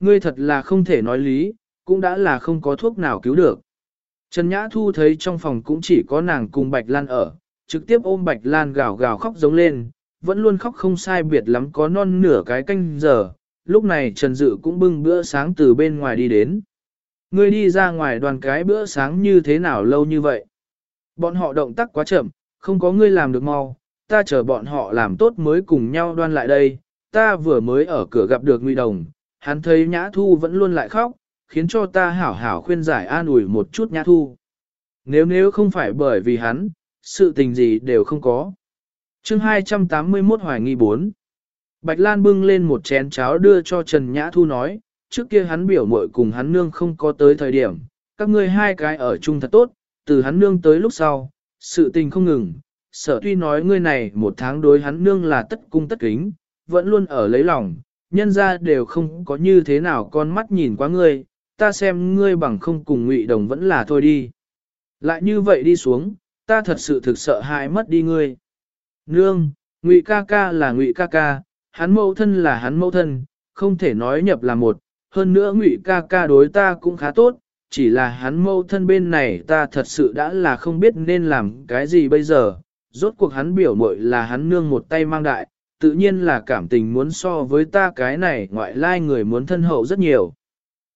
ngươi thật là không thể nói lý, cũng đã là không có thuốc nào cứu được. Trần Nhã Thu thấy trong phòng cũng chỉ có nàng cùng Bạch Lan ở, trực tiếp ôm Bạch Lan gào gào khóc giống lên, vẫn luôn khóc không sai biệt lắm có non nửa cái canh giờ, lúc này Trần Dự cũng bưng bữa sáng từ bên ngoài đi đến. Ngươi đi ra ngoài đoàn cái bữa sáng như thế nào lâu như vậy? Bọn họ động tác quá chậm, không có ngươi làm được mau, ta chờ bọn họ làm tốt mới cùng nhau đoan lại đây, ta vừa mới ở cửa gặp được Ngụy Đồng, hắn thấy Nhã Thu vẫn luôn lại khóc, khiến cho ta hảo hảo khuyên giải an ủi một chút Nhã Thu. Nếu nếu không phải bởi vì hắn, sự tình gì đều không có. chương 281 Hoài nghi 4 Bạch Lan bưng lên một chén cháo đưa cho Trần Nhã Thu nói, trước kia hắn biểu muội cùng hắn nương không có tới thời điểm, các ngươi hai cái ở chung thật tốt, từ hắn nương tới lúc sau, sự tình không ngừng, sở tuy nói ngươi này một tháng đối hắn nương là tất cung tất kính, vẫn luôn ở lấy lòng, nhân ra đều không có như thế nào con mắt nhìn qua ngươi, ta xem ngươi bằng không cùng ngụy đồng vẫn là thôi đi. Lại như vậy đi xuống, ta thật sự thực sợ hại mất đi ngươi. Nương, ngụy ca ca là ngụy ca ca, hắn mẫu thân là hắn mẫu thân, không thể nói nhập là một, hơn nữa ngụy ca ca đối ta cũng khá tốt, chỉ là hắn mẫu thân bên này ta thật sự đã là không biết nên làm cái gì bây giờ, rốt cuộc hắn biểu mội là hắn nương một tay mang đại, tự nhiên là cảm tình muốn so với ta cái này ngoại lai người muốn thân hậu rất nhiều.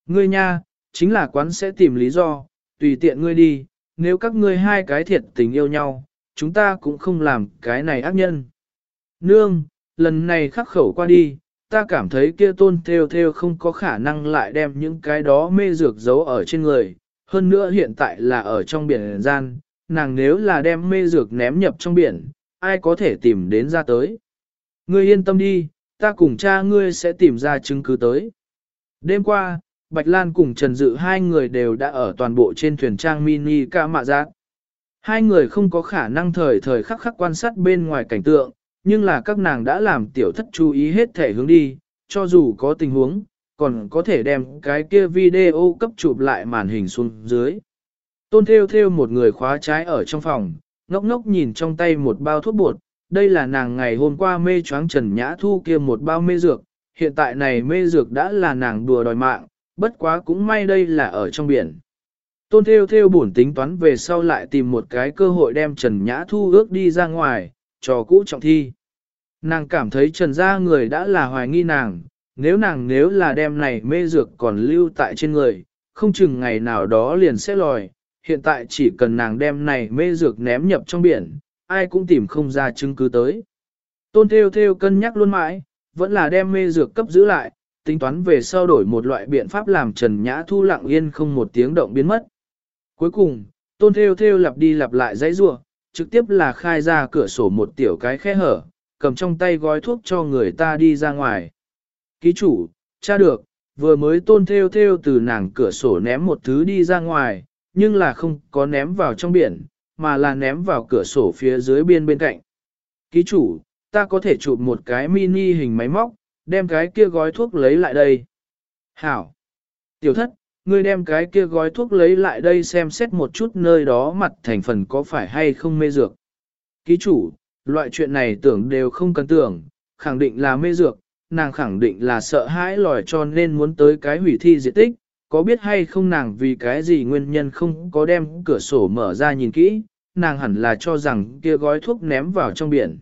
Ngươi nha, chính là quán sẽ tìm lý do, tùy tiện ngươi đi, nếu các ngươi hai cái thiệt tình yêu nhau, chúng ta cũng không làm cái này ác nhân. Nương, lần này khắc khẩu qua đi, ta cảm thấy kia tôn theo theo không có khả năng lại đem những cái đó mê dược giấu ở trên người, hơn nữa hiện tại là ở trong biển gian, nàng nếu là đem mê dược ném nhập trong biển, ai có thể tìm đến ra tới. Ngươi yên tâm đi, ta cùng cha ngươi sẽ tìm ra chứng cứ tới. Đêm qua, Bạch Lan cùng Trần Dự hai người đều đã ở toàn bộ trên thuyền trang mini ca mạ giác. Hai người không có khả năng thời thời khắc khắc quan sát bên ngoài cảnh tượng, nhưng là các nàng đã làm tiểu thất chú ý hết thể hướng đi, cho dù có tình huống, còn có thể đem cái kia video cấp chụp lại màn hình xuống dưới. Tôn theo theo một người khóa trái ở trong phòng, ngốc ngốc nhìn trong tay một bao thuốc bột, đây là nàng ngày hôm qua mê choáng Trần Nhã Thu kia một bao mê dược, hiện tại này mê dược đã là nàng đùa đòi mạng, bất quá cũng may đây là ở trong biển. Tôn theo theo buồn tính toán về sau lại tìm một cái cơ hội đem Trần Nhã Thu ước đi ra ngoài, trò cũ trọng thi. Nàng cảm thấy Trần gia người đã là hoài nghi nàng, nếu nàng nếu là đem này mê dược còn lưu tại trên người, không chừng ngày nào đó liền sẽ lòi, hiện tại chỉ cần nàng đem này mê dược ném nhập trong biển, ai cũng tìm không ra chứng cứ tới. Tôn Theo Theo cân nhắc luôn mãi, vẫn là đem mê dược cấp giữ lại, tính toán về sau đổi một loại biện pháp làm Trần Nhã Thu lặng yên không một tiếng động biến mất. Cuối cùng, Tôn Theo Theo lặp đi lặp lại dãy rua, trực tiếp là khai ra cửa sổ một tiểu cái khe hở, cầm trong tay gói thuốc cho người ta đi ra ngoài. Ký chủ, tra được, vừa mới Tôn Theo Theo từ nàng cửa sổ ném một thứ đi ra ngoài, nhưng là không có ném vào trong biển, mà là ném vào cửa sổ phía dưới biên bên cạnh. Ký chủ, ta có thể chụp một cái mini hình máy móc, đem cái kia gói thuốc lấy lại đây. Hảo. Tiểu thất, ngươi đem cái kia gói thuốc lấy lại đây xem xét một chút nơi đó mặt thành phần có phải hay không mê dược. Ký chủ, loại chuyện này tưởng đều không cần tưởng, khẳng định là mê dược, nàng khẳng định là sợ hãi lòi cho nên muốn tới cái hủy thi diện tích, có biết hay không nàng vì cái gì nguyên nhân không có đem cửa sổ mở ra nhìn kỹ, nàng hẳn là cho rằng kia gói thuốc ném vào trong biển.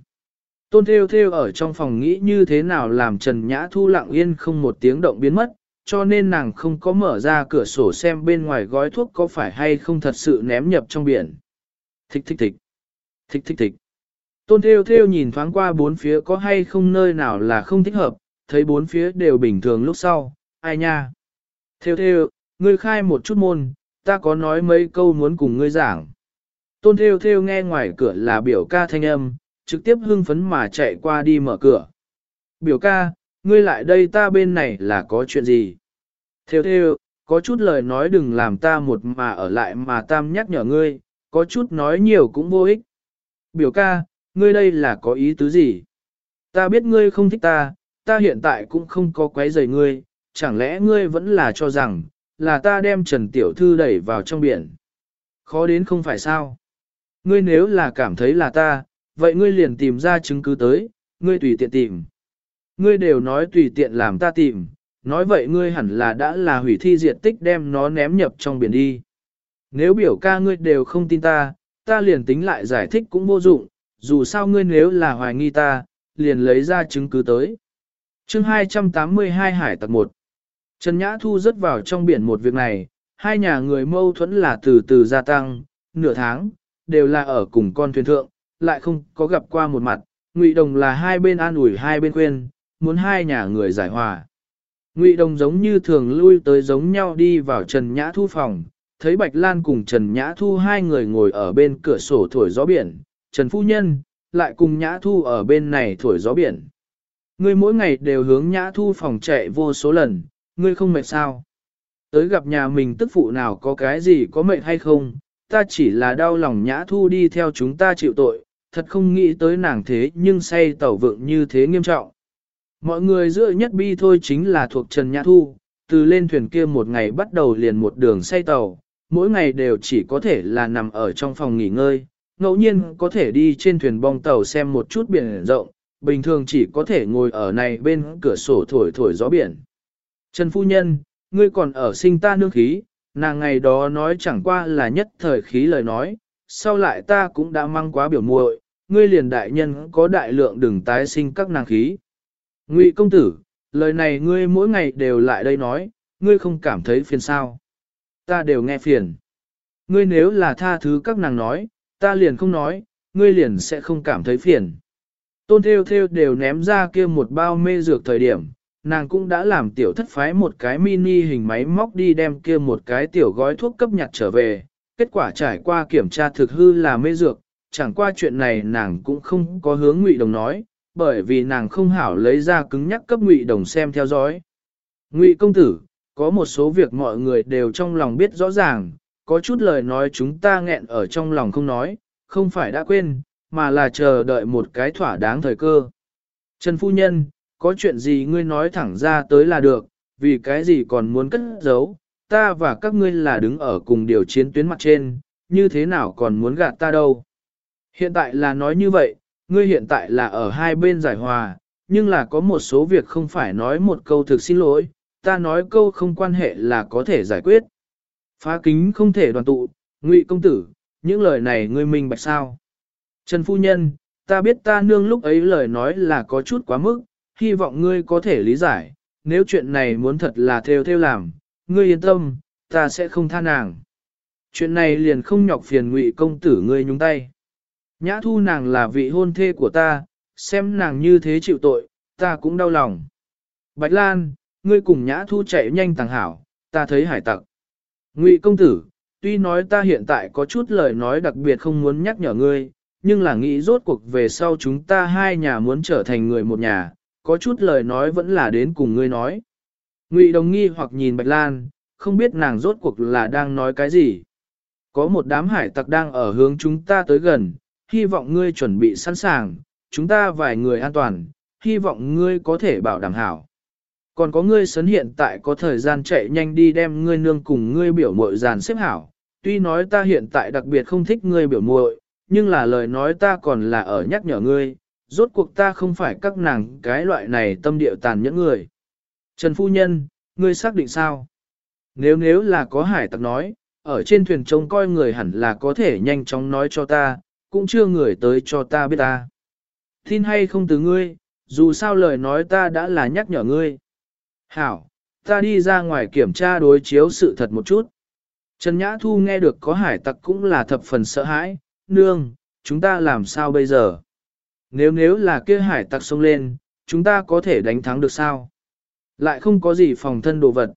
Tôn Theo Theo ở trong phòng nghĩ như thế nào làm Trần Nhã Thu lặng yên không một tiếng động biến mất, cho nên nàng không có mở ra cửa sổ xem bên ngoài gói thuốc có phải hay không thật sự ném nhập trong biển. Thích thích thích. Thích thích thích. Tôn Theo Theo nhìn thoáng qua bốn phía có hay không nơi nào là không thích hợp, thấy bốn phía đều bình thường lúc sau, ai nha. Theo Theo, ngươi khai một chút môn, ta có nói mấy câu muốn cùng ngươi giảng. Tôn Theo Theo nghe ngoài cửa là biểu ca thanh âm, trực tiếp hưng phấn mà chạy qua đi mở cửa. Biểu ca, ngươi lại đây ta bên này là có chuyện gì? Theo Theo, có chút lời nói đừng làm ta một mà ở lại mà tam nhắc nhở ngươi, có chút nói nhiều cũng vô ích. Biểu ca, ngươi đây là có ý tứ gì? Ta biết ngươi không thích ta, ta hiện tại cũng không có quấy rầy ngươi, chẳng lẽ ngươi vẫn là cho rằng, là ta đem Trần Tiểu Thư đẩy vào trong biển. Khó đến không phải sao? Ngươi nếu là cảm thấy là ta, vậy ngươi liền tìm ra chứng cứ tới, ngươi tùy tiện tìm. Ngươi đều nói tùy tiện làm ta tìm, nói vậy ngươi hẳn là đã là hủy thi diệt tích đem nó ném nhập trong biển đi. Nếu biểu ca ngươi đều không tin ta, ta liền tính lại giải thích cũng vô dụng, dù sao ngươi nếu là hoài nghi ta, liền lấy ra chứng cứ tới. chương 282 Hải tặc 1 Trần Nhã Thu rớt vào trong biển một việc này, hai nhà người mâu thuẫn là từ từ gia tăng, nửa tháng, đều là ở cùng con thuyền thượng, lại không có gặp qua một mặt, Ngụy Đồng là hai bên an ủi hai bên quên, muốn hai nhà người giải hòa. Ngụy Đồng giống như thường lui tới giống nhau đi vào Trần Nhã Thu phòng, thấy Bạch Lan cùng Trần Nhã Thu hai người ngồi ở bên cửa sổ thổi gió biển, Trần Phu Nhân, lại cùng Nhã Thu ở bên này thổi gió biển. Ngươi mỗi ngày đều hướng Nhã Thu phòng chạy vô số lần, ngươi không mệt sao? Tới gặp nhà mình tức phụ nào có cái gì có mệt hay không, ta chỉ là đau lòng Nhã Thu đi theo chúng ta chịu tội, thật không nghĩ tới nàng thế nhưng say tẩu vượng như thế nghiêm trọng. Mọi người giữa nhất bi thôi chính là thuộc Trần Nhã Thu, từ lên thuyền kia một ngày bắt đầu liền một đường say tàu, mỗi ngày đều chỉ có thể là nằm ở trong phòng nghỉ ngơi, ngẫu nhiên có thể đi trên thuyền bong tàu xem một chút biển rộng, bình thường chỉ có thể ngồi ở này bên cửa sổ thổi thổi gió biển. Trần Phu Nhân, ngươi còn ở sinh ta nương khí, nàng ngày đó nói chẳng qua là nhất thời khí lời nói, sau lại ta cũng đã mang quá biểu muội, ngươi liền đại nhân có đại lượng đừng tái sinh các nàng khí. Ngụy công tử, lời này ngươi mỗi ngày đều lại đây nói, ngươi không cảm thấy phiền sao. Ta đều nghe phiền. Ngươi nếu là tha thứ các nàng nói, ta liền không nói, ngươi liền sẽ không cảm thấy phiền. Tôn theo theo đều ném ra kia một bao mê dược thời điểm, nàng cũng đã làm tiểu thất phái một cái mini hình máy móc đi đem kia một cái tiểu gói thuốc cấp nhặt trở về. Kết quả trải qua kiểm tra thực hư là mê dược, chẳng qua chuyện này nàng cũng không có hướng ngụy đồng nói, bởi vì nàng không hảo lấy ra cứng nhắc cấp ngụy đồng xem theo dõi. Ngụy công tử, có một số việc mọi người đều trong lòng biết rõ ràng, có chút lời nói chúng ta nghẹn ở trong lòng không nói, không phải đã quên, mà là chờ đợi một cái thỏa đáng thời cơ. Trần Phu Nhân, có chuyện gì ngươi nói thẳng ra tới là được, vì cái gì còn muốn cất giấu, ta và các ngươi là đứng ở cùng điều chiến tuyến mặt trên, như thế nào còn muốn gạt ta đâu. Hiện tại là nói như vậy, ngươi hiện tại là ở hai bên giải hòa, nhưng là có một số việc không phải nói một câu thực xin lỗi, ta nói câu không quan hệ là có thể giải quyết. Phá kính không thể đoàn tụ, ngụy công tử, những lời này ngươi minh bạch sao. Trần Phu Nhân, ta biết ta nương lúc ấy lời nói là có chút quá mức, hy vọng ngươi có thể lý giải, nếu chuyện này muốn thật là theo theo làm, ngươi yên tâm, ta sẽ không tha nàng. Chuyện này liền không nhọc phiền ngụy công tử ngươi nhúng tay. Nhã thu nàng là vị hôn thê của ta, xem nàng như thế chịu tội, ta cũng đau lòng. Bạch Lan, ngươi cùng nhã thu chạy nhanh tàng hảo, ta thấy hải tặc. Ngụy công tử, tuy nói ta hiện tại có chút lời nói đặc biệt không muốn nhắc nhở ngươi, nhưng là nghĩ rốt cuộc về sau chúng ta hai nhà muốn trở thành người một nhà, có chút lời nói vẫn là đến cùng ngươi nói. Ngụy đồng nghi hoặc nhìn Bạch Lan, không biết nàng rốt cuộc là đang nói cái gì. Có một đám hải tặc đang ở hướng chúng ta tới gần, hy vọng ngươi chuẩn bị sẵn sàng, chúng ta vài người an toàn, hy vọng ngươi có thể bảo đảm hảo. Còn có ngươi sấn hiện tại có thời gian chạy nhanh đi đem ngươi nương cùng ngươi biểu muội dàn xếp hảo. Tuy nói ta hiện tại đặc biệt không thích ngươi biểu muội, nhưng là lời nói ta còn là ở nhắc nhở ngươi, rốt cuộc ta không phải các nàng cái loại này tâm địa tàn nhẫn người. Trần Phu Nhân, ngươi xác định sao? Nếu nếu là có hải tặc nói, ở trên thuyền trông coi người hẳn là có thể nhanh chóng nói cho ta, cũng chưa người tới cho ta biết ta. Tin hay không từ ngươi, dù sao lời nói ta đã là nhắc nhở ngươi. Hảo, ta đi ra ngoài kiểm tra đối chiếu sự thật một chút. Trần Nhã Thu nghe được có hải tặc cũng là thập phần sợ hãi, nương, chúng ta làm sao bây giờ? Nếu nếu là kia hải tặc xông lên, chúng ta có thể đánh thắng được sao? Lại không có gì phòng thân đồ vật.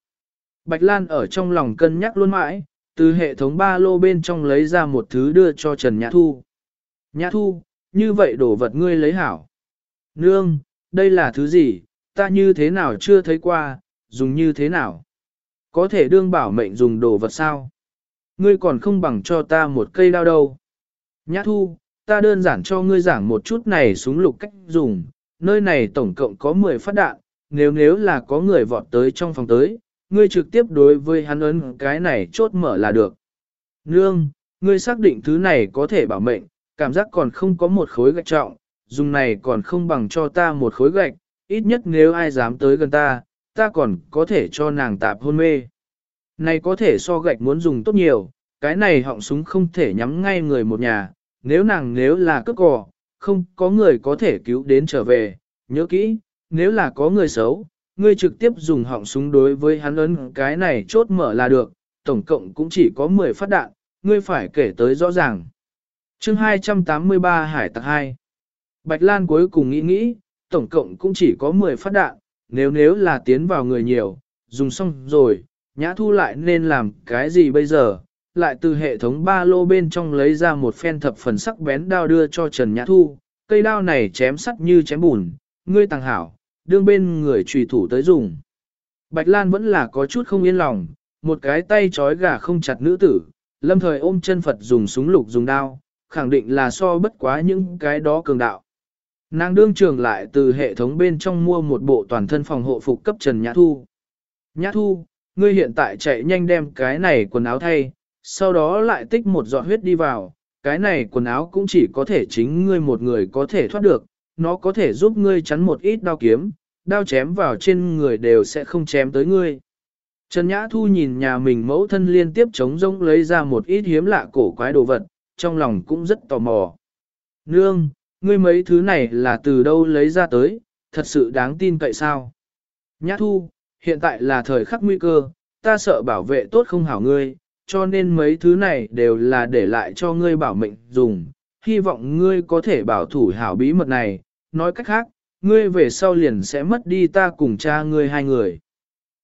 Bạch Lan ở trong lòng cân nhắc luôn mãi, từ hệ thống ba lô bên trong lấy ra một thứ đưa cho Trần Nhã Thu. Nhã Thu, như vậy đồ vật ngươi lấy hảo. Nương, đây là thứ gì, ta như thế nào chưa thấy qua, dùng như thế nào? Có thể đương bảo mệnh dùng đồ vật sao? Ngươi còn không bằng cho ta một cây đao đâu. Nhã Thu, ta đơn giản cho ngươi giảng một chút này súng lục cách dùng, nơi này tổng cộng có 10 phát đạn, nếu nếu là có người vọt tới trong phòng tới, ngươi trực tiếp đối với hắn ấn cái này chốt mở là được. Nương, ngươi xác định thứ này có thể bảo mệnh, cảm giác còn không có một khối gạch trọng, dùng này còn không bằng cho ta một khối gạch, ít nhất nếu ai dám tới gần ta, ta còn có thể cho nàng tạp hôn mê. Này có thể so gạch muốn dùng tốt nhiều, cái này họng súng không thể nhắm ngay người một nhà, nếu nàng nếu là cướp cò, không có người có thể cứu đến trở về, nhớ kỹ, nếu là có người xấu, ngươi trực tiếp dùng họng súng đối với hắn ấn cái này chốt mở là được, tổng cộng cũng chỉ có 10 phát đạn, ngươi phải kể tới rõ ràng. chương 283 Hải tặc 2 Bạch Lan cuối cùng nghĩ nghĩ, tổng cộng cũng chỉ có 10 phát đạn, nếu nếu là tiến vào người nhiều, dùng xong rồi, nhã thu lại nên làm cái gì bây giờ, lại từ hệ thống ba lô bên trong lấy ra một phen thập phần sắc bén đao đưa cho Trần Nhã Thu, cây đao này chém sắt như chém bùn, ngươi tàng hảo, đương bên người trùy thủ tới dùng. Bạch Lan vẫn là có chút không yên lòng, một cái tay trói gà không chặt nữ tử, lâm thời ôm chân Phật dùng súng lục dùng đao, khẳng định là so bất quá những cái đó cường đạo. Nàng đương trường lại từ hệ thống bên trong mua một bộ toàn thân phòng hộ phục cấp Trần Nhã Thu. Nhã Thu, ngươi hiện tại chạy nhanh đem cái này quần áo thay, sau đó lại tích một giọt huyết đi vào, cái này quần áo cũng chỉ có thể chính ngươi một người có thể thoát được, nó có thể giúp ngươi chắn một ít đao kiếm, đao chém vào trên người đều sẽ không chém tới ngươi. Trần Nhã Thu nhìn nhà mình mẫu thân liên tiếp chống rông lấy ra một ít hiếm lạ cổ quái đồ vật, trong lòng cũng rất tò mò. Nương, ngươi mấy thứ này là từ đâu lấy ra tới, thật sự đáng tin cậy sao? Nhã Thu, hiện tại là thời khắc nguy cơ, ta sợ bảo vệ tốt không hảo ngươi, cho nên mấy thứ này đều là để lại cho ngươi bảo mệnh dùng, hy vọng ngươi có thể bảo thủ hảo bí mật này, nói cách khác, ngươi về sau liền sẽ mất đi ta cùng cha ngươi hai người.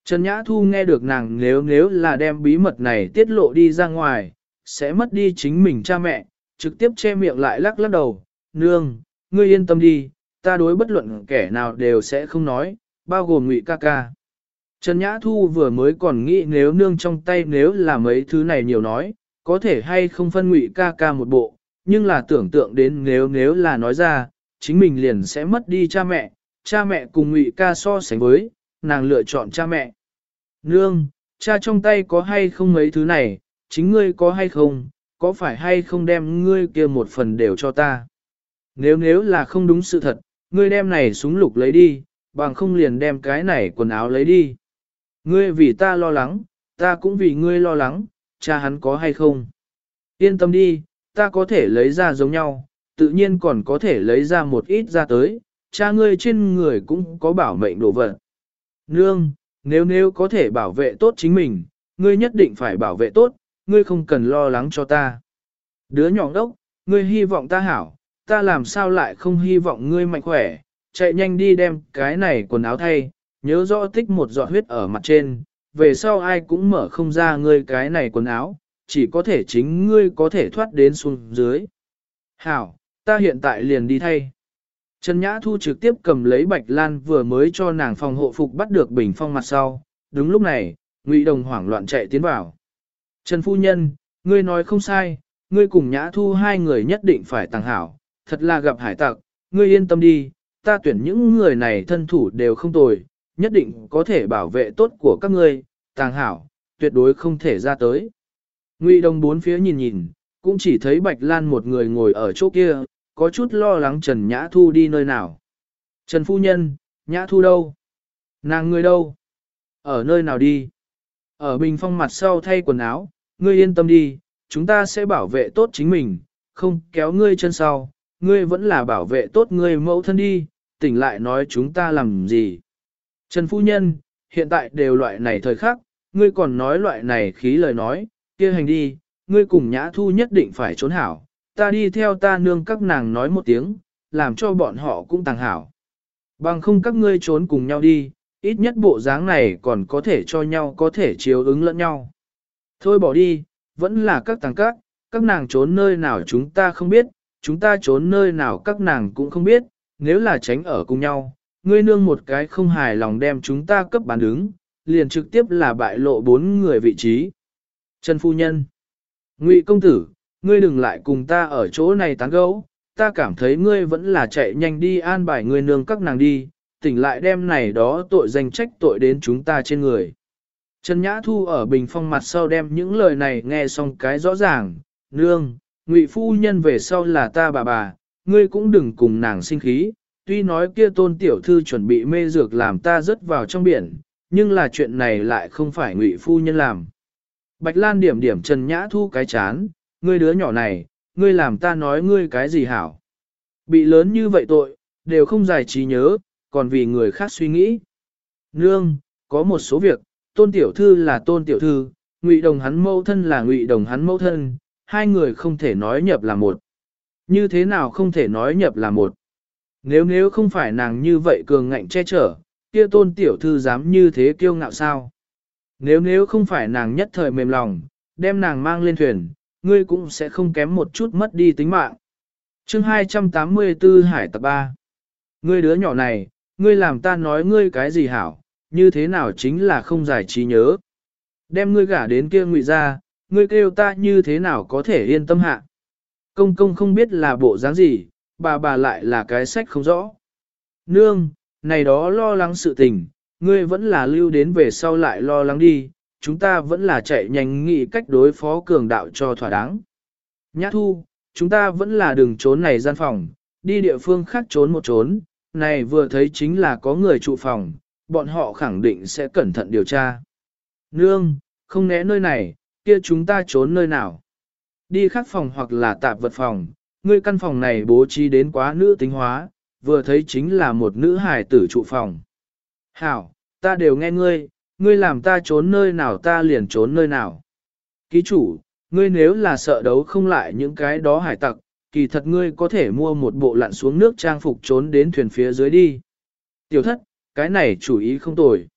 Trần Nhã Thu nghe được nàng nếu nếu là đem bí mật này tiết lộ đi ra ngoài, sẽ mất đi chính mình cha mẹ, trực tiếp che miệng lại lắc lắc đầu, nương, ngươi yên tâm đi, ta đối bất luận kẻ nào đều sẽ không nói, bao gồm ngụy ca ca. Trần Nhã Thu vừa mới còn nghĩ nếu nương trong tay nếu là mấy thứ này nhiều nói, có thể hay không phân ngụy ca ca một bộ, nhưng là tưởng tượng đến nếu nếu là nói ra, chính mình liền sẽ mất đi cha mẹ, cha mẹ cùng ngụy ca so sánh với, nàng lựa chọn cha mẹ. Nương, cha trong tay có hay không mấy thứ này, chính ngươi có hay không, có phải hay không đem ngươi kia một phần đều cho ta. Nếu nếu là không đúng sự thật, ngươi đem này súng lục lấy đi, bằng không liền đem cái này quần áo lấy đi. Ngươi vì ta lo lắng, ta cũng vì ngươi lo lắng, cha hắn có hay không. Yên tâm đi, ta có thể lấy ra giống nhau, tự nhiên còn có thể lấy ra một ít ra tới, cha ngươi trên người cũng có bảo mệnh đồ vật. Nương, nếu nếu có thể bảo vệ tốt chính mình, ngươi nhất định phải bảo vệ tốt, ngươi không cần lo lắng cho ta. Đứa nhỏ đốc, ngươi hy vọng ta hảo, ta làm sao lại không hy vọng ngươi mạnh khỏe, chạy nhanh đi đem cái này quần áo thay, nhớ rõ tích một giọt huyết ở mặt trên, về sau ai cũng mở không ra ngươi cái này quần áo, chỉ có thể chính ngươi có thể thoát đến xuống dưới. Hảo, ta hiện tại liền đi thay. Trần Nhã Thu trực tiếp cầm lấy Bạch Lan vừa mới cho nàng phòng hộ phục bắt được bình phong mặt sau. Đúng lúc này, Ngụy Đồng hoảng loạn chạy tiến vào. Trần Phu Nhân, ngươi nói không sai, ngươi cùng Nhã Thu hai người nhất định phải tàng hảo, thật là gặp hải tặc, ngươi yên tâm đi, ta tuyển những người này thân thủ đều không tồi, nhất định có thể bảo vệ tốt của các ngươi, tàng hảo, tuyệt đối không thể ra tới. Ngụy Đồng bốn phía nhìn nhìn, cũng chỉ thấy Bạch Lan một người ngồi ở chỗ kia, có chút lo lắng Trần Nhã Thu đi nơi nào. Trần Phu Nhân, Nhã Thu đâu? Nàng người đâu? Ở nơi nào đi? Ở bình phong mặt sau thay quần áo, ngươi yên tâm đi, chúng ta sẽ bảo vệ tốt chính mình, không kéo ngươi chân sau, ngươi vẫn là bảo vệ tốt ngươi mẫu thân đi, tỉnh lại nói chúng ta làm gì. Trần Phu Nhân, hiện tại đều loại này thời khắc, ngươi còn nói loại này khí lời nói, kia hành đi, ngươi cùng Nhã Thu nhất định phải trốn hảo, ta đi theo ta nương các nàng nói một tiếng, làm cho bọn họ cũng tàng hảo. Bằng không các ngươi trốn cùng nhau đi, ít nhất bộ dáng này còn có thể cho nhau có thể chiếu ứng lẫn nhau. Thôi bỏ đi, vẫn là các tàng các, các nàng trốn nơi nào chúng ta không biết, chúng ta trốn nơi nào các nàng cũng không biết, nếu là tránh ở cùng nhau, ngươi nương một cái không hài lòng đem chúng ta cấp bán đứng, liền trực tiếp là bại lộ bốn người vị trí. Trần Phu Nhân Ngụy Công Tử, ngươi đừng lại cùng ta ở chỗ này tán gẫu, ta cảm thấy ngươi vẫn là chạy nhanh đi an bài ngươi nương các nàng đi, tỉnh lại đem này đó tội danh trách tội đến chúng ta trên người. Trần Nhã Thu ở bình phong mặt sau đem những lời này nghe xong cái rõ ràng, nương, ngụy phu nhân về sau là ta bà bà, ngươi cũng đừng cùng nàng sinh khí, tuy nói kia tôn tiểu thư chuẩn bị mê dược làm ta rớt vào trong biển, nhưng là chuyện này lại không phải ngụy phu nhân làm. Bạch Lan điểm điểm Trần Nhã Thu cái chán, ngươi đứa nhỏ này, ngươi làm ta nói ngươi cái gì hảo. Bị lớn như vậy tội, đều không giải trí nhớ, còn vì người khác suy nghĩ. Nương, có một số việc, tôn tiểu thư là tôn tiểu thư, ngụy đồng hắn mẫu thân là ngụy đồng hắn mẫu thân, hai người không thể nói nhập là một. Như thế nào không thể nói nhập là một? Nếu nếu không phải nàng như vậy cường ngạnh che chở, kia tôn tiểu thư dám như thế kiêu ngạo sao? Nếu nếu không phải nàng nhất thời mềm lòng, đem nàng mang lên thuyền, ngươi cũng sẽ không kém một chút mất đi tính mạng. chương 284 Hải tập 3 Ngươi đứa nhỏ này, ngươi làm ta nói ngươi cái gì hảo, như thế nào chính là không giải trí nhớ. Đem ngươi gả đến kia ngụy ra, ngươi kêu ta như thế nào có thể yên tâm hạ. Công công không biết là bộ dáng gì, bà bà lại là cái sách không rõ. Nương, này đó lo lắng sự tình, ngươi vẫn là lưu đến về sau lại lo lắng đi, chúng ta vẫn là chạy nhanh nghĩ cách đối phó cường đạo cho thỏa đáng. Nhã thu, chúng ta vẫn là đường trốn này gian phòng, đi địa phương khác trốn một trốn, này vừa thấy chính là có người trụ phòng, bọn họ khẳng định sẽ cẩn thận điều tra. Nương, không né nơi này, kia chúng ta trốn nơi nào? Đi khác phòng hoặc là tạp vật phòng, ngươi căn phòng này bố trí đến quá nữ tính hóa, vừa thấy chính là một nữ hài tử trụ phòng. Hảo, ta đều nghe ngươi, ngươi làm ta trốn nơi nào ta liền trốn nơi nào. Ký chủ, ngươi nếu là sợ đấu không lại những cái đó hải tặc, kỳ thật ngươi có thể mua một bộ lặn xuống nước trang phục trốn đến thuyền phía dưới đi. Tiểu thất, cái này chủ ý không tồi.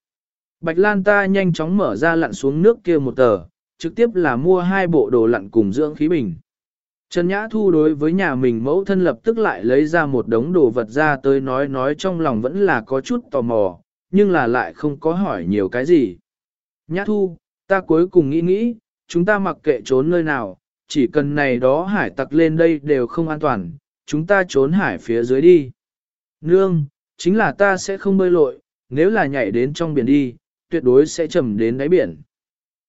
Bạch Lan ta nhanh chóng mở ra lặn xuống nước kia một tờ, trực tiếp là mua hai bộ đồ lặn cùng dưỡng khí bình. Trần Nhã Thu đối với nhà mình mẫu thân lập tức lại lấy ra một đống đồ vật ra tới nói nói trong lòng vẫn là có chút tò mò, nhưng là lại không có hỏi nhiều cái gì. Nhã Thu, ta cuối cùng nghĩ nghĩ, chúng ta mặc kệ trốn nơi nào, chỉ cần này đó hải tặc lên đây đều không an toàn, chúng ta trốn hải phía dưới đi. Nương, chính là ta sẽ không bơi lội, nếu là nhảy đến trong biển đi, tuyệt đối sẽ chầm đến đáy biển.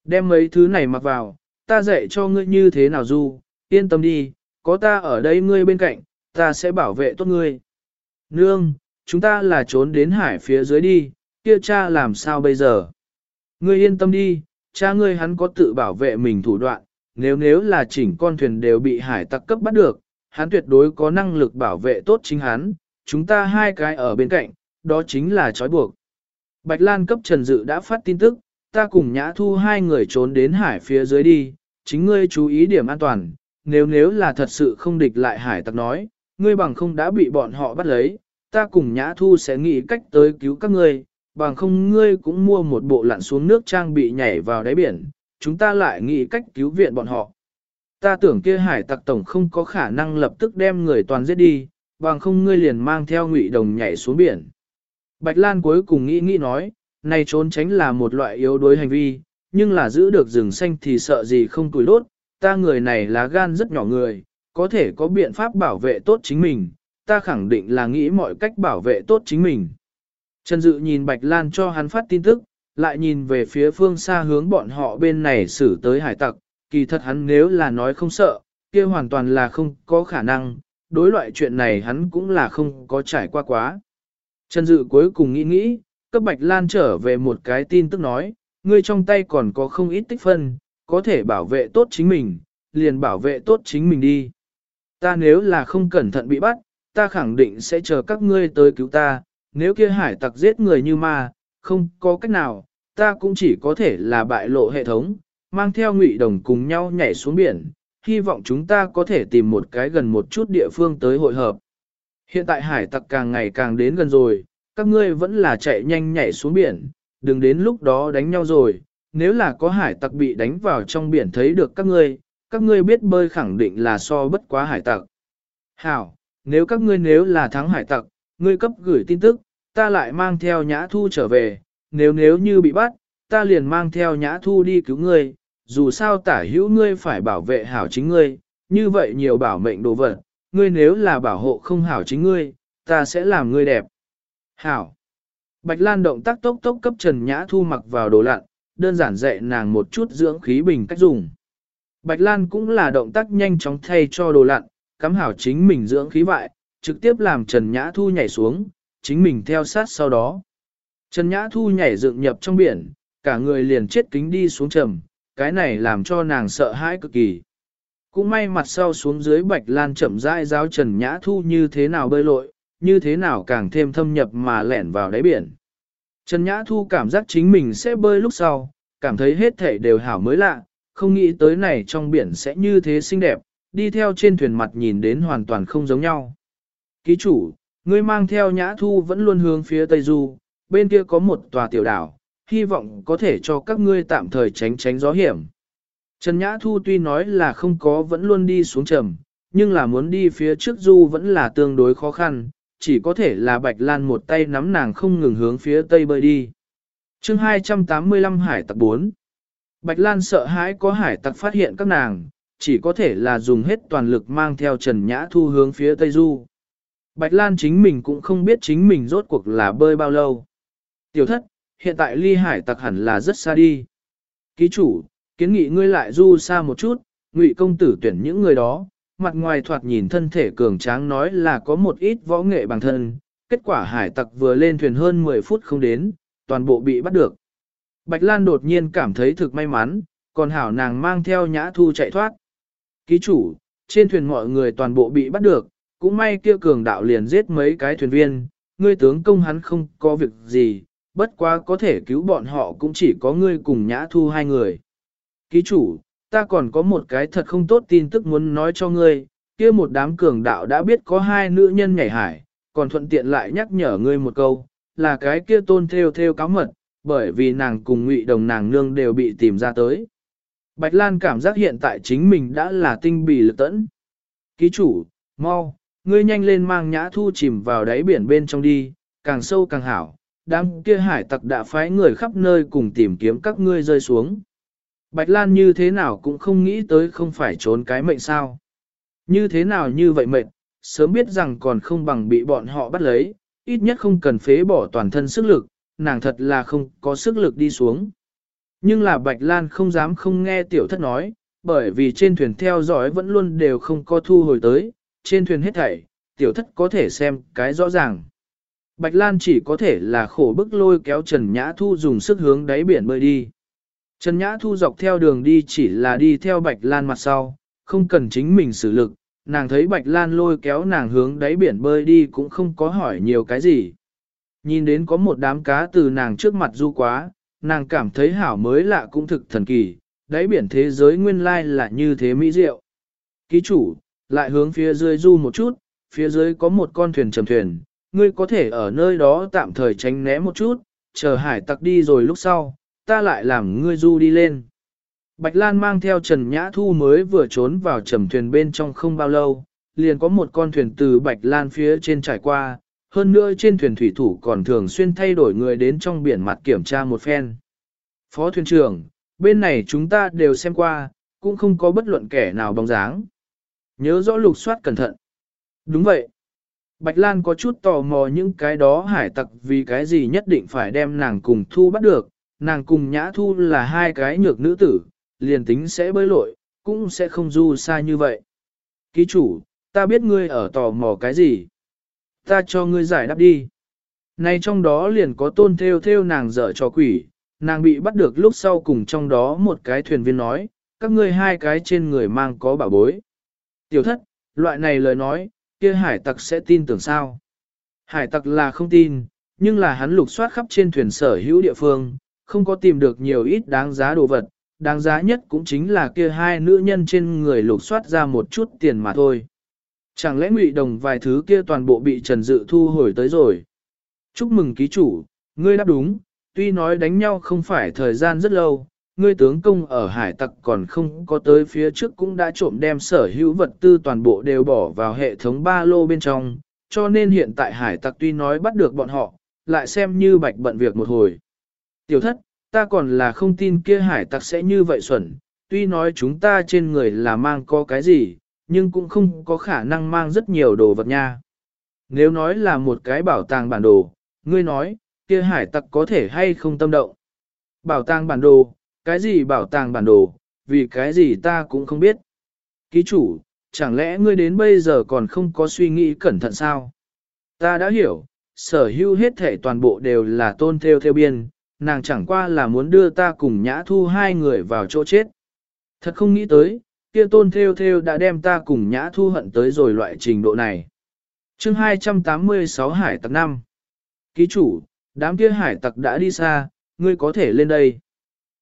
Đem mấy thứ này mặc vào, ta dạy cho ngươi như thế nào du, yên tâm đi, có ta ở đây ngươi bên cạnh, ta sẽ bảo vệ tốt ngươi. Nương, chúng ta là trốn đến hải phía dưới đi, kia cha làm sao bây giờ? Ngươi yên tâm đi, cha ngươi hắn có tự bảo vệ mình thủ đoạn, nếu nếu là chỉnh con thuyền đều bị hải tặc cấp bắt được, hắn tuyệt đối có năng lực bảo vệ tốt chính hắn, chúng ta hai cái ở bên cạnh, đó chính là trói buộc. Bạch Lan cấp Trần Dự đã phát tin tức, ta cùng Nhã Thu hai người trốn đến hải phía dưới đi, chính ngươi chú ý điểm an toàn, nếu nếu là thật sự không địch lại hải tặc nói, ngươi bằng không đã bị bọn họ bắt lấy, ta cùng Nhã Thu sẽ nghĩ cách tới cứu các ngươi, bằng không ngươi cũng mua một bộ lặn xuống nước trang bị nhảy vào đáy biển, chúng ta lại nghĩ cách cứu viện bọn họ. Ta tưởng kia hải tặc tổng không có khả năng lập tức đem người toàn giết đi, bằng không ngươi liền mang theo ngụy đồng nhảy xuống biển. Bạch Lan cuối cùng nghĩ nghĩ nói, này trốn tránh là một loại yếu đuối hành vi, nhưng là giữ được rừng xanh thì sợ gì không tuổi đốt, ta người này là gan rất nhỏ người, có thể có biện pháp bảo vệ tốt chính mình, ta khẳng định là nghĩ mọi cách bảo vệ tốt chính mình. Trần Dự nhìn Bạch Lan cho hắn phát tin tức, lại nhìn về phía phương xa hướng bọn họ bên này xử tới hải tặc, kỳ thật hắn nếu là nói không sợ, kia hoàn toàn là không có khả năng, đối loại chuyện này hắn cũng là không có trải qua quá. Trần Dự cuối cùng nghĩ nghĩ, cấp Bạch Lan trở về một cái tin tức nói, ngươi trong tay còn có không ít tích phân, có thể bảo vệ tốt chính mình, liền bảo vệ tốt chính mình đi. Ta nếu là không cẩn thận bị bắt, ta khẳng định sẽ chờ các ngươi tới cứu ta, nếu kia hải tặc giết người như ma, không có cách nào, ta cũng chỉ có thể là bại lộ hệ thống, mang theo ngụy đồng cùng nhau nhảy xuống biển, hy vọng chúng ta có thể tìm một cái gần một chút địa phương tới hội hợp. Hiện tại hải tặc càng ngày càng đến gần rồi, các ngươi vẫn là chạy nhanh nhảy xuống biển, đừng đến lúc đó đánh nhau rồi, nếu là có hải tặc bị đánh vào trong biển thấy được các ngươi, các ngươi biết bơi khẳng định là so bất quá hải tặc. Hảo, nếu các ngươi nếu là thắng hải tặc, ngươi cấp gửi tin tức, ta lại mang theo nhã thu trở về, nếu nếu như bị bắt, ta liền mang theo nhã thu đi cứu ngươi, dù sao tả hữu ngươi phải bảo vệ hảo chính ngươi, như vậy nhiều bảo mệnh đồ vật, ngươi nếu là bảo hộ không hảo chính ngươi, ta sẽ làm ngươi đẹp. Hảo. Bạch Lan động tác tốc tốc cấp Trần Nhã Thu mặc vào đồ lặn, đơn giản dạy nàng một chút dưỡng khí bình cách dùng. Bạch Lan cũng là động tác nhanh chóng thay cho đồ lặn, cắm hảo chính mình dưỡng khí vại, trực tiếp làm Trần Nhã Thu nhảy xuống, chính mình theo sát sau đó. Trần Nhã Thu nhảy dựng nhập trong biển, cả người liền chết kính đi xuống trầm, cái này làm cho nàng sợ hãi cực kỳ. Cũng may mặt sau xuống dưới bạch lan chậm rãi giáo Trần Nhã Thu như thế nào bơi lội, như thế nào càng thêm thâm nhập mà lẻn vào đáy biển. Trần Nhã Thu cảm giác chính mình sẽ bơi lúc sau, cảm thấy hết thể đều hảo mới lạ, không nghĩ tới này trong biển sẽ như thế xinh đẹp, đi theo trên thuyền mặt nhìn đến hoàn toàn không giống nhau. Ký chủ, ngươi mang theo Nhã Thu vẫn luôn hướng phía Tây Du, bên kia có một tòa tiểu đảo, hy vọng có thể cho các ngươi tạm thời tránh tránh gió hiểm. Trần Nhã Thu tuy nói là không có vẫn luôn đi xuống trầm, nhưng là muốn đi phía trước du vẫn là tương đối khó khăn, chỉ có thể là Bạch Lan một tay nắm nàng không ngừng hướng phía tây bơi đi. chương 285 Hải tặc 4 Bạch Lan sợ hãi có hải tặc phát hiện các nàng, chỉ có thể là dùng hết toàn lực mang theo Trần Nhã Thu hướng phía tây du. Bạch Lan chính mình cũng không biết chính mình rốt cuộc là bơi bao lâu. Tiểu thất, hiện tại ly hải tặc hẳn là rất xa đi. Ký chủ, kiến nghị ngươi lại du xa một chút, ngụy công tử tuyển những người đó, mặt ngoài thoạt nhìn thân thể cường tráng nói là có một ít võ nghệ bằng thân, kết quả hải tặc vừa lên thuyền hơn 10 phút không đến, toàn bộ bị bắt được. Bạch Lan đột nhiên cảm thấy thực may mắn, còn hảo nàng mang theo nhã thu chạy thoát. Ký chủ, trên thuyền mọi người toàn bộ bị bắt được, cũng may kia cường đạo liền giết mấy cái thuyền viên, ngươi tướng công hắn không có việc gì, bất quá có thể cứu bọn họ cũng chỉ có ngươi cùng nhã thu hai người. Ký chủ, ta còn có một cái thật không tốt tin tức muốn nói cho ngươi, kia một đám cường đạo đã biết có hai nữ nhân nhảy hải, còn thuận tiện lại nhắc nhở ngươi một câu, là cái kia tôn theo theo cáo mật, bởi vì nàng cùng ngụy đồng nàng nương đều bị tìm ra tới. Bạch Lan cảm giác hiện tại chính mình đã là tinh bì lực tẫn. Ký chủ, mau, ngươi nhanh lên mang nhã thu chìm vào đáy biển bên trong đi, càng sâu càng hảo, đám kia hải tặc đã phái người khắp nơi cùng tìm kiếm các ngươi rơi xuống. Bạch Lan như thế nào cũng không nghĩ tới không phải trốn cái mệnh sao. Như thế nào như vậy mệnh, sớm biết rằng còn không bằng bị bọn họ bắt lấy, ít nhất không cần phế bỏ toàn thân sức lực, nàng thật là không có sức lực đi xuống. Nhưng là Bạch Lan không dám không nghe tiểu thất nói, bởi vì trên thuyền theo dõi vẫn luôn đều không có thu hồi tới, trên thuyền hết thảy, tiểu thất có thể xem cái rõ ràng. Bạch Lan chỉ có thể là khổ bức lôi kéo Trần Nhã Thu dùng sức hướng đáy biển bơi đi. Trần Nhã Thu dọc theo đường đi chỉ là đi theo Bạch Lan mặt sau, không cần chính mình xử lực, nàng thấy Bạch Lan lôi kéo nàng hướng đáy biển bơi đi cũng không có hỏi nhiều cái gì. Nhìn đến có một đám cá từ nàng trước mặt du quá, nàng cảm thấy hảo mới lạ cũng thực thần kỳ, đáy biển thế giới nguyên lai là như thế mỹ diệu. Ký chủ, lại hướng phía dưới du một chút, phía dưới có một con thuyền trầm thuyền, ngươi có thể ở nơi đó tạm thời tránh né một chút, chờ hải tặc đi rồi lúc sau, ta lại làm ngươi du đi lên. Bạch Lan mang theo Trần Nhã Thu mới vừa trốn vào trầm thuyền bên trong không bao lâu, liền có một con thuyền từ Bạch Lan phía trên trải qua, hơn nữa trên thuyền thủy thủ còn thường xuyên thay đổi người đến trong biển mặt kiểm tra một phen. Phó thuyền trưởng, bên này chúng ta đều xem qua, cũng không có bất luận kẻ nào bóng dáng. Nhớ rõ lục soát cẩn thận. Đúng vậy. Bạch Lan có chút tò mò những cái đó hải tặc vì cái gì nhất định phải đem nàng cùng thu bắt được, nàng cùng nhã thu là hai cái nhược nữ tử, liền tính sẽ bơi lội, cũng sẽ không du xa như vậy. Ký chủ, ta biết ngươi ở tò mò cái gì. Ta cho ngươi giải đáp đi. Này trong đó liền có tôn theo theo nàng dở cho quỷ, nàng bị bắt được lúc sau cùng trong đó một cái thuyền viên nói, các ngươi hai cái trên người mang có bảo bối. Tiểu thất, loại này lời nói, kia hải tặc sẽ tin tưởng sao? Hải tặc là không tin, nhưng là hắn lục soát khắp trên thuyền sở hữu địa phương, không có tìm được nhiều ít đáng giá đồ vật, đáng giá nhất cũng chính là kia hai nữ nhân trên người lục soát ra một chút tiền mà thôi. Chẳng lẽ ngụy đồng vài thứ kia toàn bộ bị Trần Dự thu hồi tới rồi? Chúc mừng ký chủ, ngươi đáp đúng, tuy nói đánh nhau không phải thời gian rất lâu, ngươi tướng công ở hải tặc còn không có tới phía trước cũng đã trộm đem sở hữu vật tư toàn bộ đều bỏ vào hệ thống ba lô bên trong, cho nên hiện tại hải tặc tuy nói bắt được bọn họ, lại xem như bạch bận việc một hồi. Tiểu thất, ta còn là không tin kia hải tặc sẽ như vậy xuẩn, tuy nói chúng ta trên người là mang có cái gì, nhưng cũng không có khả năng mang rất nhiều đồ vật nha. Nếu nói là một cái bảo tàng bản đồ, ngươi nói, kia hải tặc có thể hay không tâm động. Bảo tàng bản đồ, cái gì bảo tàng bản đồ, vì cái gì ta cũng không biết. Ký chủ, chẳng lẽ ngươi đến bây giờ còn không có suy nghĩ cẩn thận sao? Ta đã hiểu, sở hữu hết thể toàn bộ đều là tôn theo theo biên, nàng chẳng qua là muốn đưa ta cùng nhã thu hai người vào chỗ chết. Thật không nghĩ tới, kia tôn theo theo đã đem ta cùng nhã thu hận tới rồi loại trình độ này. chương 286 Hải tặc năm Ký chủ, đám kia hải tặc đã đi xa, ngươi có thể lên đây.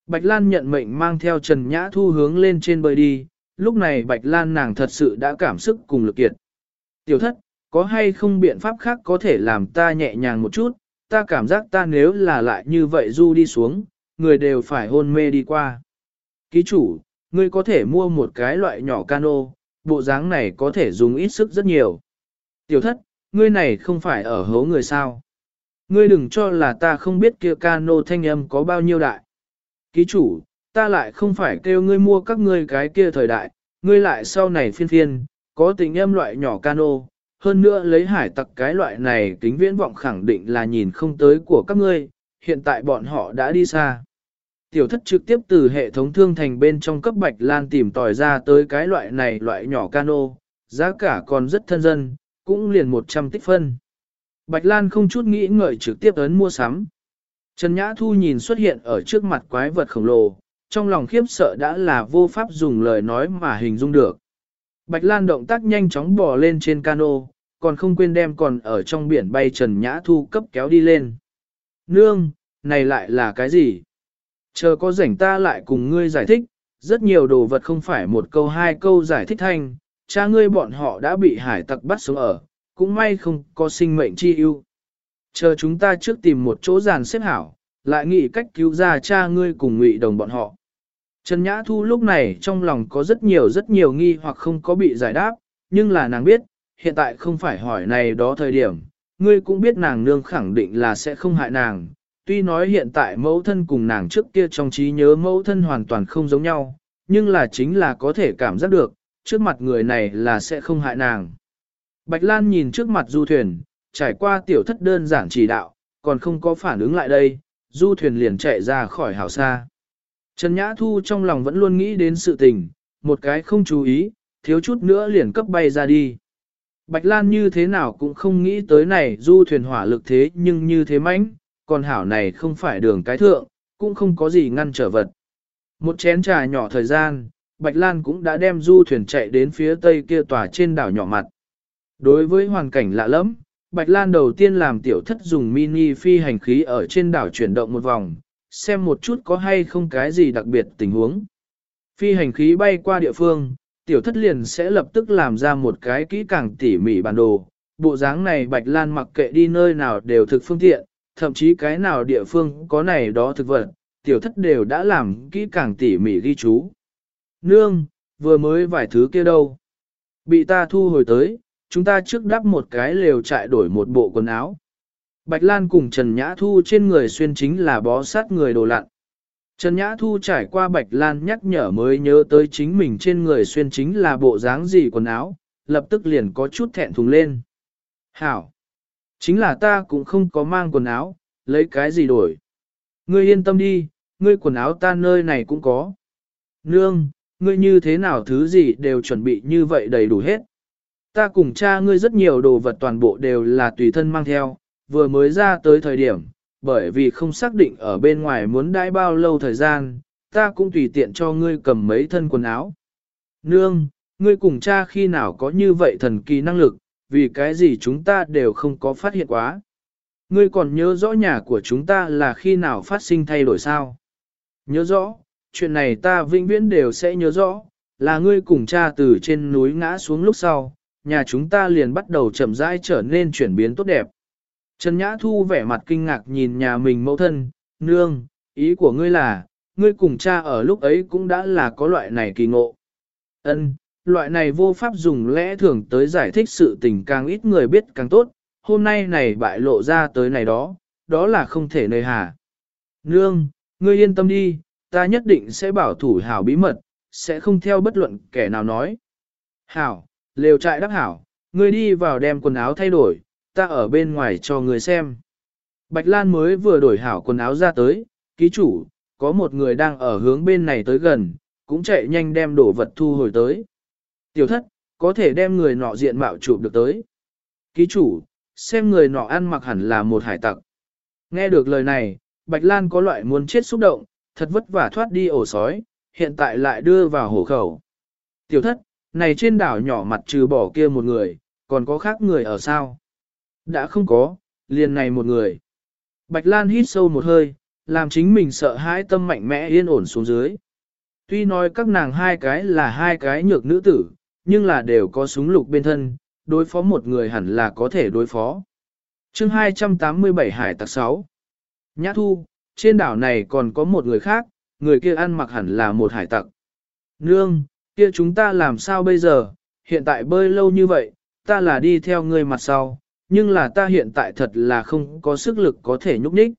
Bạch Lan nhận mệnh mang theo Trần Nhã Thu hướng lên trên bơi đi, lúc này Bạch Lan nàng thật sự đã cảm sức cùng lực kiệt. Tiểu thất, có hay không biện pháp khác có thể làm ta nhẹ nhàng một chút, ta cảm giác ta nếu là lại như vậy du đi xuống, người đều phải hôn mê đi qua. Ký chủ, ngươi có thể mua một cái loại nhỏ cano, bộ dáng này có thể dùng ít sức rất nhiều. Tiểu thất, ngươi này không phải ở hố người sao. Ngươi đừng cho là ta không biết kia cano thanh âm có bao nhiêu đại. Ký chủ, ta lại không phải kêu ngươi mua các ngươi cái kia thời đại, ngươi lại sau này phiên phiên, có tình âm loại nhỏ cano, hơn nữa lấy hải tặc cái loại này kính viễn vọng khẳng định là nhìn không tới của các ngươi, hiện tại bọn họ đã đi xa. Tiểu thất trực tiếp từ hệ thống thương thành bên trong cấp bạch lan tìm tòi ra tới cái loại này loại nhỏ cano, giá cả còn rất thân dân, cũng liền 100 tích phân. Bạch Lan không chút nghĩ ngợi trực tiếp ấn mua sắm. Trần Nhã Thu nhìn xuất hiện ở trước mặt quái vật khổng lồ, trong lòng khiếp sợ đã là vô pháp dùng lời nói mà hình dung được. Bạch Lan động tác nhanh chóng bò lên trên cano, còn không quên đem còn ở trong biển bay Trần Nhã Thu cấp kéo đi lên. Nương, này lại là cái gì? Chờ có rảnh ta lại cùng ngươi giải thích, rất nhiều đồ vật không phải một câu hai câu giải thích thanh, cha ngươi bọn họ đã bị hải tặc bắt sống ở, cũng may không có sinh mệnh chi ưu. Chờ chúng ta trước tìm một chỗ giàn xếp hảo, lại nghĩ cách cứu ra cha ngươi cùng ngụy đồng bọn họ. Trần Nhã Thu lúc này trong lòng có rất nhiều rất nhiều nghi hoặc không có bị giải đáp, nhưng là nàng biết, hiện tại không phải hỏi này đó thời điểm, ngươi cũng biết nàng nương khẳng định là sẽ không hại nàng. Tuy nói hiện tại mẫu thân cùng nàng trước kia trong trí nhớ mẫu thân hoàn toàn không giống nhau, nhưng là chính là có thể cảm giác được, trước mặt người này là sẽ không hại nàng. Bạch Lan nhìn trước mặt du thuyền, trải qua tiểu thất đơn giản chỉ đạo, còn không có phản ứng lại đây, du thuyền liền chạy ra khỏi hào xa. Trần Nhã Thu trong lòng vẫn luôn nghĩ đến sự tình, một cái không chú ý, thiếu chút nữa liền cấp bay ra đi. Bạch Lan như thế nào cũng không nghĩ tới này du thuyền hỏa lực thế nhưng như thế mãnh, còn hảo này không phải đường cái thượng, cũng không có gì ngăn trở vật. Một chén trà nhỏ thời gian, Bạch Lan cũng đã đem du thuyền chạy đến phía tây kia tòa trên đảo nhỏ mặt. Đối với hoàn cảnh lạ lẫm, Bạch Lan đầu tiên làm tiểu thất dùng mini phi hành khí ở trên đảo chuyển động một vòng, xem một chút có hay không cái gì đặc biệt tình huống. Phi hành khí bay qua địa phương, tiểu thất liền sẽ lập tức làm ra một cái kỹ càng tỉ mỉ bản đồ. Bộ dáng này Bạch Lan mặc kệ đi nơi nào đều thực phương tiện, thậm chí cái nào địa phương có này đó thực vật, tiểu thất đều đã làm kỹ càng tỉ mỉ ghi chú. Nương, vừa mới vài thứ kia đâu? Bị ta thu hồi tới, chúng ta trước đắp một cái lều trại đổi một bộ quần áo. Bạch Lan cùng Trần Nhã Thu trên người xuyên chính là bó sát người đồ lặn. Trần Nhã Thu trải qua Bạch Lan nhắc nhở mới nhớ tới chính mình trên người xuyên chính là bộ dáng gì quần áo, lập tức liền có chút thẹn thùng lên. Hảo! Chính là ta cũng không có mang quần áo, lấy cái gì đổi. Ngươi yên tâm đi, ngươi quần áo ta nơi này cũng có. Nương, ngươi như thế nào thứ gì đều chuẩn bị như vậy đầy đủ hết. Ta cùng cha ngươi rất nhiều đồ vật toàn bộ đều là tùy thân mang theo, vừa mới ra tới thời điểm, bởi vì không xác định ở bên ngoài muốn đãi bao lâu thời gian, ta cũng tùy tiện cho ngươi cầm mấy thân quần áo. Nương, ngươi cùng cha khi nào có như vậy thần kỳ năng lực, vì cái gì chúng ta đều không có phát hiện quá. Ngươi còn nhớ rõ nhà của chúng ta là khi nào phát sinh thay đổi sao? Nhớ rõ, chuyện này ta vĩnh viễn đều sẽ nhớ rõ, là ngươi cùng cha từ trên núi ngã xuống lúc sau, nhà chúng ta liền bắt đầu chậm rãi trở nên chuyển biến tốt đẹp. Trần Nhã Thu vẻ mặt kinh ngạc nhìn nhà mình mẫu thân, nương, ý của ngươi là, ngươi cùng cha ở lúc ấy cũng đã là có loại này kỳ ngộ. Ân, loại này vô pháp dùng lẽ thường tới giải thích sự tình càng ít người biết càng tốt, hôm nay này bại lộ ra tới này đó, đó là không thể nơi hà. Nương, ngươi yên tâm đi, ta nhất định sẽ bảo thủ hảo bí mật, sẽ không theo bất luận kẻ nào nói. Hảo, lều trại đắc hảo, ngươi đi vào đem quần áo thay đổi, ta ở bên ngoài cho người xem. Bạch Lan mới vừa đổi hảo quần áo ra tới, ký chủ, có một người đang ở hướng bên này tới gần, cũng chạy nhanh đem đồ vật thu hồi tới. Tiểu thất, có thể đem người nọ diện mạo chụp được tới. Ký chủ, xem người nọ ăn mặc hẳn là một hải tặc. Nghe được lời này, Bạch Lan có loại muốn chết xúc động, thật vất vả thoát đi ổ sói, hiện tại lại đưa vào hổ khẩu. Tiểu thất, này trên đảo nhỏ mặt trừ bỏ kia một người, còn có khác người ở sao? Đã không có, liền này một người. Bạch Lan hít sâu một hơi, làm chính mình sợ hãi tâm mạnh mẽ yên ổn xuống dưới. Tuy nói các nàng hai cái là hai cái nhược nữ tử, nhưng là đều có súng lục bên thân, đối phó một người hẳn là có thể đối phó. chương 287 Hải tặc 6 Nhã thu, trên đảo này còn có một người khác, người kia ăn mặc hẳn là một hải tặc. Nương, kia chúng ta làm sao bây giờ, hiện tại bơi lâu như vậy, ta là đi theo ngươi mặt sau, nhưng là ta hiện tại thật là không có sức lực có thể nhúc nhích.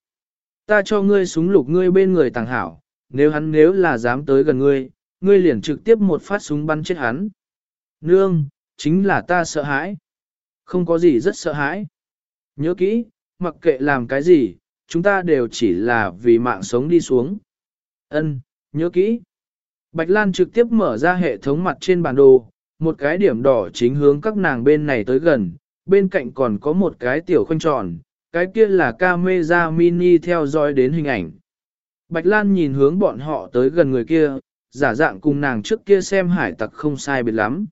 Ta cho ngươi súng lục ngươi bên người tàng hảo, nếu hắn nếu là dám tới gần ngươi, ngươi liền trực tiếp một phát súng bắn chết hắn. Nương, chính là ta sợ hãi. Không có gì rất sợ hãi. Nhớ kỹ, mặc kệ làm cái gì, chúng ta đều chỉ là vì mạng sống đi xuống. Ân, nhớ kỹ. Bạch Lan trực tiếp mở ra hệ thống mặt trên bản đồ, một cái điểm đỏ chính hướng các nàng bên này tới gần, bên cạnh còn có một cái tiểu khoanh tròn, cái kia là camera mini theo dõi đến hình ảnh. Bạch Lan nhìn hướng bọn họ tới gần người kia, giả dạng cùng nàng trước kia xem hải tặc không sai biệt lắm.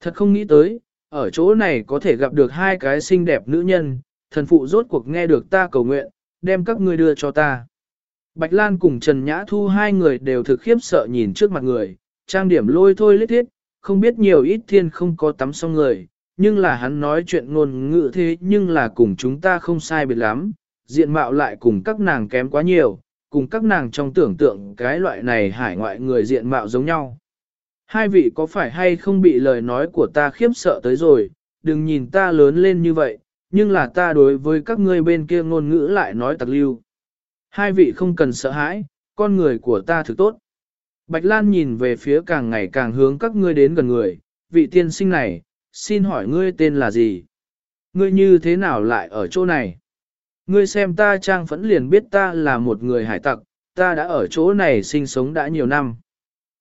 Thật không nghĩ tới, ở chỗ này có thể gặp được hai cái xinh đẹp nữ nhân, thần phụ rốt cuộc nghe được ta cầu nguyện, đem các ngươi đưa cho ta. Bạch Lan cùng Trần Nhã Thu hai người đều thực khiếp sợ nhìn trước mặt người, trang điểm lôi thôi lít thiết, không biết nhiều ít thiên không có tắm xong người, nhưng là hắn nói chuyện ngôn ngữ thế nhưng là cùng chúng ta không sai biệt lắm, diện mạo lại cùng các nàng kém quá nhiều, cùng các nàng trong tưởng tượng cái loại này hải ngoại người diện mạo giống nhau. Hai vị có phải hay không bị lời nói của ta khiếp sợ tới rồi, đừng nhìn ta lớn lên như vậy, nhưng là ta đối với các ngươi bên kia ngôn ngữ lại nói tặc lưu. Hai vị không cần sợ hãi, con người của ta thực tốt. Bạch Lan nhìn về phía càng ngày càng hướng các ngươi đến gần người, vị tiên sinh này, xin hỏi ngươi tên là gì? Ngươi như thế nào lại ở chỗ này? Ngươi xem ta trang phẫn liền biết ta là một người hải tặc, ta đã ở chỗ này sinh sống đã nhiều năm.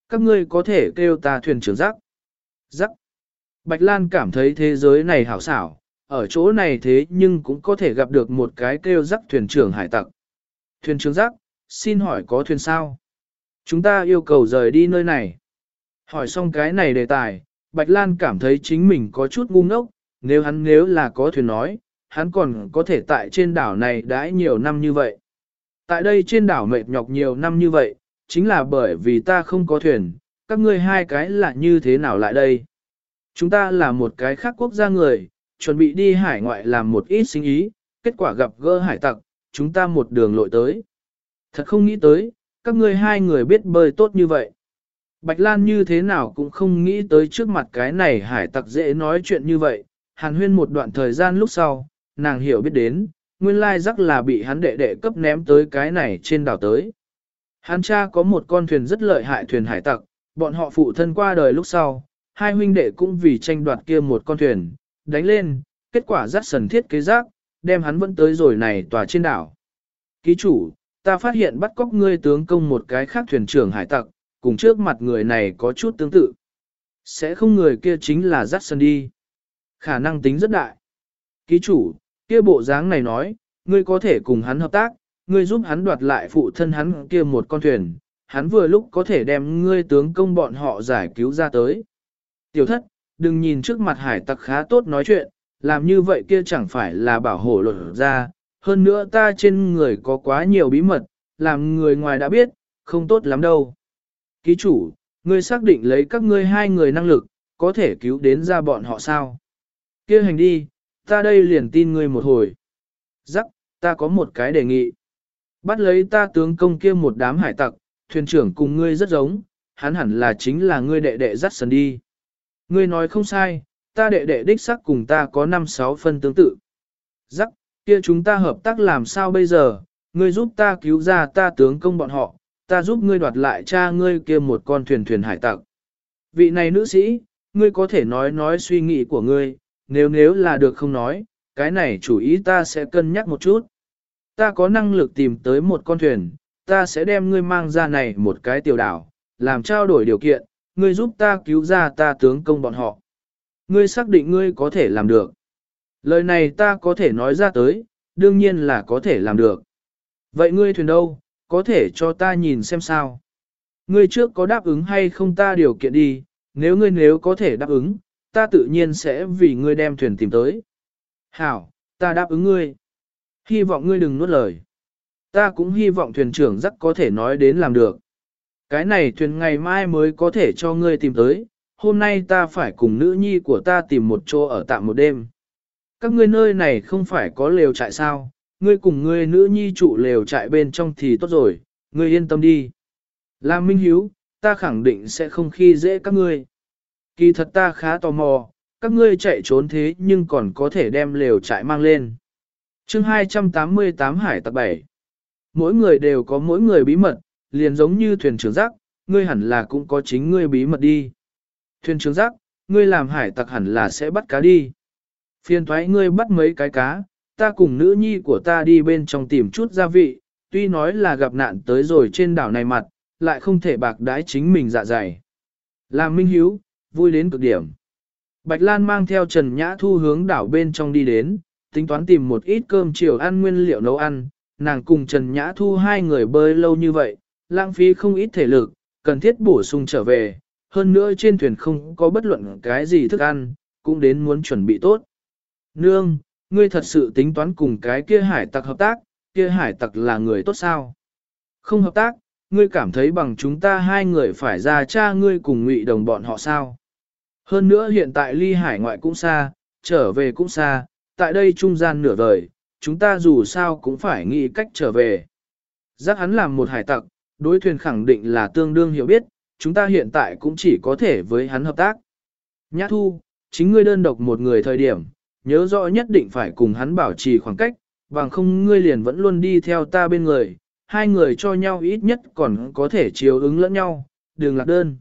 Các ngươi có thể kêu ta thuyền trưởng rắc. Rắc. Bạch Lan cảm thấy thế giới này hảo xảo, ở chỗ này thế nhưng cũng có thể gặp được một cái kêu rắc thuyền trưởng hải tặc. Thuyền trưởng rắc, xin hỏi có thuyền sao? Chúng ta yêu cầu rời đi nơi này. Hỏi xong cái này đề tài, Bạch Lan cảm thấy chính mình có chút ngu ngốc, nếu hắn nếu là có thuyền nói, hắn còn có thể tại trên đảo này đãi nhiều năm như vậy. Tại đây trên đảo mệt nhọc nhiều năm như vậy, chính là bởi vì ta không có thuyền, các ngươi hai cái là như thế nào lại đây? Chúng ta là một cái khác quốc gia người, chuẩn bị đi hải ngoại làm một ít sinh ý, kết quả gặp gỡ hải tặc, chúng ta một đường lội tới. Thật không nghĩ tới, các ngươi hai người biết bơi tốt như vậy. Bạch Lan như thế nào cũng không nghĩ tới trước mặt cái này hải tặc dễ nói chuyện như vậy. Hàn huyên một đoạn thời gian lúc sau, nàng hiểu biết đến, nguyên lai rắc là bị hắn đệ đệ cấp ném tới cái này trên đảo tới. Hắn cha có một con thuyền rất lợi hại thuyền hải tặc, bọn họ phụ thân qua đời lúc sau, hai huynh đệ cũng vì tranh đoạt kia một con thuyền, đánh lên, kết quả rắc sần thiết kế rác, đem hắn vẫn tới rồi này tòa trên đảo. Ký chủ, ta phát hiện bắt cóc ngươi tướng công một cái khác thuyền trưởng hải tặc, cùng trước mặt người này có chút tương tự. Sẽ không người kia chính là Jackson đi. Khả năng tính rất đại. Ký chủ, kia bộ dáng này nói, ngươi có thể cùng hắn hợp tác, ngươi giúp hắn đoạt lại phụ thân hắn kia một con thuyền, hắn vừa lúc có thể đem ngươi tướng công bọn họ giải cứu ra tới. Tiểu thất, đừng nhìn trước mặt hải tặc khá tốt nói chuyện, làm như vậy kia chẳng phải là bảo hộ luật ra, hơn nữa ta trên người có quá nhiều bí mật, làm người ngoài đã biết, không tốt lắm đâu. Ký chủ, ngươi xác định lấy các ngươi hai người năng lực, có thể cứu đến ra bọn họ sao? kia hành đi, ta đây liền tin ngươi một hồi. Giắc, ta có một cái đề nghị. Bắt lấy ta tướng công kia một đám hải tặc, thuyền trưởng cùng ngươi rất giống, hắn hẳn là chính là ngươi đệ đệ dắt sần đi. Ngươi nói không sai, ta đệ đệ đích sắc cùng ta có 5-6 phân tương tự. Giắc, kia chúng ta hợp tác làm sao bây giờ, ngươi giúp ta cứu ra ta tướng công bọn họ, ta giúp ngươi đoạt lại cha ngươi kia một con thuyền thuyền hải tặc. Vị này nữ sĩ, ngươi có thể nói nói suy nghĩ của ngươi, nếu nếu là được không nói, cái này chủ ý ta sẽ cân nhắc một chút. Ta có năng lực tìm tới một con thuyền, ta sẽ đem ngươi mang ra này một cái tiểu đảo, làm trao đổi điều kiện, ngươi giúp ta cứu ra ta tướng công bọn họ. Ngươi xác định ngươi có thể làm được. Lời này ta có thể nói ra tới, đương nhiên là có thể làm được. Vậy ngươi thuyền đâu, có thể cho ta nhìn xem sao? Ngươi trước có đáp ứng hay không ta điều kiện đi, nếu ngươi nếu có thể đáp ứng, ta tự nhiên sẽ vì ngươi đem thuyền tìm tới. Hảo, ta đáp ứng ngươi. Hy vọng ngươi đừng nuốt lời. Ta cũng hy vọng thuyền trưởng rất có thể nói đến làm được. Cái này thuyền ngày mai mới có thể cho ngươi tìm tới, hôm nay ta phải cùng nữ nhi của ta tìm một chỗ ở tạm một đêm. Các ngươi nơi này không phải có lều trại sao, ngươi cùng ngươi nữ nhi trụ lều trại bên trong thì tốt rồi, ngươi yên tâm đi. Lam Minh Hiếu, ta khẳng định sẽ không khi dễ các ngươi. Kỳ thật ta khá tò mò, các ngươi chạy trốn thế nhưng còn có thể đem lều trại mang lên. chương 288 Hải tặc 7 Mỗi người đều có mỗi người bí mật, liền giống như thuyền trưởng giác, ngươi hẳn là cũng có chính ngươi bí mật đi. Thuyền trưởng giác, ngươi làm hải tặc hẳn là sẽ bắt cá đi. Phiên thoái ngươi bắt mấy cái cá, ta cùng nữ nhi của ta đi bên trong tìm chút gia vị, tuy nói là gặp nạn tới rồi trên đảo này mặt, lại không thể bạc đái chính mình dạ dày. Làm minh hiếu, vui đến cực điểm. Bạch Lan mang theo Trần Nhã Thu hướng đảo bên trong đi đến, tính toán tìm một ít cơm chiều ăn nguyên liệu nấu ăn, nàng cùng Trần Nhã Thu hai người bơi lâu như vậy, lãng phí không ít thể lực, cần thiết bổ sung trở về, hơn nữa trên thuyền không có bất luận cái gì thức ăn, cũng đến muốn chuẩn bị tốt. Nương, ngươi thật sự tính toán cùng cái kia hải tặc hợp tác, kia hải tặc là người tốt sao? Không hợp tác, ngươi cảm thấy bằng chúng ta hai người phải ra cha ngươi cùng ngụy đồng bọn họ sao? Hơn nữa hiện tại ly hải ngoại cũng xa, trở về cũng xa, tại đây trung gian nửa vời, chúng ta dù sao cũng phải nghĩ cách trở về. Giác hắn làm một hải tặc, đối thuyền khẳng định là tương đương hiểu biết, chúng ta hiện tại cũng chỉ có thể với hắn hợp tác. Nhã thu, chính ngươi đơn độc một người thời điểm, nhớ rõ nhất định phải cùng hắn bảo trì khoảng cách, bằng không ngươi liền vẫn luôn đi theo ta bên người, hai người cho nhau ít nhất còn có thể chiều ứng lẫn nhau, đừng lạc đơn.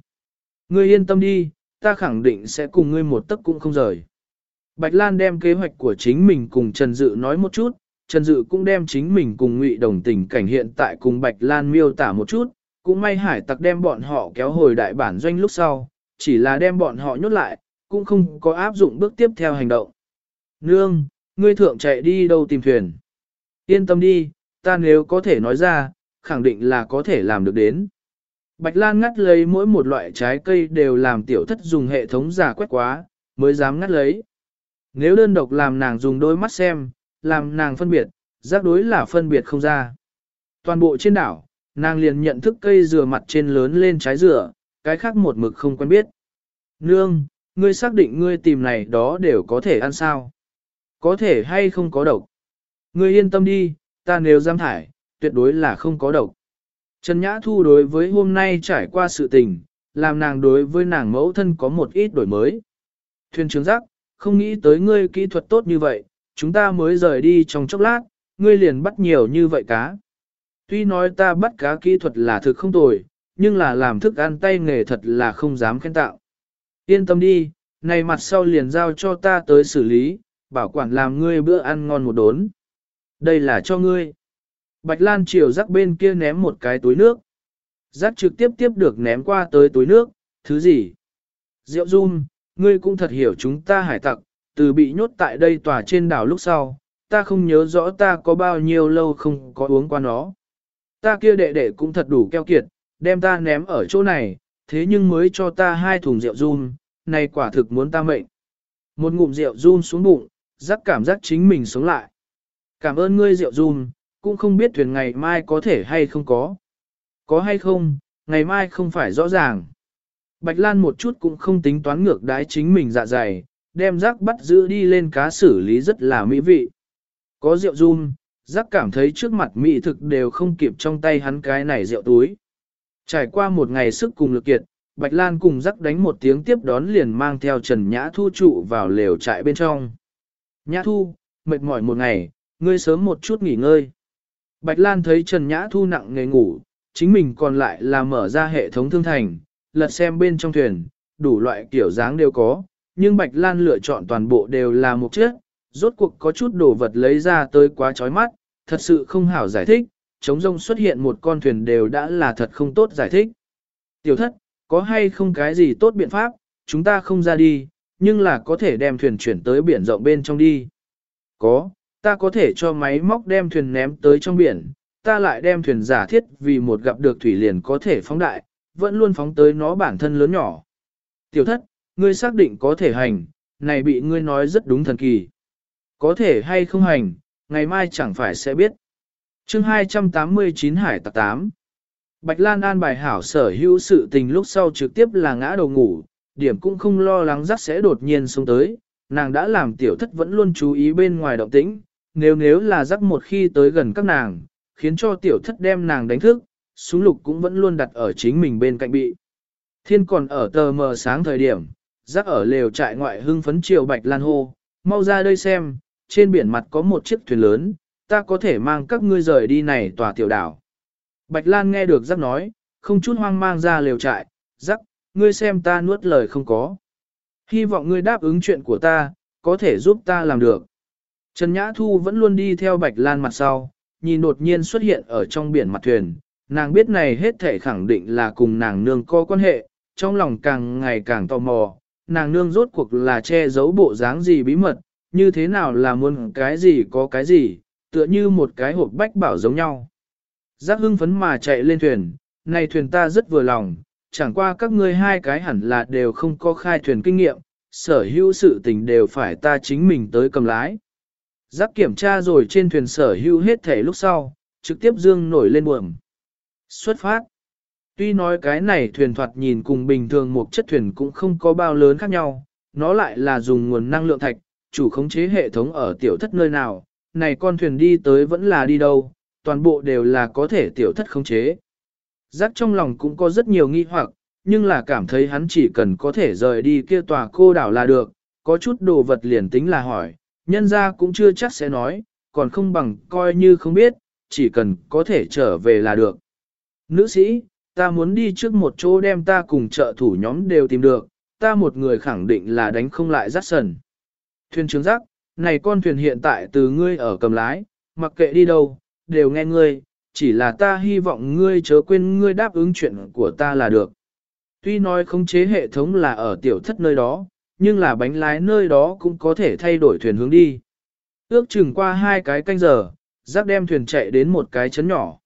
Ngươi yên tâm đi, ta khẳng định sẽ cùng ngươi một tấc cũng không rời. Bạch Lan đem kế hoạch của chính mình cùng Trần Dự nói một chút, Trần Dự cũng đem chính mình cùng Ngụy Đồng tình cảnh hiện tại cùng Bạch Lan miêu tả một chút, cũng may hải tặc đem bọn họ kéo hồi đại bản doanh lúc sau, chỉ là đem bọn họ nhốt lại, cũng không có áp dụng bước tiếp theo hành động. Nương, ngươi thượng chạy đi đâu tìm thuyền? Yên tâm đi, ta nếu có thể nói ra, khẳng định là có thể làm được đến. Bạch Lan ngắt lấy mỗi một loại trái cây đều làm tiểu thất dùng hệ thống giả quét quá, mới dám ngắt lấy. Nếu đơn độc làm nàng dùng đôi mắt xem, làm nàng phân biệt, giác đối là phân biệt không ra. Toàn bộ trên đảo, nàng liền nhận thức cây dừa mặt trên lớn lên trái dừa, cái khác một mực không quen biết. Nương, ngươi xác định ngươi tìm này đó đều có thể ăn sao? Có thể hay không có độc? Ngươi yên tâm đi, ta nếu dám thải, tuyệt đối là không có độc. Trần Nhã Thu đối với hôm nay trải qua sự tình, làm nàng đối với nàng mẫu thân có một ít đổi mới. Thuyền trưởng giác, không nghĩ tới ngươi kỹ thuật tốt như vậy, chúng ta mới rời đi trong chốc lát, ngươi liền bắt nhiều như vậy cá. Tuy nói ta bắt cá kỹ thuật là thực không tồi, nhưng là làm thức ăn tay nghề thật là không dám khen tạo. Yên tâm đi, này mặt sau liền giao cho ta tới xử lý, bảo quản làm ngươi bữa ăn ngon một đốn. Đây là cho ngươi. Bạch Lan chiều rắc bên kia ném một cái túi nước. Rắc trực tiếp tiếp được ném qua tới túi nước, thứ gì? Diệu Dung, ngươi cũng thật hiểu chúng ta hải tặc, từ bị nhốt tại đây tòa trên đảo lúc sau, ta không nhớ rõ ta có bao nhiêu lâu không có uống qua nó. Ta kia đệ đệ cũng thật đủ keo kiệt, đem ta ném ở chỗ này, thế nhưng mới cho ta hai thùng rượu run, này quả thực muốn ta mệnh. Một ngụm rượu run xuống bụng, rắc cảm giác chính mình sống lại. Cảm ơn ngươi rượu run, cũng không biết thuyền ngày mai có thể hay không có. Có hay không, ngày mai không phải rõ ràng. Bạch Lan một chút cũng không tính toán ngược đái chính mình dạ dày, đem rác bắt giữ đi lên cá xử lý rất là mỹ vị. Có rượu run, rác cảm thấy trước mặt mỹ thực đều không kịp trong tay hắn cái này rượu túi. Trải qua một ngày sức cùng lực kiệt, Bạch Lan cùng rắc đánh một tiếng tiếp đón liền mang theo Trần Nhã Thu trụ vào lều trại bên trong. Nhã Thu, mệt mỏi một ngày, ngươi sớm một chút nghỉ ngơi. Bạch Lan thấy Trần Nhã Thu nặng nghề ngủ, chính mình còn lại là mở ra hệ thống thương thành, lật xem bên trong thuyền, đủ loại kiểu dáng đều có, nhưng Bạch Lan lựa chọn toàn bộ đều là một chiếc, rốt cuộc có chút đồ vật lấy ra tới quá chói mắt, thật sự không hảo giải thích, chống rông xuất hiện một con thuyền đều đã là thật không tốt giải thích. Tiểu thất, có hay không cái gì tốt biện pháp, chúng ta không ra đi, nhưng là có thể đem thuyền chuyển tới biển rộng bên trong đi. Có, ta có thể cho máy móc đem thuyền ném tới trong biển, ta lại đem thuyền giả thiết vì một gặp được thủy liền có thể phóng đại, vẫn luôn phóng tới nó bản thân lớn nhỏ. Tiểu thất, ngươi xác định có thể hành, này bị ngươi nói rất đúng thần kỳ. Có thể hay không hành, ngày mai chẳng phải sẽ biết. chương 289 Hải tặc 8 Bạch Lan an bài hảo sở hữu sự tình lúc sau trực tiếp là ngã đầu ngủ, điểm cũng không lo lắng rắc sẽ đột nhiên xuống tới, nàng đã làm tiểu thất vẫn luôn chú ý bên ngoài động tĩnh, nếu nếu là rắc một khi tới gần các nàng, khiến cho tiểu thất đem nàng đánh thức, súng lục cũng vẫn luôn đặt ở chính mình bên cạnh bị. Thiên còn ở tờ mờ sáng thời điểm, rắc ở lều trại ngoại hưng phấn chiều Bạch Lan hô, mau ra đây xem, trên biển mặt có một chiếc thuyền lớn, ta có thể mang các ngươi rời đi này tòa tiểu đảo. Bạch Lan nghe được rắc nói, không chút hoang mang ra lều trại, rắc, ngươi xem ta nuốt lời không có. Hy vọng ngươi đáp ứng chuyện của ta, có thể giúp ta làm được. Trần Nhã Thu vẫn luôn đi theo Bạch Lan mặt sau, nhìn đột nhiên xuất hiện ở trong biển mặt thuyền, nàng biết này hết thể khẳng định là cùng nàng nương có quan hệ, trong lòng càng ngày càng tò mò, nàng nương rốt cuộc là che giấu bộ dáng gì bí mật, như thế nào là muốn cái gì có cái gì, tựa như một cái hộp bách bảo giống nhau. Giác hưng phấn mà chạy lên thuyền, này thuyền ta rất vừa lòng, chẳng qua các ngươi hai cái hẳn là đều không có khai thuyền kinh nghiệm, sở hữu sự tình đều phải ta chính mình tới cầm lái. Giác kiểm tra rồi trên thuyền sở hữu hết thể lúc sau, trực tiếp dương nổi lên buồm. Xuất phát. Tuy nói cái này thuyền thoạt nhìn cùng bình thường một chất thuyền cũng không có bao lớn khác nhau, nó lại là dùng nguồn năng lượng thạch, chủ khống chế hệ thống ở tiểu thất nơi nào, này con thuyền đi tới vẫn là đi đâu, toàn bộ đều là có thể tiểu thất khống chế. Giác trong lòng cũng có rất nhiều nghi hoặc, nhưng là cảm thấy hắn chỉ cần có thể rời đi kia tòa cô đảo là được, có chút đồ vật liền tính là hỏi, nhân ra cũng chưa chắc sẽ nói, còn không bằng coi như không biết, chỉ cần có thể trở về là được. Nữ sĩ, ta muốn đi trước một chỗ đem ta cùng trợ thủ nhóm đều tìm được, ta một người khẳng định là đánh không lại rắt sần. Thuyền trưởng giác, này con thuyền hiện tại từ ngươi ở cầm lái, mặc kệ đi đâu, đều nghe ngươi, chỉ là ta hy vọng ngươi chớ quên ngươi đáp ứng chuyện của ta là được. Tuy nói khống chế hệ thống là ở tiểu thất nơi đó, nhưng là bánh lái nơi đó cũng có thể thay đổi thuyền hướng đi. Ước chừng qua hai cái canh giờ, giác đem thuyền chạy đến một cái chấn nhỏ.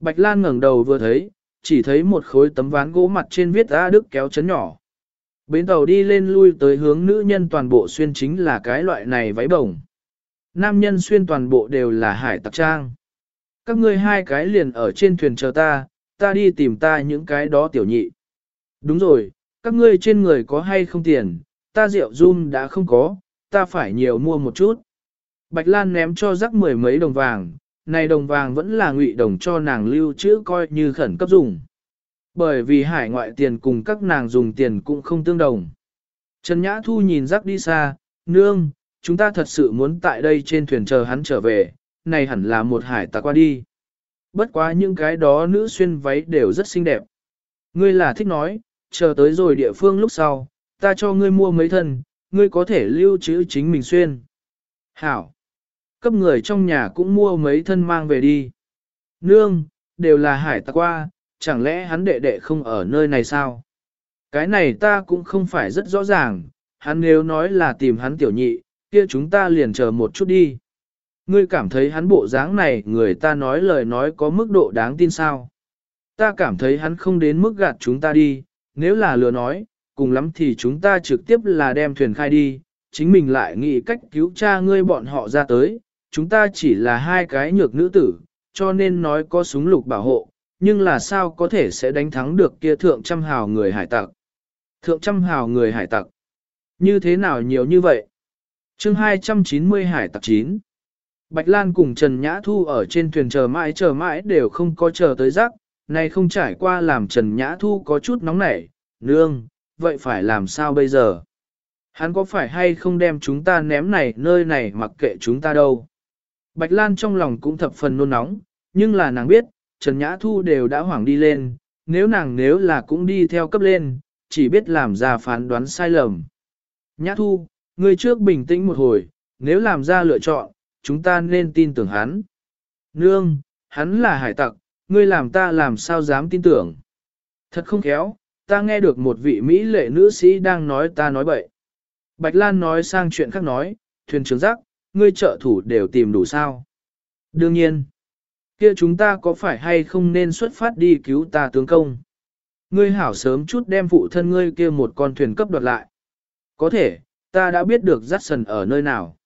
Bạch Lan ngẩng đầu vừa thấy, chỉ thấy một khối tấm ván gỗ mặt trên viết A Đức kéo chấn nhỏ. Bến tàu đi lên lui tới hướng nữ nhân toàn bộ xuyên chính là cái loại này váy bồng. Nam nhân xuyên toàn bộ đều là hải tặc trang. Các ngươi hai cái liền ở trên thuyền chờ ta, ta đi tìm ta những cái đó tiểu nhị. Đúng rồi, các ngươi trên người có hay không tiền, ta rượu rum đã không có, ta phải nhiều mua một chút. Bạch Lan ném cho rắc mười mấy đồng vàng, này đồng vàng vẫn là ngụy đồng cho nàng lưu trữ coi như khẩn cấp dùng. Bởi vì hải ngoại tiền cùng các nàng dùng tiền cũng không tương đồng. Trần Nhã Thu nhìn rắc đi xa, nương, chúng ta thật sự muốn tại đây trên thuyền chờ hắn trở về, này hẳn là một hải tặc qua đi. Bất quá những cái đó nữ xuyên váy đều rất xinh đẹp. Ngươi là thích nói, chờ tới rồi địa phương lúc sau, ta cho ngươi mua mấy thân, ngươi có thể lưu trữ chính mình xuyên. Hảo! Cấp người trong nhà cũng mua mấy thân mang về đi. Nương, đều là hải tặc qua, chẳng lẽ hắn đệ đệ không ở nơi này sao? Cái này ta cũng không phải rất rõ ràng, hắn nếu nói là tìm hắn tiểu nhị, kia chúng ta liền chờ một chút đi. Ngươi cảm thấy hắn bộ dáng này người ta nói lời nói có mức độ đáng tin sao? Ta cảm thấy hắn không đến mức gạt chúng ta đi, nếu là lừa nói, cùng lắm thì chúng ta trực tiếp là đem thuyền khai đi, chính mình lại nghĩ cách cứu cha ngươi bọn họ ra tới, chúng ta chỉ là hai cái nhược nữ tử, cho nên nói có súng lục bảo hộ, nhưng là sao có thể sẽ đánh thắng được kia thượng trăm hào người hải tặc. Thượng trăm hào người hải tặc. Như thế nào nhiều như vậy? chương 290 hải tặc 9. Bạch Lan cùng Trần Nhã Thu ở trên thuyền chờ mãi chờ mãi đều không có chờ tới rắc, này không trải qua làm Trần Nhã Thu có chút nóng nảy, nương, vậy phải làm sao bây giờ? Hắn có phải hay không đem chúng ta ném này nơi này mặc kệ chúng ta đâu? Bạch Lan trong lòng cũng thập phần nôn nóng, nhưng là nàng biết, Trần Nhã Thu đều đã hoảng đi lên, nếu nàng nếu là cũng đi theo cấp lên, chỉ biết làm ra phán đoán sai lầm. Nhã Thu, người trước bình tĩnh một hồi, nếu làm ra lựa chọn, chúng ta nên tin tưởng hắn. Nương, hắn là hải tặc, ngươi làm ta làm sao dám tin tưởng. Thật không khéo, ta nghe được một vị Mỹ lệ nữ sĩ đang nói ta nói bậy. Bạch Lan nói sang chuyện khác nói, thuyền trưởng giác, ngươi trợ thủ đều tìm đủ sao. Đương nhiên, kia chúng ta có phải hay không nên xuất phát đi cứu ta tướng công? Ngươi hảo sớm chút đem phụ thân ngươi kia một con thuyền cấp đoạt lại. Có thể, ta đã biết được Jackson sần ở nơi nào.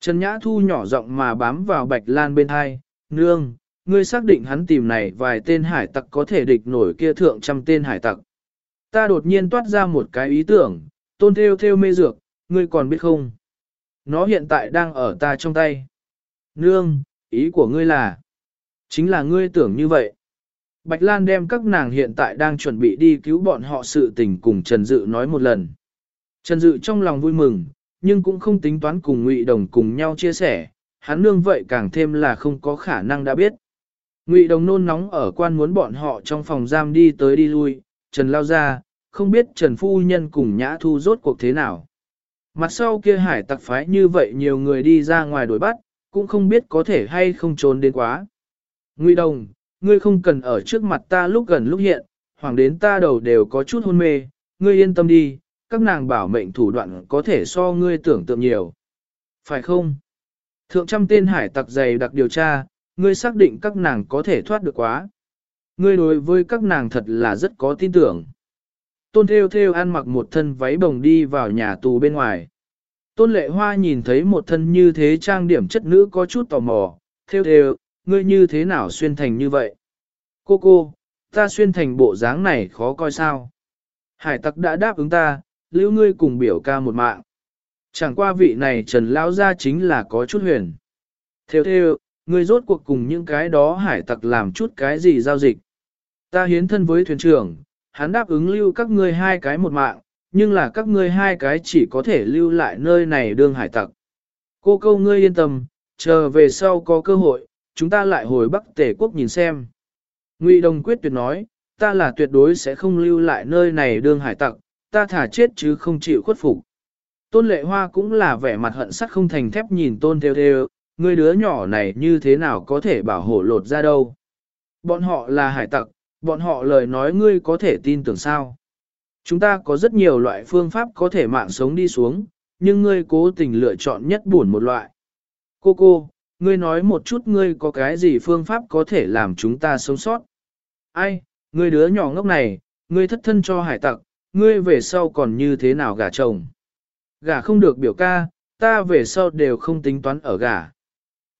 Trần Nhã Thu nhỏ giọng mà bám vào Bạch Lan bên hai, nương, ngươi xác định hắn tìm này vài tên hải tặc có thể địch nổi kia thượng trăm tên hải tặc. Ta đột nhiên toát ra một cái ý tưởng, tôn theo theo mê dược, ngươi còn biết không? Nó hiện tại đang ở ta trong tay. Nương, ý của ngươi là, chính là ngươi tưởng như vậy. Bạch Lan đem các nàng hiện tại đang chuẩn bị đi cứu bọn họ sự tình cùng Trần Dự nói một lần. Trần Dự trong lòng vui mừng, nhưng cũng không tính toán cùng Ngụy Đồng cùng nhau chia sẻ, hắn nương vậy càng thêm là không có khả năng đã biết. Ngụy Đồng nôn nóng ở quan muốn bọn họ trong phòng giam đi tới đi lui, Trần lao ra, không biết Trần Phu Nhân cùng Nhã Thu rốt cuộc thế nào. Mặt sau kia hải tặc phái như vậy nhiều người đi ra ngoài đuổi bắt, cũng không biết có thể hay không trốn đến quá. Ngụy Đồng, ngươi không cần ở trước mặt ta lúc gần lúc hiện, hoàng đến ta đầu đều có chút hôn mê, ngươi yên tâm đi, các nàng bảo mệnh thủ đoạn có thể so ngươi tưởng tượng nhiều. Phải không? Thượng trăm tên hải tặc dày đặc điều tra, ngươi xác định các nàng có thể thoát được quá. Ngươi đối với các nàng thật là rất có tin tưởng. Tôn Theo Theo ăn mặc một thân váy bồng đi vào nhà tù bên ngoài. Tôn Lệ Hoa nhìn thấy một thân như thế trang điểm chất nữ có chút tò mò. Theo Theo, ngươi như thế nào xuyên thành như vậy? Cô cô, ta xuyên thành bộ dáng này khó coi sao? Hải tặc đã đáp ứng ta, lưu ngươi cùng biểu ca một mạng. Chẳng qua vị này trần lão ra chính là có chút huyền. Theo theo, ngươi rốt cuộc cùng những cái đó hải tặc làm chút cái gì giao dịch. Ta hiến thân với thuyền trưởng, hắn đáp ứng lưu các ngươi hai cái một mạng, nhưng là các ngươi hai cái chỉ có thể lưu lại nơi này đương hải tặc. Cô câu ngươi yên tâm, chờ về sau có cơ hội, chúng ta lại hồi Bắc Tề quốc nhìn xem. Ngụy Đồng quyết tuyệt nói, ta là tuyệt đối sẽ không lưu lại nơi này đương hải tặc, ta thả chết chứ không chịu khuất phục. Tôn lệ hoa cũng là vẻ mặt hận sắt không thành thép nhìn tôn theo theo, người đứa nhỏ này như thế nào có thể bảo hộ lột ra đâu. Bọn họ là hải tặc, bọn họ lời nói ngươi có thể tin tưởng sao. Chúng ta có rất nhiều loại phương pháp có thể mạng sống đi xuống, nhưng ngươi cố tình lựa chọn nhất buồn một loại. Cô cô, ngươi nói một chút ngươi có cái gì phương pháp có thể làm chúng ta sống sót. Ai, ngươi đứa nhỏ ngốc này, ngươi thất thân cho hải tặc, ngươi về sau còn như thế nào gả chồng. Gả không được biểu ca, ta về sau đều không tính toán ở gả.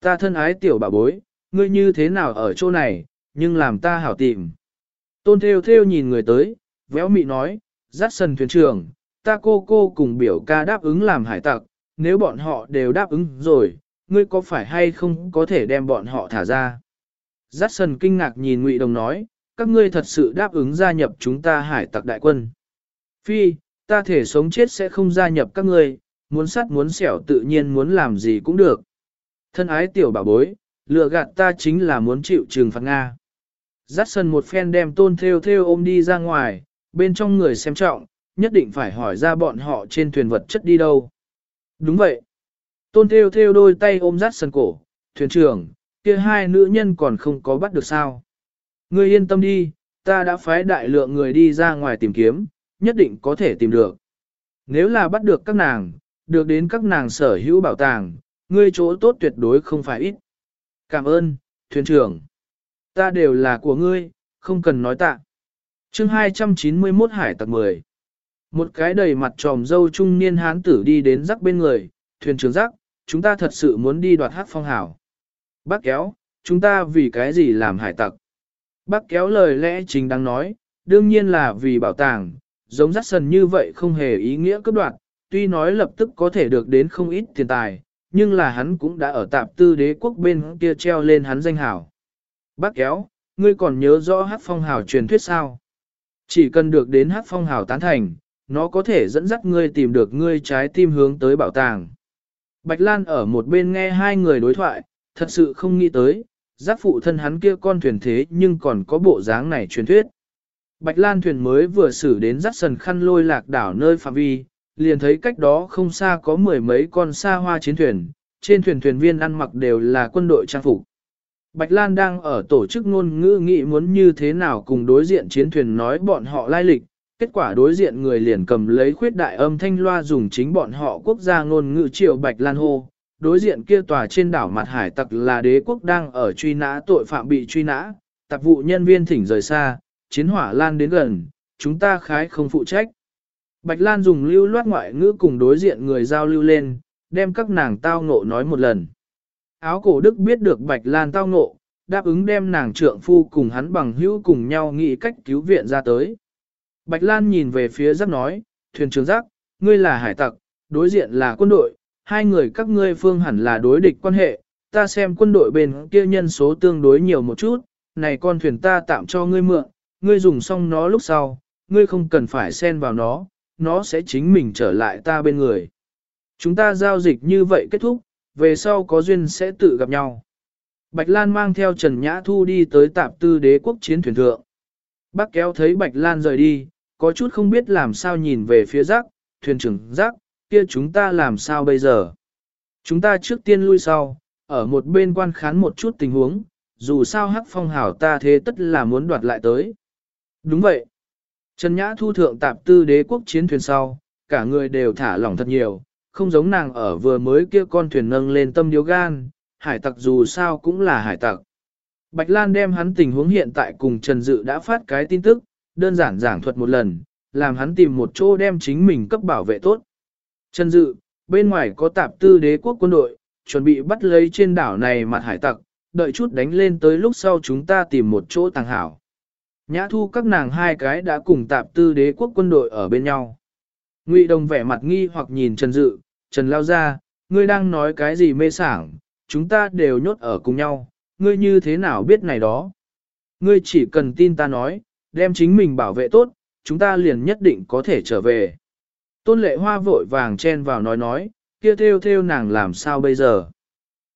Ta thân ái tiểu bà bối, ngươi như thế nào ở chỗ này, nhưng làm ta hảo tìm. Tôn theo theo nhìn người tới, véo mị nói, dắt sân thuyền trưởng, ta cô cô cùng biểu ca đáp ứng làm hải tặc, nếu bọn họ đều đáp ứng rồi, ngươi có phải hay không có thể đem bọn họ thả ra. Dắt sân kinh ngạc nhìn Ngụy Đồng nói, các ngươi thật sự đáp ứng gia nhập chúng ta hải tặc đại quân. Phi, ta thể sống chết sẽ không gia nhập các ngươi, muốn sắt muốn xẻo tự nhiên muốn làm gì cũng được. Thân ái tiểu bảo bối, lừa gạt ta chính là muốn chịu trừng phạt Nga. Dắt sân một phen đem tôn theo theo ôm đi ra ngoài, bên trong người xem trọng, nhất định phải hỏi ra bọn họ trên thuyền vật chất đi đâu. Đúng vậy. Tôn theo theo đôi tay ôm dắt sân cổ, thuyền trưởng, kia hai nữ nhân còn không có bắt được sao. Ngươi yên tâm đi, ta đã phái đại lượng người đi ra ngoài tìm kiếm, nhất định có thể tìm được. Nếu là bắt được các nàng, được đến các nàng sở hữu bảo tàng, ngươi chỗ tốt tuyệt đối không phải ít. Cảm ơn, thuyền trưởng. Ta đều là của ngươi, không cần nói tạ. chương 291 Hải tặc 10 Một cái đầy mặt tròm dâu trung niên hán tử đi đến rắc bên người, thuyền trưởng rắc, chúng ta thật sự muốn đi đoạt hát phong hảo. Bác kéo, chúng ta vì cái gì làm hải tặc? Bác kéo lời lẽ chính đang nói, đương nhiên là vì bảo tàng, giống rắc sần như vậy không hề ý nghĩa cấp đoạn, tuy nói lập tức có thể được đến không ít tiền tài, nhưng là hắn cũng đã ở tạp tư đế quốc bên kia treo lên hắn danh hảo. Bác kéo, ngươi còn nhớ rõ hát phong hào truyền thuyết sao? Chỉ cần được đến hát phong hào tán thành, nó có thể dẫn dắt ngươi tìm được ngươi trái tim hướng tới bảo tàng. Bạch Lan ở một bên nghe hai người đối thoại, thật sự không nghĩ tới, giác phụ thân hắn kia con thuyền thế nhưng còn có bộ dáng này truyền thuyết. Bạch Lan thuyền mới vừa xử đến dắt sần khăn lôi lạc đảo nơi phạm vi, liền thấy cách đó không xa có mười mấy con xa hoa chiến thuyền, trên thuyền thuyền viên ăn mặc đều là quân đội trang phục. Bạch Lan đang ở tổ chức ngôn ngữ nghị muốn như thế nào cùng đối diện chiến thuyền nói bọn họ lai lịch, kết quả đối diện người liền cầm lấy khuyết đại âm thanh loa dùng chính bọn họ quốc gia ngôn ngữ triệu Bạch Lan hô, đối diện kia tòa trên đảo mặt hải tặc là đế quốc đang ở truy nã tội phạm bị truy nã, tạp vụ nhân viên thỉnh rời xa, chiến hỏa lan đến gần, chúng ta khái không phụ trách. Bạch Lan dùng lưu loát ngoại ngữ cùng đối diện người giao lưu lên, đem các nàng tao ngộ nói một lần. Áo cổ đức biết được Bạch Lan tao ngộ, đáp ứng đem nàng trượng phu cùng hắn bằng hữu cùng nhau nghĩ cách cứu viện ra tới. Bạch Lan nhìn về phía giác nói, thuyền trưởng giác, ngươi là hải tặc, đối diện là quân đội, hai người các ngươi phương hẳn là đối địch quan hệ, ta xem quân đội bên kia nhân số tương đối nhiều một chút, này con thuyền ta tạm cho ngươi mượn, ngươi dùng xong nó lúc sau, ngươi không cần phải xen vào nó, nó sẽ chính mình trở lại ta bên người. Chúng ta giao dịch như vậy kết thúc, về sau có duyên sẽ tự gặp nhau. Bạch Lan mang theo Trần Nhã Thu đi tới tạp tư đế quốc chiến thuyền thượng. Bác kéo thấy Bạch Lan rời đi, có chút không biết làm sao nhìn về phía rác, thuyền trưởng rác, kia chúng ta làm sao bây giờ? Chúng ta trước tiên lui sau, ở một bên quan khán một chút tình huống, dù sao hắc phong hảo ta thế tất là muốn đoạt lại tới. Đúng vậy. Trần Nhã thu thượng tạp tư đế quốc chiến thuyền sau, cả người đều thả lỏng thật nhiều, không giống nàng ở vừa mới kia con thuyền nâng lên tâm điếu gan, hải tặc dù sao cũng là hải tặc. Bạch Lan đem hắn tình huống hiện tại cùng Trần Dự đã phát cái tin tức, đơn giản giảng thuật một lần, làm hắn tìm một chỗ đem chính mình cấp bảo vệ tốt. Trần Dự, bên ngoài có tạp tư đế quốc quân đội, chuẩn bị bắt lấy trên đảo này mặt hải tặc, đợi chút đánh lên tới lúc sau chúng ta tìm một chỗ tàng hảo. Nhã thu các nàng hai cái đã cùng tạp tư đế quốc quân đội ở bên nhau. Ngụy Đồng vẻ mặt nghi hoặc nhìn Trần Dự, Trần lao ra, ngươi đang nói cái gì mê sảng, chúng ta đều nhốt ở cùng nhau, ngươi như thế nào biết này đó. Ngươi chỉ cần tin ta nói, đem chính mình bảo vệ tốt, chúng ta liền nhất định có thể trở về. Tôn lệ hoa vội vàng chen vào nói nói, kia theo theo nàng làm sao bây giờ.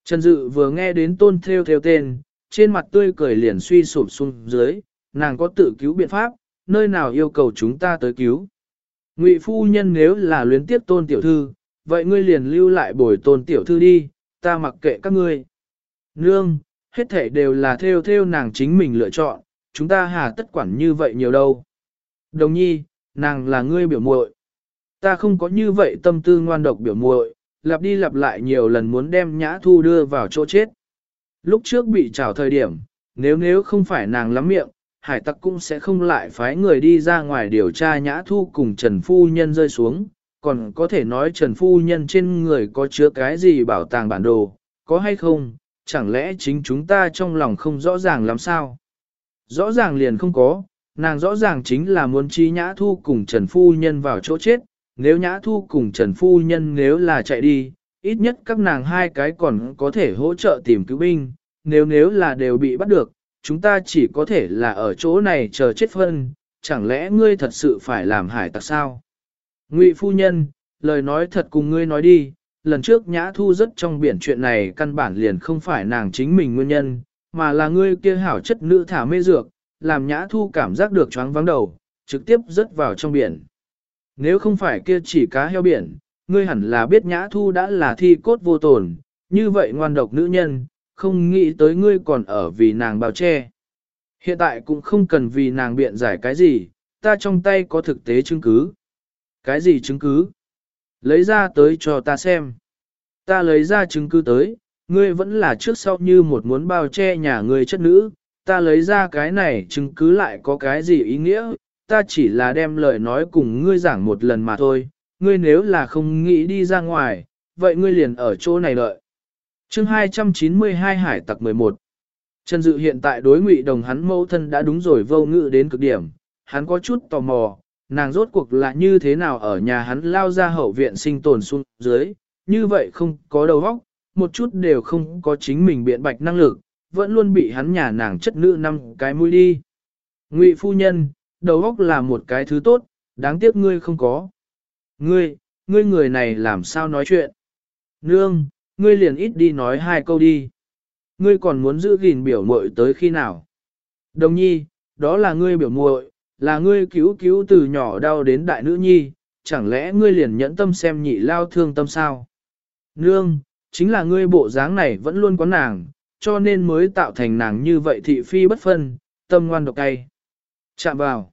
Trần Dự vừa nghe đến tôn theo theo tên, trên mặt tươi cười liền suy sụp xuống dưới, nàng có tự cứu biện pháp, nơi nào yêu cầu chúng ta tới cứu. Ngụy phu nhân nếu là luyến tiếp tôn tiểu thư, vậy ngươi liền lưu lại bồi tôn tiểu thư đi, ta mặc kệ các ngươi. Nương, hết thể đều là theo theo nàng chính mình lựa chọn, chúng ta hà tất quản như vậy nhiều đâu. Đồng nhi, nàng là ngươi biểu muội. Ta không có như vậy tâm tư ngoan độc biểu muội, lặp đi lặp lại nhiều lần muốn đem nhã thu đưa vào chỗ chết. Lúc trước bị trào thời điểm, nếu nếu không phải nàng lắm miệng, hải tặc cũng sẽ không lại phái người đi ra ngoài điều tra nhã thu cùng Trần Phu Nhân rơi xuống, còn có thể nói Trần Phu Nhân trên người có chứa cái gì bảo tàng bản đồ, có hay không, chẳng lẽ chính chúng ta trong lòng không rõ ràng làm sao? Rõ ràng liền không có, nàng rõ ràng chính là muốn trí nhã thu cùng Trần Phu Nhân vào chỗ chết, nếu nhã thu cùng Trần Phu Nhân nếu là chạy đi, ít nhất các nàng hai cái còn có thể hỗ trợ tìm cứu binh, nếu nếu là đều bị bắt được, chúng ta chỉ có thể là ở chỗ này chờ chết phân, chẳng lẽ ngươi thật sự phải làm hải tặc sao? Ngụy phu nhân, lời nói thật cùng ngươi nói đi, lần trước nhã thu rất trong biển chuyện này căn bản liền không phải nàng chính mình nguyên nhân, mà là ngươi kia hảo chất nữ thả mê dược, làm nhã thu cảm giác được choáng vắng đầu, trực tiếp rớt vào trong biển. Nếu không phải kia chỉ cá heo biển, ngươi hẳn là biết nhã thu đã là thi cốt vô tổn, như vậy ngoan độc nữ nhân, không nghĩ tới ngươi còn ở vì nàng bao che. Hiện tại cũng không cần vì nàng biện giải cái gì, ta trong tay có thực tế chứng cứ. Cái gì chứng cứ? Lấy ra tới cho ta xem. Ta lấy ra chứng cứ tới, ngươi vẫn là trước sau như một muốn bao che nhà ngươi chất nữ, ta lấy ra cái này chứng cứ lại có cái gì ý nghĩa, ta chỉ là đem lời nói cùng ngươi giảng một lần mà thôi, ngươi nếu là không nghĩ đi ra ngoài, vậy ngươi liền ở chỗ này đợi chương 292 Hải tặc 11 Trần Dự hiện tại đối ngụy đồng hắn mẫu thân đã đúng rồi vô ngự đến cực điểm, hắn có chút tò mò, nàng rốt cuộc là như thế nào ở nhà hắn lao ra hậu viện sinh tồn xuống dưới, như vậy không có đầu óc, một chút đều không có chính mình biện bạch năng lực, vẫn luôn bị hắn nhà nàng chất nữ năm cái mũi đi. Ngụy phu nhân, đầu óc là một cái thứ tốt, đáng tiếc ngươi không có. Ngươi, ngươi người này làm sao nói chuyện? Nương, ngươi liền ít đi nói hai câu đi. Ngươi còn muốn giữ gìn biểu muội tới khi nào? Đồng nhi, đó là ngươi biểu muội, là ngươi cứu cứu từ nhỏ đau đến đại nữ nhi, chẳng lẽ ngươi liền nhẫn tâm xem nhị lao thương tâm sao? Nương, chính là ngươi bộ dáng này vẫn luôn có nàng, cho nên mới tạo thành nàng như vậy thị phi bất phân, tâm ngoan độc cay. Chạm vào,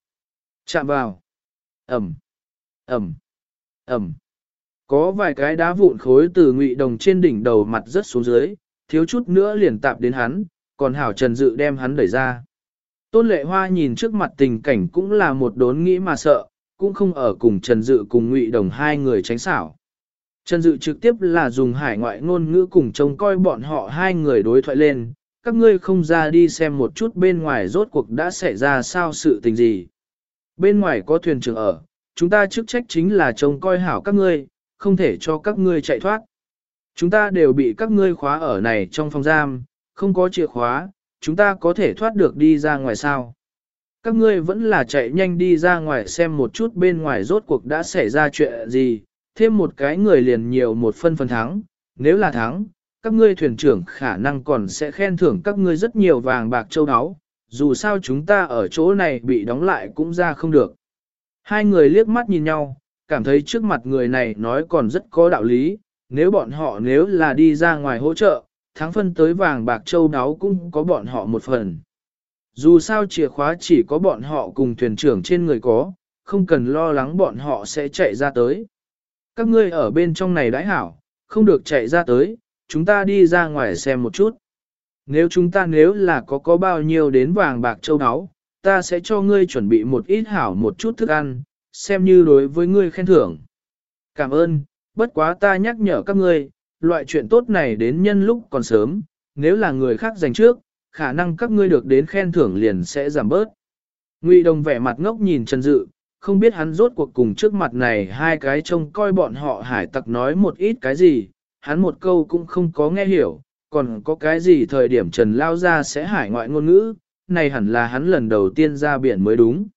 chạm vào, ẩm, ẩm, ẩm. Có vài cái đá vụn khối từ ngụy đồng trên đỉnh đầu mặt rất xuống dưới, thiếu chút nữa liền tạp đến hắn, còn hảo trần dự đem hắn đẩy ra. Tôn lệ hoa nhìn trước mặt tình cảnh cũng là một đốn nghĩ mà sợ, cũng không ở cùng Trần Dự cùng Ngụy Đồng hai người tránh xảo. Trần Dự trực tiếp là dùng hải ngoại ngôn ngữ cùng trông coi bọn họ hai người đối thoại lên, các ngươi không ra đi xem một chút bên ngoài rốt cuộc đã xảy ra sao sự tình gì. Bên ngoài có thuyền trưởng ở, chúng ta chức trách chính là trông coi hảo các ngươi, không thể cho các ngươi chạy thoát. Chúng ta đều bị các ngươi khóa ở này trong phòng giam, không có chìa khóa, chúng ta có thể thoát được đi ra ngoài sao. Các ngươi vẫn là chạy nhanh đi ra ngoài xem một chút bên ngoài rốt cuộc đã xảy ra chuyện gì, thêm một cái người liền nhiều một phân phần thắng, nếu là thắng, các ngươi thuyền trưởng khả năng còn sẽ khen thưởng các ngươi rất nhiều vàng bạc châu áo, dù sao chúng ta ở chỗ này bị đóng lại cũng ra không được. Hai người liếc mắt nhìn nhau, cảm thấy trước mặt người này nói còn rất có đạo lý, nếu bọn họ nếu là đi ra ngoài hỗ trợ, thắng phân tới vàng bạc châu đáo cũng có bọn họ một phần. Dù sao chìa khóa chỉ có bọn họ cùng thuyền trưởng trên người có, không cần lo lắng bọn họ sẽ chạy ra tới. Các ngươi ở bên trong này đãi hảo, không được chạy ra tới, chúng ta đi ra ngoài xem một chút. Nếu chúng ta nếu là có có bao nhiêu đến vàng bạc châu áo, ta sẽ cho ngươi chuẩn bị một ít hảo một chút thức ăn, xem như đối với ngươi khen thưởng. Cảm ơn, bất quá ta nhắc nhở các ngươi, loại chuyện tốt này đến nhân lúc còn sớm, nếu là người khác giành trước, khả năng các ngươi được đến khen thưởng liền sẽ giảm bớt. Ngụy Đồng vẻ mặt ngốc nhìn Trần Dự, không biết hắn rốt cuộc cùng trước mặt này hai cái trông coi bọn họ hải tặc nói một ít cái gì, hắn một câu cũng không có nghe hiểu, còn có cái gì thời điểm Trần lao ra sẽ hải ngoại ngôn ngữ, này hẳn là hắn lần đầu tiên ra biển mới đúng.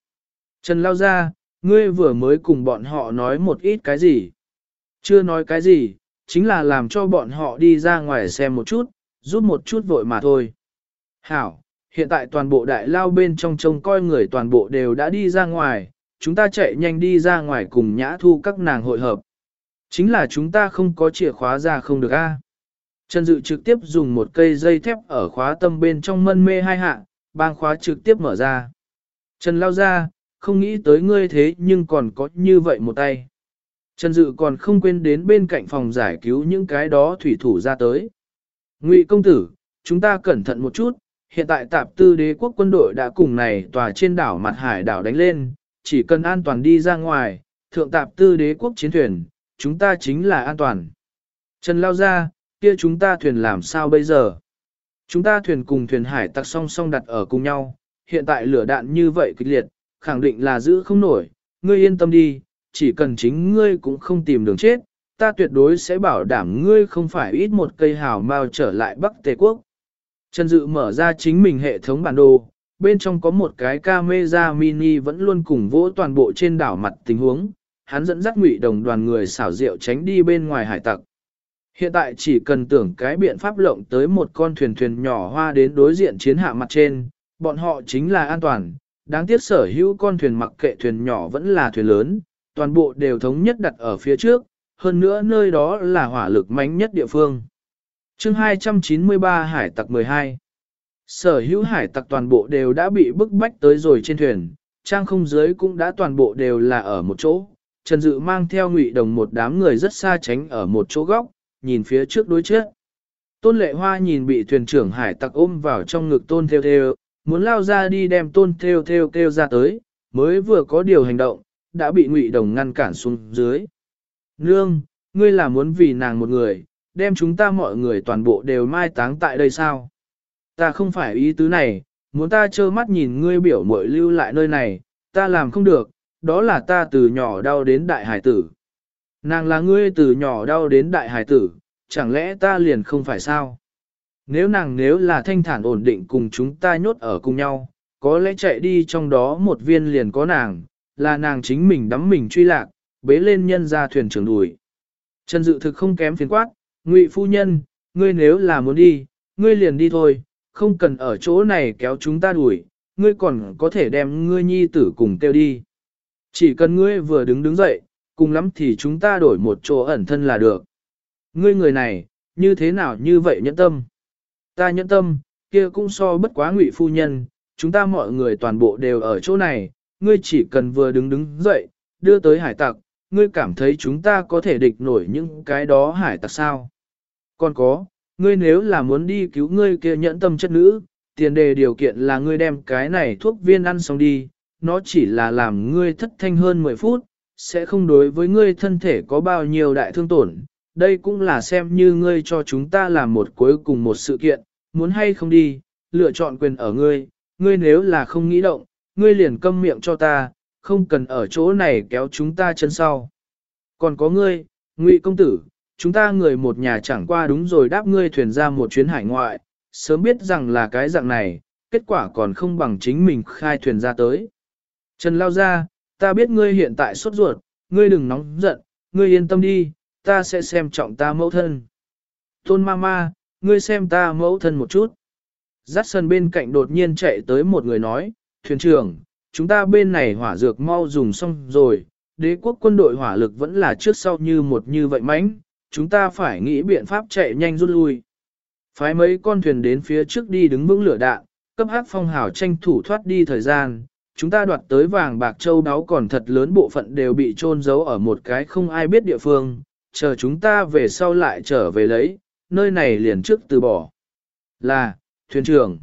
Trần lao ra, ngươi vừa mới cùng bọn họ nói một ít cái gì? Chưa nói cái gì, chính là làm cho bọn họ đi ra ngoài xem một chút, giúp một chút vội mà thôi. Hảo, hiện tại toàn bộ đại lao bên trong trông coi người toàn bộ đều đã đi ra ngoài, chúng ta chạy nhanh đi ra ngoài cùng nhã thu các nàng hội hợp. Chính là chúng ta không có chìa khóa ra không được a. Trần Dự trực tiếp dùng một cây dây thép ở khóa tâm bên trong mân mê hai hạ, bang khóa trực tiếp mở ra. Trần lao ra, không nghĩ tới ngươi thế nhưng còn có như vậy một tay. Trần Dự còn không quên đến bên cạnh phòng giải cứu những cái đó thủy thủ ra tới. Ngụy công tử, chúng ta cẩn thận một chút, hiện tại tạp tư đế quốc quân đội đã cùng này tòa trên đảo mặt hải đảo đánh lên, chỉ cần an toàn đi ra ngoài, thượng tạp tư đế quốc chiến thuyền, chúng ta chính là an toàn. Trần lao ra, kia chúng ta thuyền làm sao bây giờ? Chúng ta thuyền cùng thuyền hải tặc song song đặt ở cùng nhau, hiện tại lửa đạn như vậy kịch liệt, khẳng định là giữ không nổi, ngươi yên tâm đi, chỉ cần chính ngươi cũng không tìm đường chết, ta tuyệt đối sẽ bảo đảm ngươi không phải ít một cây hào mao trở lại Bắc Tề Quốc. Trần Dự mở ra chính mình hệ thống bản đồ, bên trong có một cái camera mini vẫn luôn cùng vỗ toàn bộ trên đảo mặt tình huống, hắn dẫn dắt ngụy đồng đoàn người xảo diệu tránh đi bên ngoài hải tặc. Hiện tại chỉ cần tưởng cái biện pháp lộng tới một con thuyền thuyền nhỏ hoa đến đối diện chiến hạ mặt trên, bọn họ chính là an toàn, đáng tiếc sở hữu con thuyền mặc kệ thuyền nhỏ vẫn là thuyền lớn, toàn bộ đều thống nhất đặt ở phía trước, hơn nữa nơi đó là hỏa lực mạnh nhất địa phương. chương 293 Hải tặc 12 Sở hữu hải tặc toàn bộ đều đã bị bức bách tới rồi trên thuyền, trang không dưới cũng đã toàn bộ đều là ở một chỗ. Trần Dự mang theo ngụy đồng một đám người rất xa tránh ở một chỗ góc, nhìn phía trước đối trước. Tôn lệ hoa nhìn bị thuyền trưởng hải tặc ôm vào trong ngực tôn theo theo, muốn lao ra đi đem tôn theo theo theo ra tới, mới vừa có điều hành động, đã bị ngụy đồng ngăn cản xuống dưới. Nương, ngươi là muốn vì nàng một người, đem chúng ta mọi người toàn bộ đều mai táng tại đây sao? Ta không phải ý tứ này, muốn ta trơ mắt nhìn ngươi biểu muội lưu lại nơi này, ta làm không được, đó là ta từ nhỏ đau đến đại hải tử. Nàng là ngươi từ nhỏ đau đến đại hải tử, chẳng lẽ ta liền không phải sao? Nếu nàng nếu là thanh thản ổn định cùng chúng ta nhốt ở cùng nhau, có lẽ chạy đi trong đó một viên liền có nàng, là nàng chính mình đắm mình truy lạc, bế lên nhân ra thuyền trưởng đuổi. Trần Dự thực không kém phiền quát, Ngụy phu nhân, ngươi nếu là muốn đi, ngươi liền đi thôi, không cần ở chỗ này kéo chúng ta đuổi, ngươi còn có thể đem ngươi nhi tử cùng kêu đi. Chỉ cần ngươi vừa đứng đứng dậy, cùng lắm thì chúng ta đổi một chỗ ẩn thân là được. Ngươi người này, như thế nào như vậy nhẫn tâm? Ta nhẫn tâm, kia cũng so bất quá ngụy phu nhân, chúng ta mọi người toàn bộ đều ở chỗ này, ngươi chỉ cần vừa đứng đứng dậy, đưa tới hải tặc, ngươi cảm thấy chúng ta có thể địch nổi những cái đó hải tặc sao? Còn có, ngươi nếu là muốn đi cứu ngươi kia nhẫn tâm chất nữ, tiền đề điều kiện là ngươi đem cái này thuốc viên ăn xong đi, nó chỉ là làm ngươi thất thanh hơn 10 phút, sẽ không đối với ngươi thân thể có bao nhiêu đại thương tổn. Đây cũng là xem như ngươi cho chúng ta làm một cuối cùng một sự kiện, muốn hay không đi, lựa chọn quyền ở ngươi, ngươi nếu là không nghĩ động, ngươi liền câm miệng cho ta, không cần ở chỗ này kéo chúng ta chân sau. Còn có ngươi, ngụy công tử, chúng ta người một nhà chẳng qua đúng rồi đáp ngươi thuyền ra một chuyến hải ngoại, sớm biết rằng là cái dạng này, kết quả còn không bằng chính mình khai thuyền ra tới. Trần lao ra, ta biết ngươi hiện tại sốt ruột, ngươi đừng nóng giận, ngươi yên tâm đi, ta sẽ xem trọng ta mẫu thân. Tôn mama, ngươi xem ta mẫu thân một chút. Dắt sân bên cạnh đột nhiên chạy tới một người nói, thuyền trưởng, chúng ta bên này hỏa dược mau dùng xong rồi, đế quốc quân đội hỏa lực vẫn là trước sau như một như vậy mãnh, chúng ta phải nghĩ biện pháp chạy nhanh rút lui. Phái mấy con thuyền đến phía trước đi đứng vững lửa đạn, cấp hát phong hào tranh thủ thoát đi thời gian, chúng ta đoạt tới vàng bạc châu đáo còn thật lớn bộ phận đều bị trôn giấu ở một cái không ai biết địa phương, chờ chúng ta về sau lại trở về lấy, nơi này liền trước từ bỏ. Là, thuyền trưởng.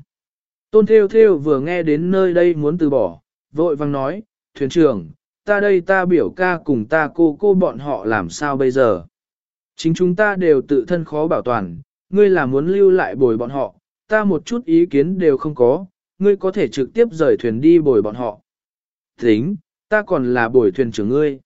Tôn Theo Theo vừa nghe đến nơi đây muốn từ bỏ, vội vang nói, thuyền trưởng, ta đây ta biểu ca cùng ta cô cô bọn họ làm sao bây giờ. Chính chúng ta đều tự thân khó bảo toàn, ngươi là muốn lưu lại bồi bọn họ, ta một chút ý kiến đều không có, ngươi có thể trực tiếp rời thuyền đi bồi bọn họ. Tính, ta còn là bồi thuyền trưởng ngươi.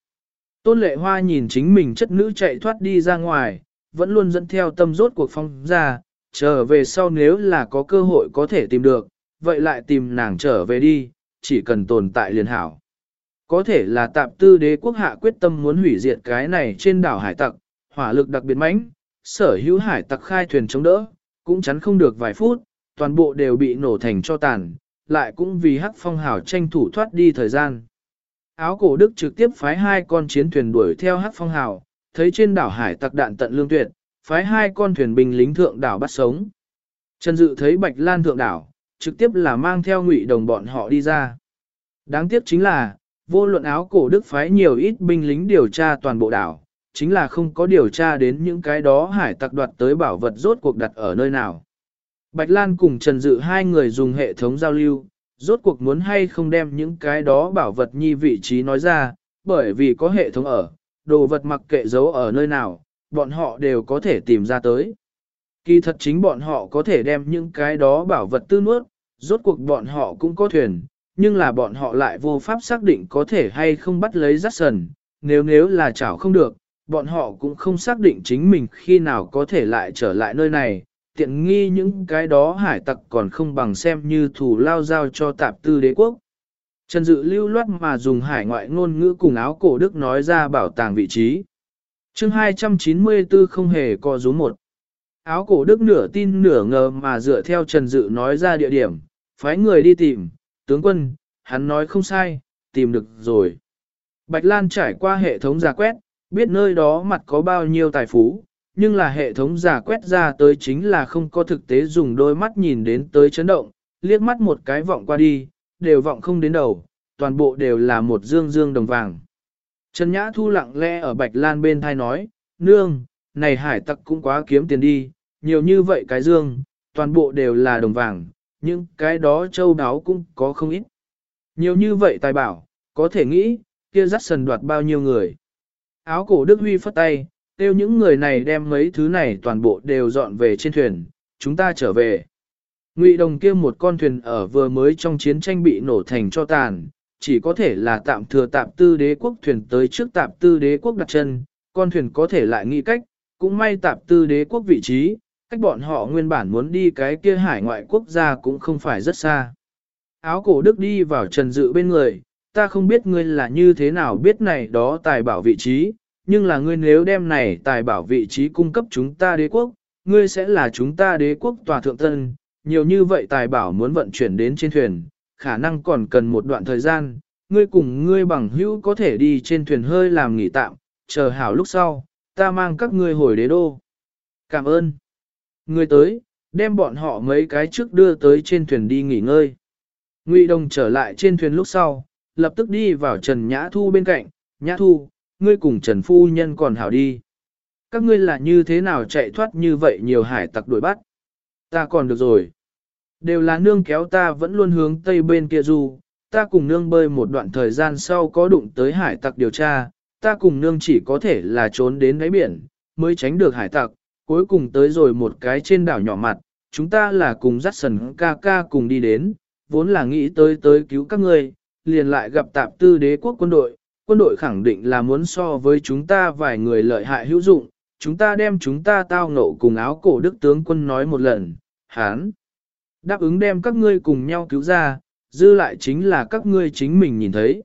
Tôn lệ hoa nhìn chính mình chất nữ chạy thoát đi ra ngoài, vẫn luôn dẫn theo tâm rốt cuộc phong ra, trở về sau nếu là có cơ hội có thể tìm được, vậy lại tìm nàng trở về đi, chỉ cần tồn tại liền hảo. Có thể là tạp tư đế quốc hạ quyết tâm muốn hủy diệt cái này trên đảo hải tặc, hỏa lực đặc biệt mãnh, sở hữu hải tặc khai thuyền chống đỡ, cũng chắn không được vài phút, toàn bộ đều bị nổ thành cho tàn, lại cũng vì hắc phong hào tranh thủ thoát đi thời gian. Áo cổ Đức trực tiếp phái hai con chiến thuyền đuổi theo hát phong hào, thấy trên đảo hải tặc đạn tận lương tuyệt, phái hai con thuyền binh lính thượng đảo bắt sống. Trần Dự thấy Bạch Lan thượng đảo, trực tiếp là mang theo ngụy đồng bọn họ đi ra. Đáng tiếc chính là, vô luận áo cổ Đức phái nhiều ít binh lính điều tra toàn bộ đảo, chính là không có điều tra đến những cái đó hải tặc đoạt tới bảo vật rốt cuộc đặt ở nơi nào. Bạch Lan cùng Trần Dự hai người dùng hệ thống giao lưu, rốt cuộc muốn hay không đem những cái đó bảo vật nhi vị trí nói ra, bởi vì có hệ thống ở, đồ vật mặc kệ giấu ở nơi nào, bọn họ đều có thể tìm ra tới. Kỳ thật chính bọn họ có thể đem những cái đó bảo vật tư nuốt, rốt cuộc bọn họ cũng có thuyền, nhưng là bọn họ lại vô pháp xác định có thể hay không bắt lấy rắt sần, nếu nếu là chảo không được, bọn họ cũng không xác định chính mình khi nào có thể lại trở lại nơi này, tiện nghi những cái đó hải tặc còn không bằng xem như thủ lao giao cho tạp tư đế quốc. Trần Dự lưu loát mà dùng hải ngoại ngôn ngữ cùng áo cổ đức nói ra bảo tàng vị trí. chương 294 không hề có rú một. Áo cổ đức nửa tin nửa ngờ mà dựa theo Trần Dự nói ra địa điểm, phái người đi tìm, tướng quân, hắn nói không sai, tìm được rồi. Bạch Lan trải qua hệ thống giả quét, biết nơi đó mặt có bao nhiêu tài phú, nhưng là hệ thống giả quét ra tới chính là không có thực tế dùng đôi mắt nhìn đến tới chấn động, liếc mắt một cái vọng qua đi, đều vọng không đến đầu, toàn bộ đều là một dương dương đồng vàng. Trần Nhã Thu lặng lẽ ở Bạch Lan bên thai nói, nương, này hải tặc cũng quá kiếm tiền đi, nhiều như vậy cái dương, toàn bộ đều là đồng vàng, nhưng cái đó châu đáo cũng có không ít. Nhiều như vậy tài bảo, có thể nghĩ, kia dắt sần đoạt bao nhiêu người. Áo cổ Đức Huy phất tay, kêu những người này đem mấy thứ này toàn bộ đều dọn về trên thuyền, chúng ta trở về. Ngụy đồng kia một con thuyền ở vừa mới trong chiến tranh bị nổ thành cho tàn, chỉ có thể là tạm thừa tạp tư đế quốc thuyền tới trước tạp tư đế quốc đặt chân, con thuyền có thể lại nghĩ cách, cũng may tạp tư đế quốc vị trí, cách bọn họ nguyên bản muốn đi cái kia hải ngoại quốc gia cũng không phải rất xa. Áo cổ đức đi vào trần dự bên người, ta không biết ngươi là như thế nào biết này đó tài bảo vị trí, nhưng là ngươi nếu đem này tài bảo vị trí cung cấp chúng ta đế quốc, ngươi sẽ là chúng ta đế quốc tòa thượng tân, nhiều như vậy tài bảo muốn vận chuyển đến trên thuyền, khả năng còn cần một đoạn thời gian, ngươi cùng ngươi bằng hữu có thể đi trên thuyền hơi làm nghỉ tạm, chờ hảo lúc sau, ta mang các ngươi hồi đế đô. Cảm ơn. Ngươi tới, đem bọn họ mấy cái trước đưa tới trên thuyền đi nghỉ ngơi. Ngụy Đồng trở lại trên thuyền lúc sau, lập tức đi vào Trần Nhã Thu bên cạnh, Nhã Thu, ngươi cùng Trần Phu Nhân còn hảo đi. Các ngươi là như thế nào chạy thoát như vậy nhiều hải tặc đuổi bắt? Ta còn được rồi. Đều là nương kéo ta vẫn luôn hướng tây bên kia du, ta cùng nương bơi một đoạn thời gian sau có đụng tới hải tặc điều tra, ta cùng nương chỉ có thể là trốn đến đáy biển, mới tránh được hải tặc, cuối cùng tới rồi một cái trên đảo nhỏ mặt, chúng ta là cùng dắt sần ca ca cùng đi đến, vốn là nghĩ tới tới cứu các ngươi, liền lại gặp tạp tư đế quốc quân đội, quân đội khẳng định là muốn so với chúng ta vài người lợi hại hữu dụng, chúng ta đem chúng ta tao ngộ cùng áo cổ đức tướng quân nói một lần, hán. Đáp ứng đem các ngươi cùng nhau cứu ra, dư lại chính là các ngươi chính mình nhìn thấy.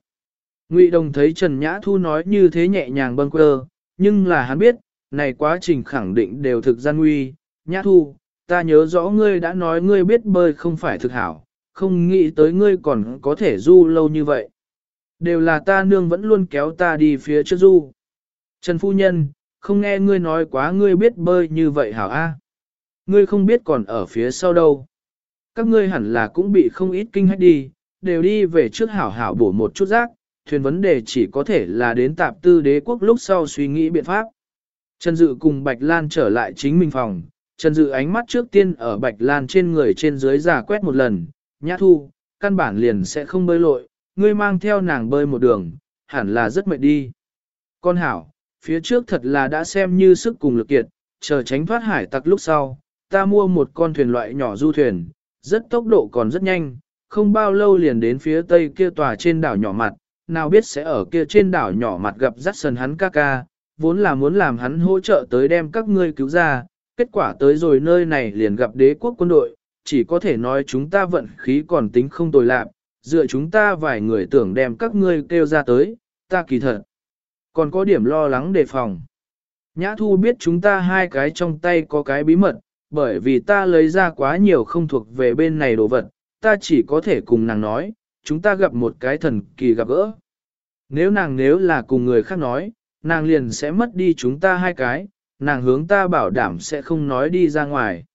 Ngụy Đồng thấy Trần Nhã Thu nói như thế nhẹ nhàng bâng quơ, nhưng là hắn biết, này quá trình khẳng định đều thực gian nguy. Nhã Thu, ta nhớ rõ ngươi đã nói ngươi biết bơi không phải thực hảo, không nghĩ tới ngươi còn có thể du lâu như vậy. Đều là ta nương vẫn luôn kéo ta đi phía trước du. Trần Phu Nhân, không nghe ngươi nói quá ngươi biết bơi như vậy hảo a? Ngươi không biết còn ở phía sau đâu. Các ngươi hẳn là cũng bị không ít kinh hách đi, đều đi về trước hảo hảo bổ một chút rác, thuyền vấn đề chỉ có thể là đến tạp tư đế quốc lúc sau suy nghĩ biện pháp. Trần Dự cùng Bạch Lan trở lại chính mình phòng, Trần Dự ánh mắt trước tiên ở Bạch Lan trên người trên dưới giả quét một lần, nhã thu, căn bản liền sẽ không bơi lội, ngươi mang theo nàng bơi một đường, hẳn là rất mệt đi. Con hảo, phía trước thật là đã xem như sức cùng lực kiệt, chờ tránh thoát hải tặc lúc sau, ta mua một con thuyền loại nhỏ du thuyền, rất tốc độ còn rất nhanh, không bao lâu liền đến phía tây kia tòa trên đảo nhỏ mặt, nào biết sẽ ở kia trên đảo nhỏ mặt gặp rắc sần hắn ca ca, vốn là muốn làm hắn hỗ trợ tới đem các ngươi cứu ra, kết quả tới rồi nơi này liền gặp đế quốc quân đội, chỉ có thể nói chúng ta vận khí còn tính không tồi lạc, dựa chúng ta vài người tưởng đem các ngươi kêu ra tới, ta kỳ thật. Còn có điểm lo lắng đề phòng. Nhã Thu biết chúng ta hai cái trong tay có cái bí mật, bởi vì ta lấy ra quá nhiều không thuộc về bên này đồ vật, ta chỉ có thể cùng nàng nói, chúng ta gặp một cái thần kỳ gặp gỡ. Nếu nàng nếu là cùng người khác nói, nàng liền sẽ mất đi chúng ta hai cái, nàng hướng ta bảo đảm sẽ không nói đi ra ngoài.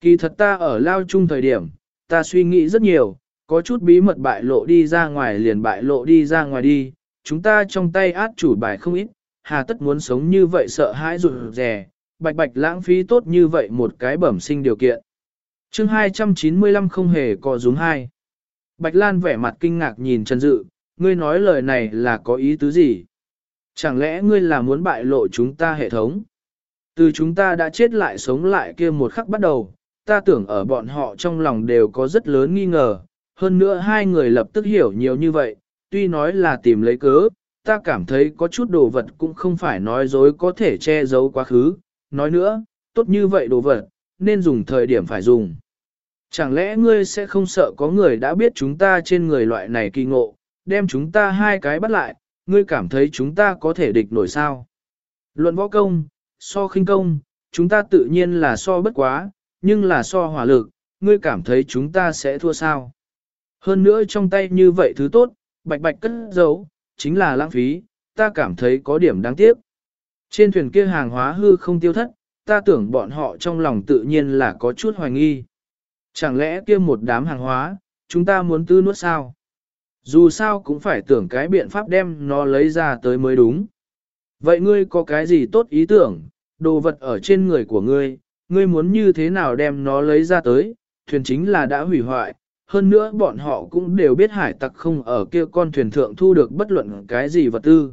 Kỳ thật ta ở lao chung thời điểm, ta suy nghĩ rất nhiều, có chút bí mật bại lộ đi ra ngoài liền bại lộ đi ra ngoài đi, chúng ta trong tay át chủ bài không ít, hà tất muốn sống như vậy sợ hãi rụt rè, bạch bạch lãng phí tốt như vậy một cái bẩm sinh điều kiện. chương 295 không hề có rúm hai. Bạch Lan vẻ mặt kinh ngạc nhìn Trần Dự, ngươi nói lời này là có ý tứ gì? Chẳng lẽ ngươi là muốn bại lộ chúng ta hệ thống? Từ chúng ta đã chết lại sống lại kia một khắc bắt đầu, ta tưởng ở bọn họ trong lòng đều có rất lớn nghi ngờ, hơn nữa hai người lập tức hiểu nhiều như vậy, tuy nói là tìm lấy cớ, ta cảm thấy có chút đồ vật cũng không phải nói dối có thể che giấu quá khứ, nói nữa, tốt như vậy đồ vật, nên dùng thời điểm phải dùng. Chẳng lẽ ngươi sẽ không sợ có người đã biết chúng ta trên người loại này kỳ ngộ, đem chúng ta hai cái bắt lại, ngươi cảm thấy chúng ta có thể địch nổi sao? Luận võ công, so khinh công, chúng ta tự nhiên là so bất quá, nhưng là so hỏa lực, ngươi cảm thấy chúng ta sẽ thua sao? Hơn nữa trong tay như vậy thứ tốt, bạch bạch cất giấu, chính là lãng phí, ta cảm thấy có điểm đáng tiếc. Trên thuyền kia hàng hóa hư không tiêu thất, ta tưởng bọn họ trong lòng tự nhiên là có chút hoài nghi. Chẳng lẽ kia một đám hàng hóa, chúng ta muốn tư nuốt sao? Dù sao cũng phải tưởng cái biện pháp đem nó lấy ra tới mới đúng. Vậy ngươi có cái gì tốt ý tưởng, đồ vật ở trên người của ngươi, ngươi muốn như thế nào đem nó lấy ra tới, thuyền chính là đã hủy hoại, hơn nữa bọn họ cũng đều biết hải tặc không ở kia con thuyền thượng thu được bất luận cái gì vật tư.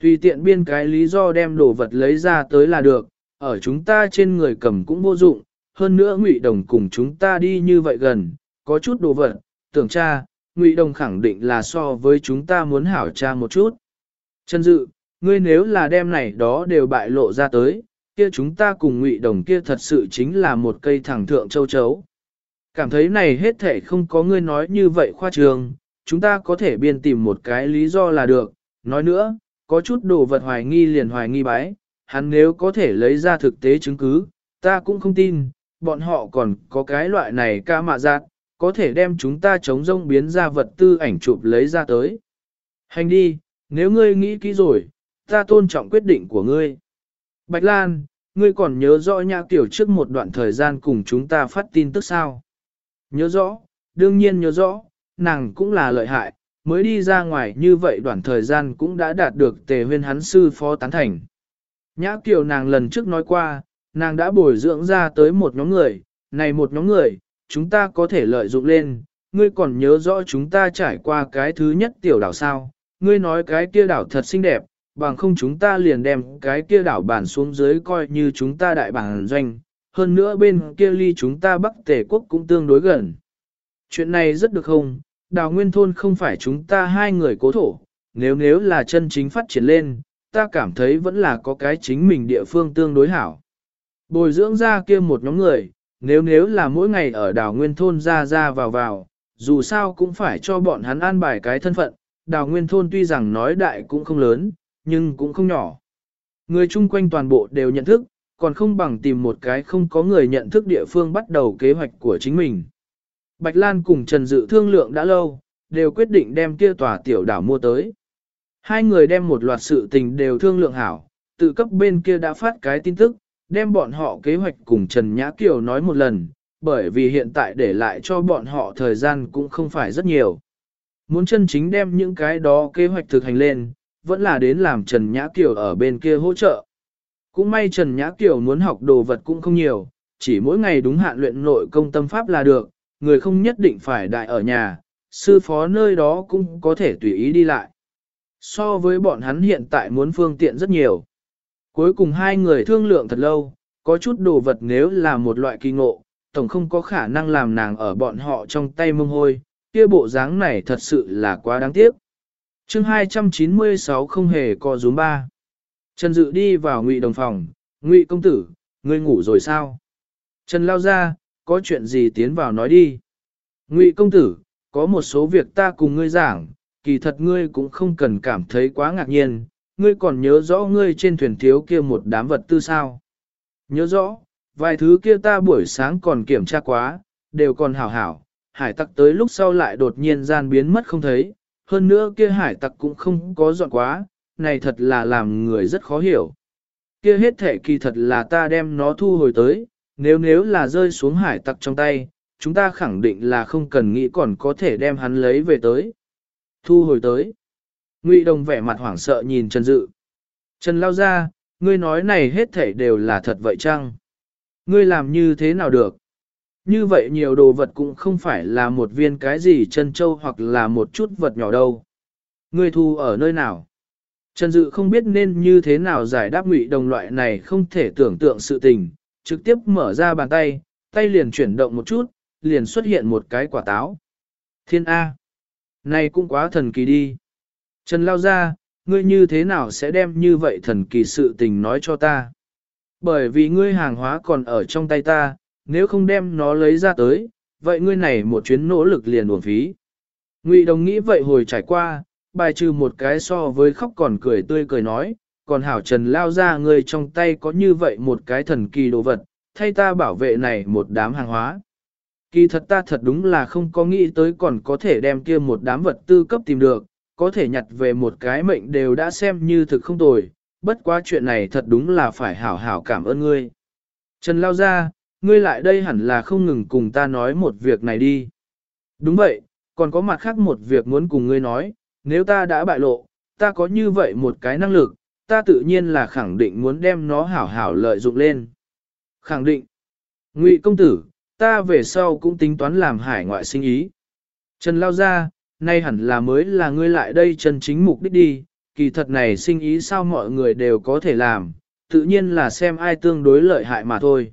Tùy tiện biên cái lý do đem đồ vật lấy ra tới là được, ở chúng ta trên người cầm cũng vô dụng, hơn nữa ngụy đồng cùng chúng ta đi như vậy gần, có chút đồ vật, tưởng cha, ngụy đồng khẳng định là so với chúng ta muốn hảo cha một chút. Chân dự, ngươi nếu là đem này đó đều bại lộ ra tới, kia chúng ta cùng ngụy đồng kia thật sự chính là một cây thẳng thượng châu chấu. Cảm thấy này hết thể không có ngươi nói như vậy khoa trường, chúng ta có thể biên tìm một cái lý do là được. Nói nữa, có chút đồ vật hoài nghi liền hoài nghi bái, hắn nếu có thể lấy ra thực tế chứng cứ, ta cũng không tin, bọn họ còn có cái loại này ca mạ giác, có thể đem chúng ta chống rông biến ra vật tư ảnh chụp lấy ra tới. Hành đi, nếu ngươi nghĩ kỹ rồi, ta tôn trọng quyết định của ngươi. Bạch Lan, ngươi còn nhớ rõ nhã tiểu trước một đoạn thời gian cùng chúng ta phát tin tức sao? Nhớ rõ, đương nhiên nhớ rõ, nàng cũng là lợi hại, mới đi ra ngoài như vậy đoạn thời gian cũng đã đạt được tề huyên hắn sư phó tán thành. Nhã Kiều nàng lần trước nói qua, nàng đã bồi dưỡng ra tới một nhóm người, này một nhóm người, chúng ta có thể lợi dụng lên, ngươi còn nhớ rõ chúng ta trải qua cái thứ nhất tiểu đảo sao, ngươi nói cái kia đảo thật xinh đẹp, bằng không chúng ta liền đem cái kia đảo bản xuống dưới coi như chúng ta đại bản doanh, hơn nữa bên kia ly chúng ta Bắc Tề quốc cũng tương đối gần. Chuyện này rất được không, đào nguyên thôn không phải chúng ta hai người cố thổ, nếu nếu là chân chính phát triển lên, ta cảm thấy vẫn là có cái chính mình địa phương tương đối hảo. Bồi dưỡng ra kia một nhóm người, nếu nếu là mỗi ngày ở đào nguyên thôn ra ra vào vào, dù sao cũng phải cho bọn hắn an bài cái thân phận, đào nguyên thôn tuy rằng nói đại cũng không lớn, nhưng cũng không nhỏ. Người chung quanh toàn bộ đều nhận thức, còn không bằng tìm một cái không có người nhận thức địa phương bắt đầu kế hoạch của chính mình. Bạch Lan cùng Trần Dự thương lượng đã lâu, đều quyết định đem kia tòa tiểu đảo mua tới. Hai người đem một loạt sự tình đều thương lượng hảo, tự cấp bên kia đã phát cái tin tức, đem bọn họ kế hoạch cùng Trần Nhã Kiều nói một lần, bởi vì hiện tại để lại cho bọn họ thời gian cũng không phải rất nhiều. Muốn chân chính đem những cái đó kế hoạch thực hành lên, vẫn là đến làm Trần Nhã Kiều ở bên kia hỗ trợ. Cũng may Trần Nhã Kiều muốn học đồ vật cũng không nhiều, chỉ mỗi ngày đúng hạn luyện nội công tâm pháp là được, người không nhất định phải đại ở nhà, sư phó nơi đó cũng có thể tùy ý đi lại. So với bọn hắn hiện tại muốn phương tiện rất nhiều. Cuối cùng hai người thương lượng thật lâu, có chút đồ vật nếu là một loại kỳ ngộ, tổng không có khả năng làm nàng ở bọn họ trong tay mông hôi, kia bộ dáng này thật sự là quá đáng tiếc. chương 296 không hề có rúm ba. Trần Dự đi vào ngụy đồng phòng, ngụy công tử, ngươi ngủ rồi sao? Trần lao ra, có chuyện gì tiến vào nói đi. Ngụy công tử, có một số việc ta cùng ngươi giảng, kỳ thật ngươi cũng không cần cảm thấy quá ngạc nhiên, ngươi còn nhớ rõ ngươi trên thuyền thiếu kia một đám vật tư sao. Nhớ rõ, vài thứ kia ta buổi sáng còn kiểm tra quá, đều còn hảo hảo, hải tặc tới lúc sau lại đột nhiên gian biến mất không thấy, hơn nữa kia hải tặc cũng không có dọn quá, này thật là làm người rất khó hiểu. Kia hết thể kỳ thật là ta đem nó thu hồi tới, nếu nếu là rơi xuống hải tặc trong tay, chúng ta khẳng định là không cần nghĩ còn có thể đem hắn lấy về tới. Thu hồi tới. Ngụy Đồng vẻ mặt hoảng sợ nhìn Trần Dự. Trần lao ra, ngươi nói này hết thể đều là thật vậy chăng? Ngươi làm như thế nào được? Như vậy nhiều đồ vật cũng không phải là một viên cái gì chân châu hoặc là một chút vật nhỏ đâu. Ngươi thu ở nơi nào? Trần Dự không biết nên như thế nào giải đáp ngụy đồng loại này không thể tưởng tượng sự tình, trực tiếp mở ra bàn tay, tay liền chuyển động một chút, liền xuất hiện một cái quả táo. Thiên A. Này cũng quá thần kỳ đi. Trần lao ra, ngươi như thế nào sẽ đem như vậy thần kỳ sự tình nói cho ta? Bởi vì ngươi hàng hóa còn ở trong tay ta, nếu không đem nó lấy ra tới, vậy ngươi này một chuyến nỗ lực liền uổng phí. Ngụy đồng nghĩ vậy hồi trải qua, bài trừ một cái so với khóc còn cười tươi cười nói, còn hảo trần lao ra người trong tay có như vậy một cái thần kỳ đồ vật, thay ta bảo vệ này một đám hàng hóa. Kỳ thật ta thật đúng là không có nghĩ tới còn có thể đem kia một đám vật tư cấp tìm được, có thể nhặt về một cái mệnh đều đã xem như thực không tồi, bất quá chuyện này thật đúng là phải hảo hảo cảm ơn ngươi. Trần lao ra, ngươi lại đây hẳn là không ngừng cùng ta nói một việc này đi. Đúng vậy, còn có mặt khác một việc muốn cùng ngươi nói, nếu ta đã bại lộ, ta có như vậy một cái năng lực, ta tự nhiên là khẳng định muốn đem nó hảo hảo lợi dụng lên. Khẳng định, ngụy công tử, ta về sau cũng tính toán làm hải ngoại sinh ý. Trần lao ra, nay hẳn là mới là ngươi lại đây chân chính mục đích đi, kỳ thật này sinh ý sao mọi người đều có thể làm, tự nhiên là xem ai tương đối lợi hại mà thôi.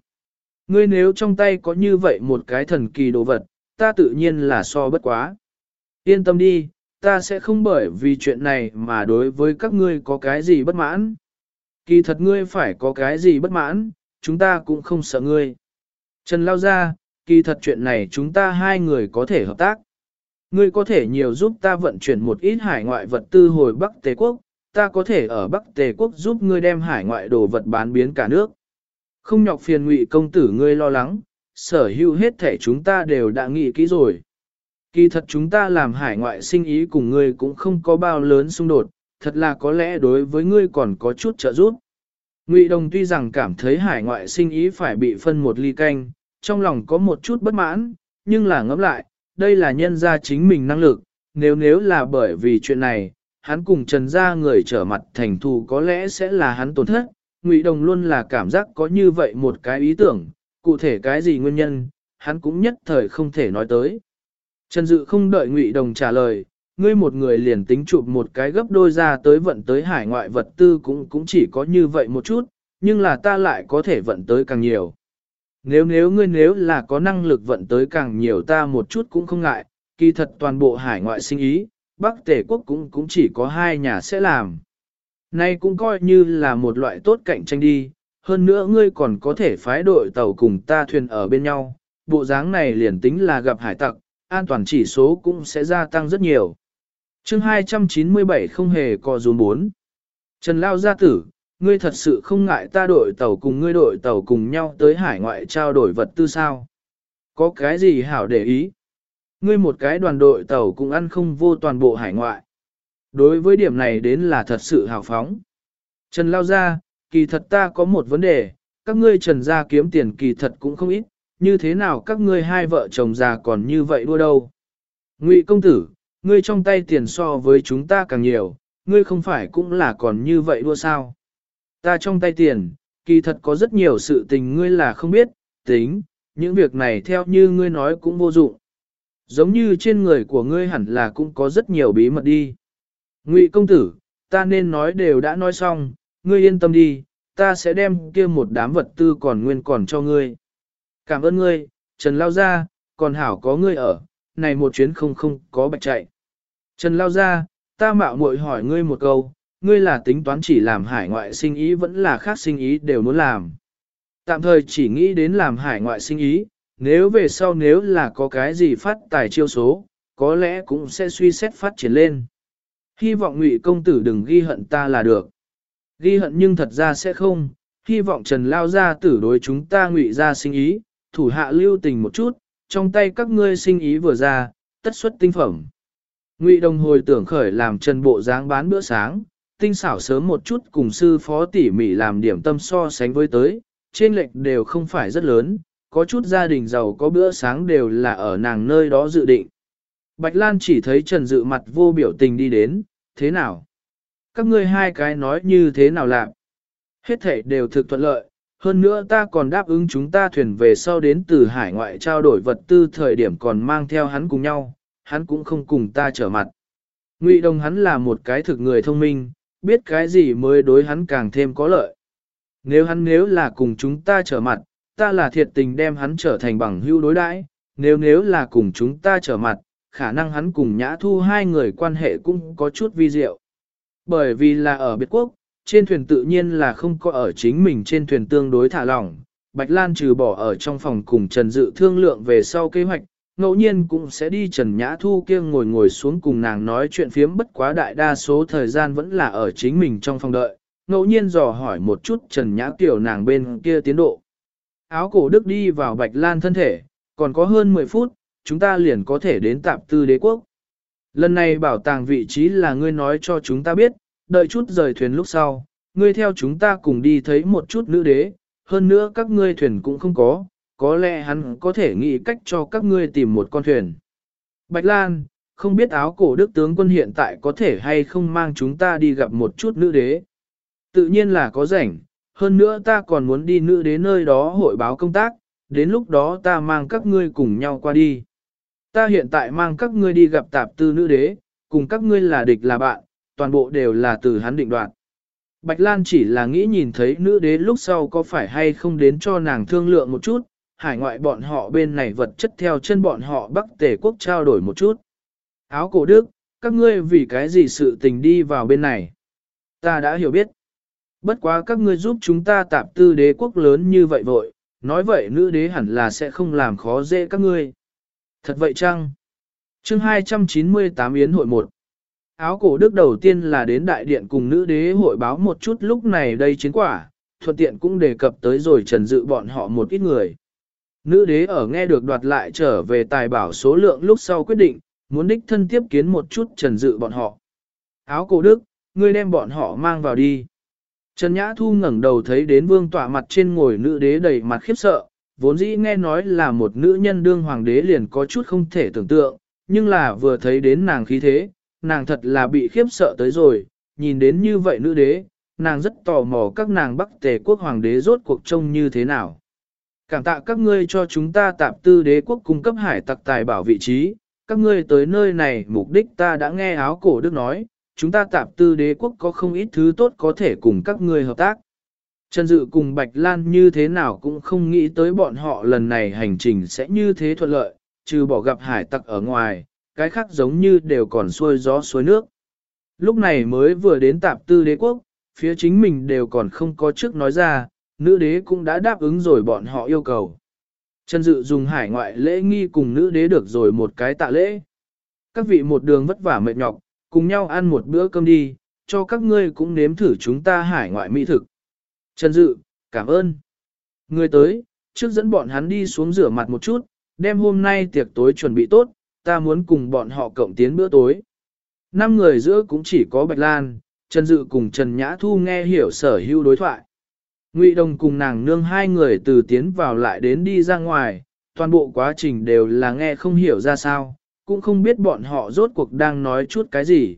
Ngươi nếu trong tay có như vậy một cái thần kỳ đồ vật, ta tự nhiên là so bất quá. Yên tâm đi, ta sẽ không bởi vì chuyện này mà đối với các ngươi có cái gì bất mãn. Kỳ thật ngươi phải có cái gì bất mãn, chúng ta cũng không sợ ngươi. Trần lao ra, kỳ thật chuyện này chúng ta hai người có thể hợp tác. Ngươi có thể nhiều giúp ta vận chuyển một ít hải ngoại vật tư hồi Bắc Tề Quốc, ta có thể ở Bắc Tề Quốc giúp ngươi đem hải ngoại đồ vật bán biến cả nước. Không nhọc phiền ngụy công tử ngươi lo lắng, sở hữu hết thể chúng ta đều đã nghĩ kỹ rồi. Kỳ thật chúng ta làm hải ngoại sinh ý cùng ngươi cũng không có bao lớn xung đột, thật là có lẽ đối với ngươi còn có chút trợ giúp. Ngụy Đồng tuy rằng cảm thấy hải ngoại sinh ý phải bị phân một ly canh, trong lòng có một chút bất mãn, nhưng là ngẫm lại, đây là nhân ra chính mình năng lực, nếu nếu là bởi vì chuyện này, hắn cùng Trần gia người trở mặt thành thù có lẽ sẽ là hắn tổn thất. Ngụy Đồng luôn là cảm giác có như vậy một cái ý tưởng, cụ thể cái gì nguyên nhân, hắn cũng nhất thời không thể nói tới. Trần Dự không đợi Ngụy Đồng trả lời, ngươi một người liền tính chụp một cái gấp đôi ra tới vận tới hải ngoại vật tư cũng cũng chỉ có như vậy một chút, nhưng là ta lại có thể vận tới càng nhiều. Nếu nếu ngươi nếu là có năng lực vận tới càng nhiều ta một chút cũng không ngại, kỳ thật toàn bộ hải ngoại sinh ý, Bắc Tề quốc cũng cũng chỉ có hai nhà sẽ làm. Nay cũng coi như là một loại tốt cạnh tranh đi, hơn nữa ngươi còn có thể phái đội tàu cùng ta thuyền ở bên nhau, bộ dáng này liền tính là gặp hải tặc, an toàn chỉ số cũng sẽ gia tăng rất nhiều. chương 297 không hề có dù 4. Trần Lao gia tử, ngươi thật sự không ngại ta đội tàu cùng ngươi đội tàu cùng nhau tới hải ngoại trao đổi vật tư sao? Có cái gì hảo để ý? Ngươi một cái đoàn đội tàu cũng ăn không vô toàn bộ hải ngoại. Đối với điểm này đến là thật sự hào phóng. Trần Lao gia, kỳ thật ta có một vấn đề, các ngươi trần gia kiếm tiền kỳ thật cũng không ít, như thế nào các ngươi hai vợ chồng già còn như vậy đua đâu? Ngụy công tử, ngươi trong tay tiền so với chúng ta càng nhiều, ngươi không phải cũng là còn như vậy đua sao? Ta trong tay tiền, kỳ thật có rất nhiều sự tình ngươi là không biết, tính, những việc này theo như ngươi nói cũng vô dụng. Giống như trên người của ngươi hẳn là cũng có rất nhiều bí mật đi. Ngụy công tử, ta nên nói đều đã nói xong, ngươi yên tâm đi, ta sẽ đem kia một đám vật tư còn nguyên còn cho ngươi. Cảm ơn ngươi, Trần Lao Gia, còn hảo có ngươi ở, này một chuyến không không có bạch chạy. Trần Lao Gia, ta mạo muội hỏi ngươi một câu, ngươi là tính toán chỉ làm hải ngoại sinh ý vẫn là khác sinh ý đều muốn làm. Tạm thời chỉ nghĩ đến làm hải ngoại sinh ý, nếu về sau nếu là có cái gì phát tài chiêu số, có lẽ cũng sẽ suy xét phát triển lên. Hy vọng ngụy công tử đừng ghi hận ta là được. Ghi hận nhưng thật ra sẽ không, hy vọng Trần Lao gia tử đối chúng ta ngụy ra sinh ý, thủ hạ lưu tình một chút, trong tay các ngươi sinh ý vừa ra, tất xuất tinh phẩm. Ngụy đồng hồi tưởng khởi làm Trần Bộ dáng bán bữa sáng, tinh xảo sớm một chút cùng sư phó tỉ mỉ làm điểm tâm so sánh với tới, trên lệch đều không phải rất lớn, có chút gia đình giàu có bữa sáng đều là ở nàng nơi đó dự định. Bạch Lan chỉ thấy Trần Dự mặt vô biểu tình đi đến, thế nào? Các ngươi hai cái nói như thế nào làm? Hết thể đều thực thuận lợi, hơn nữa ta còn đáp ứng chúng ta thuyền về sau đến từ hải ngoại trao đổi vật tư thời điểm còn mang theo hắn cùng nhau, hắn cũng không cùng ta trở mặt. Ngụy Đồng hắn là một cái thực người thông minh, biết cái gì mới đối hắn càng thêm có lợi. Nếu hắn nếu là cùng chúng ta trở mặt, ta là thiệt tình đem hắn trở thành bằng hữu đối đãi. nếu nếu là cùng chúng ta trở mặt, khả năng hắn cùng Nhã Thu hai người quan hệ cũng có chút vi diệu. Bởi vì là ở biệt quốc, trên thuyền tự nhiên là không có ở chính mình trên thuyền tương đối thả lỏng. Bạch Lan trừ bỏ ở trong phòng cùng Trần Dự thương lượng về sau kế hoạch, ngẫu nhiên cũng sẽ đi Trần Nhã Thu kia ngồi ngồi xuống cùng nàng nói chuyện phiếm bất quá đại đa số thời gian vẫn là ở chính mình trong phòng đợi, ngẫu nhiên dò hỏi một chút Trần Nhã Tiểu nàng bên kia tiến độ. Áo cổ đức đi vào Bạch Lan thân thể, còn có hơn 10 phút, chúng ta liền có thể đến tạp tư đế quốc. Lần này bảo tàng vị trí là ngươi nói cho chúng ta biết, đợi chút rời thuyền lúc sau, ngươi theo chúng ta cùng đi thấy một chút nữ đế, hơn nữa các ngươi thuyền cũng không có, có lẽ hắn có thể nghĩ cách cho các ngươi tìm một con thuyền. Bạch Lan, không biết áo cổ đức tướng quân hiện tại có thể hay không mang chúng ta đi gặp một chút nữ đế. Tự nhiên là có rảnh, hơn nữa ta còn muốn đi nữ đế nơi đó hội báo công tác, đến lúc đó ta mang các ngươi cùng nhau qua đi. Ta hiện tại mang các ngươi đi gặp tạp tư nữ đế, cùng các ngươi là địch là bạn, toàn bộ đều là từ hắn định đoạt. Bạch Lan chỉ là nghĩ nhìn thấy nữ đế lúc sau có phải hay không đến cho nàng thương lượng một chút, hải ngoại bọn họ bên này vật chất theo chân bọn họ Bắc Tề quốc trao đổi một chút. Áo cổ đức, các ngươi vì cái gì sự tình đi vào bên này? Ta đã hiểu biết. Bất quá các ngươi giúp chúng ta tạp tư đế quốc lớn như vậy vội, nói vậy nữ đế hẳn là sẽ không làm khó dễ các ngươi. Thật vậy chăng? chương 298 Yến hội 1 Áo cổ đức đầu tiên là đến đại điện cùng nữ đế hội báo một chút lúc này đây chiến quả, thuận tiện cũng đề cập tới rồi trần dự bọn họ một ít người. Nữ đế ở nghe được đoạt lại trở về tài bảo số lượng lúc sau quyết định, muốn đích thân tiếp kiến một chút trần dự bọn họ. Áo cổ đức, ngươi đem bọn họ mang vào đi. Trần Nhã Thu ngẩng đầu thấy đến vương tọa mặt trên ngồi nữ đế đầy mặt khiếp sợ, vốn dĩ nghe nói là một nữ nhân đương hoàng đế liền có chút không thể tưởng tượng, nhưng là vừa thấy đến nàng khí thế, nàng thật là bị khiếp sợ tới rồi, nhìn đến như vậy nữ đế, nàng rất tò mò các nàng bắc tề quốc hoàng đế rốt cuộc trông như thế nào. Cảm tạ các ngươi cho chúng ta tạp tư đế quốc cung cấp hải tặc tài bảo vị trí, các ngươi tới nơi này mục đích ta đã nghe áo cổ đức nói, chúng ta tạp tư đế quốc có không ít thứ tốt có thể cùng các ngươi hợp tác. Trần Dự cùng Bạch Lan như thế nào cũng không nghĩ tới bọn họ lần này hành trình sẽ như thế thuận lợi, trừ bỏ gặp hải tặc ở ngoài, cái khác giống như đều còn xuôi gió xuôi nước. Lúc này mới vừa đến tạp tư đế quốc, phía chính mình đều còn không có trước nói ra, nữ đế cũng đã đáp ứng rồi bọn họ yêu cầu. Trần Dự dùng hải ngoại lễ nghi cùng nữ đế được rồi một cái tạ lễ. Các vị một đường vất vả mệt nhọc, cùng nhau ăn một bữa cơm đi, cho các ngươi cũng nếm thử chúng ta hải ngoại mỹ thực. Trần Dự, cảm ơn. Người tới, trước dẫn bọn hắn đi xuống rửa mặt một chút, đem hôm nay tiệc tối chuẩn bị tốt, ta muốn cùng bọn họ cộng tiến bữa tối. Năm người giữa cũng chỉ có Bạch Lan, Trần Dự cùng Trần Nhã Thu nghe hiểu sở hữu đối thoại. Ngụy Đồng cùng nàng nương hai người từ tiến vào lại đến đi ra ngoài, toàn bộ quá trình đều là nghe không hiểu ra sao, cũng không biết bọn họ rốt cuộc đang nói chút cái gì.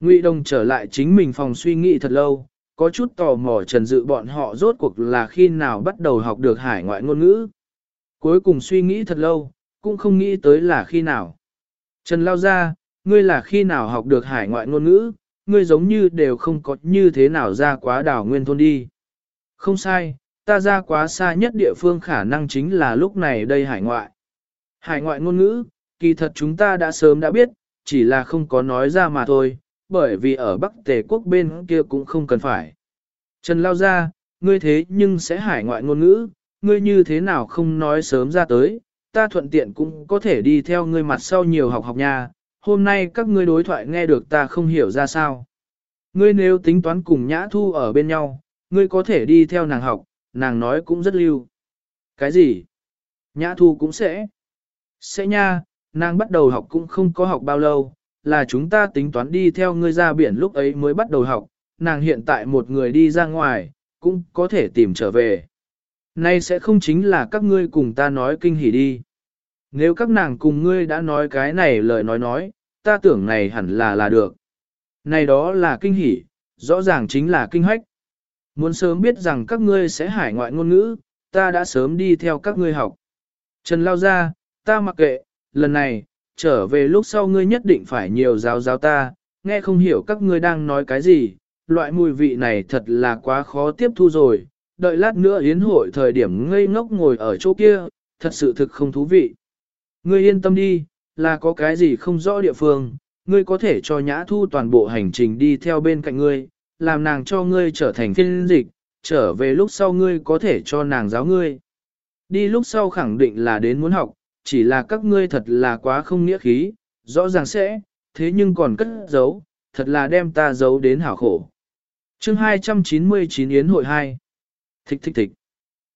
Ngụy Đồng trở lại chính mình phòng suy nghĩ thật lâu, có chút tò mò Trần Dự bọn họ rốt cuộc là khi nào bắt đầu học được hải ngoại ngôn ngữ. Cuối cùng suy nghĩ thật lâu, cũng không nghĩ tới là khi nào. Trần Lao ra, ngươi là khi nào học được hải ngoại ngôn ngữ, ngươi giống như đều không có như thế nào ra quá đảo nguyên thôn đi. Không sai, ta ra quá xa nhất địa phương khả năng chính là lúc này đây hải ngoại. Hải ngoại ngôn ngữ, kỳ thật chúng ta đã sớm đã biết, chỉ là không có nói ra mà thôi, bởi vì ở Bắc Tề quốc bên kia cũng không cần phải. Trần Lao ra, ngươi thế nhưng sẽ hải ngoại ngôn ngữ, ngươi như thế nào không nói sớm ra tới, ta thuận tiện cũng có thể đi theo ngươi mặt sau nhiều học học nha, hôm nay các ngươi đối thoại nghe được ta không hiểu ra sao. Ngươi nếu tính toán cùng Nhã Thu ở bên nhau, ngươi có thể đi theo nàng học, nàng nói cũng rất lưu. Cái gì? Nhã Thu cũng sẽ. Sẽ nha, nàng bắt đầu học cũng không có học bao lâu, là chúng ta tính toán đi theo ngươi ra biển lúc ấy mới bắt đầu học, nàng hiện tại một người đi ra ngoài, cũng có thể tìm trở về. Nay sẽ không chính là các ngươi cùng ta nói kinh hỉ đi. Nếu các nàng cùng ngươi đã nói cái này lời nói nói, ta tưởng này hẳn là là được. Này đó là kinh hỉ, rõ ràng chính là kinh hách. Muốn sớm biết rằng các ngươi sẽ hải ngoại ngôn ngữ, ta đã sớm đi theo các ngươi học. Trần lao ra, ta mặc kệ, lần này, trở về lúc sau ngươi nhất định phải nhiều giáo giáo ta, nghe không hiểu các ngươi đang nói cái gì, loại mùi vị này thật là quá khó tiếp thu rồi, đợi lát nữa yến hội thời điểm ngây ngốc ngồi ở chỗ kia, thật sự thực không thú vị. Ngươi yên tâm đi, là có cái gì không rõ địa phương, ngươi có thể cho nhã thu toàn bộ hành trình đi theo bên cạnh ngươi, làm nàng cho ngươi trở thành phiên dịch, trở về lúc sau ngươi có thể cho nàng giáo ngươi. Đi lúc sau khẳng định là đến muốn học, chỉ là các ngươi thật là quá không nghĩa khí, rõ ràng sẽ, thế nhưng còn cất giấu, thật là đem ta giấu đến hảo khổ. chương 299 Yến hội 2 Thích thích thích.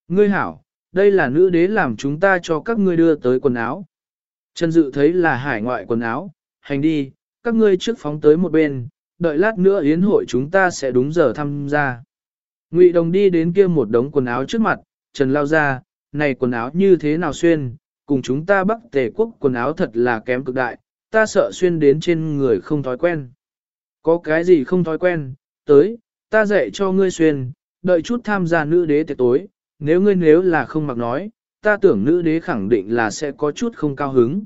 Ngươi hảo, đây là nữ đế làm chúng ta cho các ngươi đưa tới quần áo. Trần Dự thấy là hải ngoại quần áo, hành đi, các ngươi trước phóng tới một bên, đợi lát nữa yến hội chúng ta sẽ đúng giờ tham gia. Ngụy Đồng đi đến kia một đống quần áo trước mặt, Trần lao ra, này quần áo như thế nào xuyên, cùng chúng ta bắc tề quốc quần áo thật là kém cực đại, ta sợ xuyên đến trên người không thói quen. Có cái gì không thói quen, tới, ta dạy cho ngươi xuyên, đợi chút tham gia nữ đế tiệc tối, nếu ngươi nếu là không mặc nói, ta tưởng nữ đế khẳng định là sẽ có chút không cao hứng.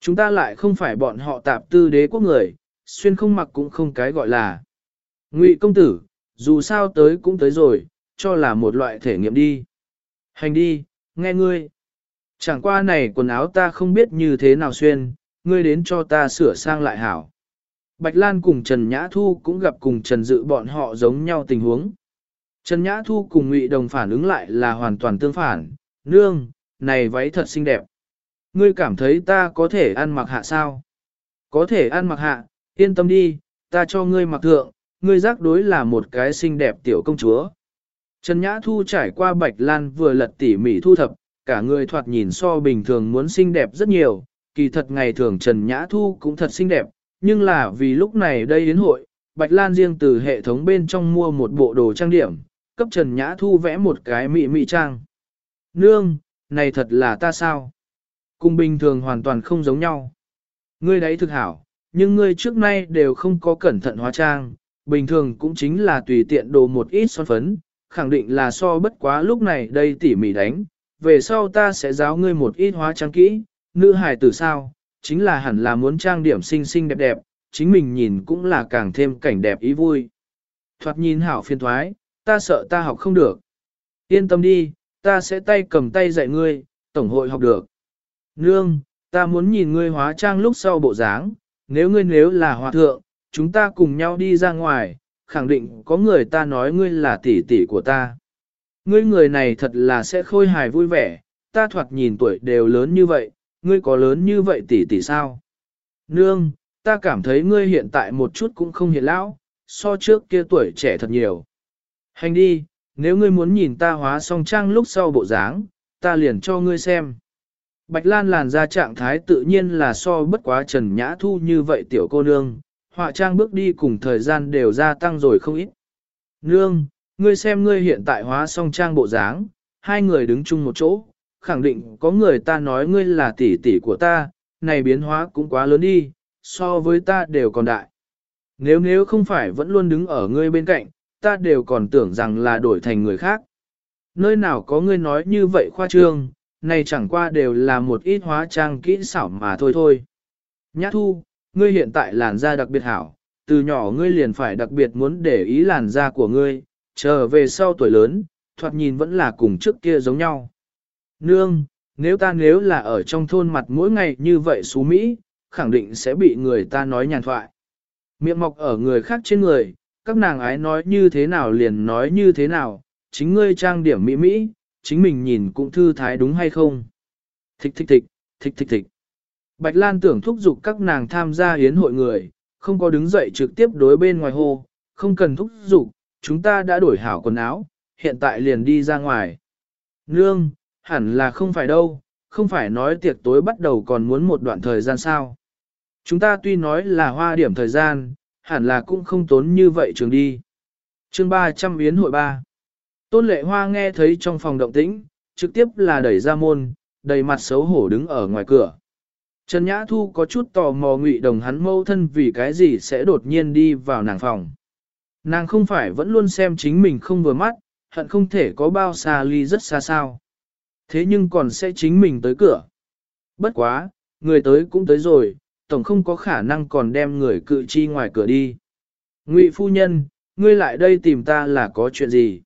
Chúng ta lại không phải bọn họ tạp tư đế quốc người, xuyên không mặc cũng không cái gọi là. Ngụy công tử, dù sao tới cũng tới rồi, cho là một loại thể nghiệm đi. Hành đi, nghe ngươi. Chẳng qua này quần áo ta không biết như thế nào xuyên, ngươi đến cho ta sửa sang lại hảo. Bạch Lan cùng Trần Nhã Thu cũng gặp cùng Trần Dự bọn họ giống nhau tình huống. Trần Nhã Thu cùng Ngụy Đồng phản ứng lại là hoàn toàn tương phản, nương, này váy thật xinh đẹp. Ngươi cảm thấy ta có thể ăn mặc hạ sao? Có thể ăn mặc hạ, yên tâm đi, ta cho ngươi mặc thượng, ngươi giác đối là một cái xinh đẹp tiểu công chúa. Trần Nhã Thu trải qua Bạch Lan vừa lật tỉ mỉ thu thập, cả người thoạt nhìn so bình thường muốn xinh đẹp rất nhiều, kỳ thật ngày thường Trần Nhã Thu cũng thật xinh đẹp, nhưng là vì lúc này đây đến hội, Bạch Lan riêng từ hệ thống bên trong mua một bộ đồ trang điểm, cấp Trần Nhã Thu vẽ một cái mị mị trang. Nương, này thật là ta sao? Cùng bình thường hoàn toàn không giống nhau. Ngươi đấy thực hảo, nhưng ngươi trước nay đều không có cẩn thận hóa trang, bình thường cũng chính là tùy tiện đồ một ít son phấn, khẳng định là so bất quá lúc này đây tỉ mỉ đánh, về sau ta sẽ giáo ngươi một ít hóa trang kỹ, nữ hài tử sao, chính là hẳn là muốn trang điểm xinh xinh đẹp đẹp, chính mình nhìn cũng là càng thêm cảnh đẹp ý vui. Thoạt nhìn hảo phiên thoái, ta sợ ta học không được. Yên tâm đi, ta sẽ tay cầm tay dạy ngươi, tổng hội học được. Nương, ta muốn nhìn ngươi hóa trang lúc sau bộ dáng, nếu ngươi nếu là hòa thượng, chúng ta cùng nhau đi ra ngoài, khẳng định có người ta nói ngươi là tỷ tỷ của ta. Ngươi người này thật là sẽ khôi hài vui vẻ, ta thoạt nhìn tuổi đều lớn như vậy, ngươi có lớn như vậy tỷ tỷ sao? Nương, ta cảm thấy ngươi hiện tại một chút cũng không hiện lão, so trước kia tuổi trẻ thật nhiều. Hành đi, nếu ngươi muốn nhìn ta hóa song trang lúc sau bộ dáng, ta liền cho ngươi xem. Bạch Lan làn ra trạng thái tự nhiên là so bất quá Trần Nhã Thu như vậy tiểu cô nương, họa trang bước đi cùng thời gian đều gia tăng rồi không ít. Nương, ngươi xem ngươi hiện tại hóa song trang bộ dáng, hai người đứng chung một chỗ, khẳng định có người ta nói ngươi là tỷ tỷ của ta, này biến hóa cũng quá lớn đi, so với ta đều còn đại. Nếu nếu không phải vẫn luôn đứng ở ngươi bên cạnh, ta đều còn tưởng rằng là đổi thành người khác. Nơi nào có ngươi nói như vậy khoa trương, này chẳng qua đều là một ít hóa trang kỹ xảo mà thôi thôi. Nhã thu, ngươi hiện tại làn da đặc biệt hảo, từ nhỏ ngươi liền phải đặc biệt muốn để ý làn da của ngươi, trở về sau tuổi lớn, thoạt nhìn vẫn là cùng trước kia giống nhau. Nương, nếu ta nếu là ở trong thôn mặt mỗi ngày như vậy xú Mỹ, khẳng định sẽ bị người ta nói nhàn thoại. Miệng mọc ở người khác trên người, các nàng ái nói như thế nào liền nói như thế nào, chính ngươi trang điểm mỹ mỹ, chính mình nhìn cũng thư thái đúng hay không. Thích thích thích, thích thích thích. Bạch Lan tưởng thúc giục các nàng tham gia hiến hội người, không có đứng dậy trực tiếp đối bên ngoài hồ, không cần thúc giục, chúng ta đã đổi hảo quần áo, hiện tại liền đi ra ngoài. Nương, hẳn là không phải đâu, không phải nói tiệc tối bắt đầu còn muốn một đoạn thời gian sao. Chúng ta tuy nói là hoa điểm thời gian, hẳn là cũng không tốn như vậy trường đi. chương 300 yến hội 3 Tôn lệ hoa nghe thấy trong phòng động tĩnh, trực tiếp là đẩy ra môn, đầy mặt xấu hổ đứng ở ngoài cửa. Trần Nhã Thu có chút tò mò ngụy đồng hắn mâu thân vì cái gì sẽ đột nhiên đi vào nàng phòng. Nàng không phải vẫn luôn xem chính mình không vừa mắt, hận không thể có bao xa ly rất xa sao. Thế nhưng còn sẽ chính mình tới cửa. Bất quá, người tới cũng tới rồi, tổng không có khả năng còn đem người cự chi ngoài cửa đi. Ngụy phu nhân, ngươi lại đây tìm ta là có chuyện gì?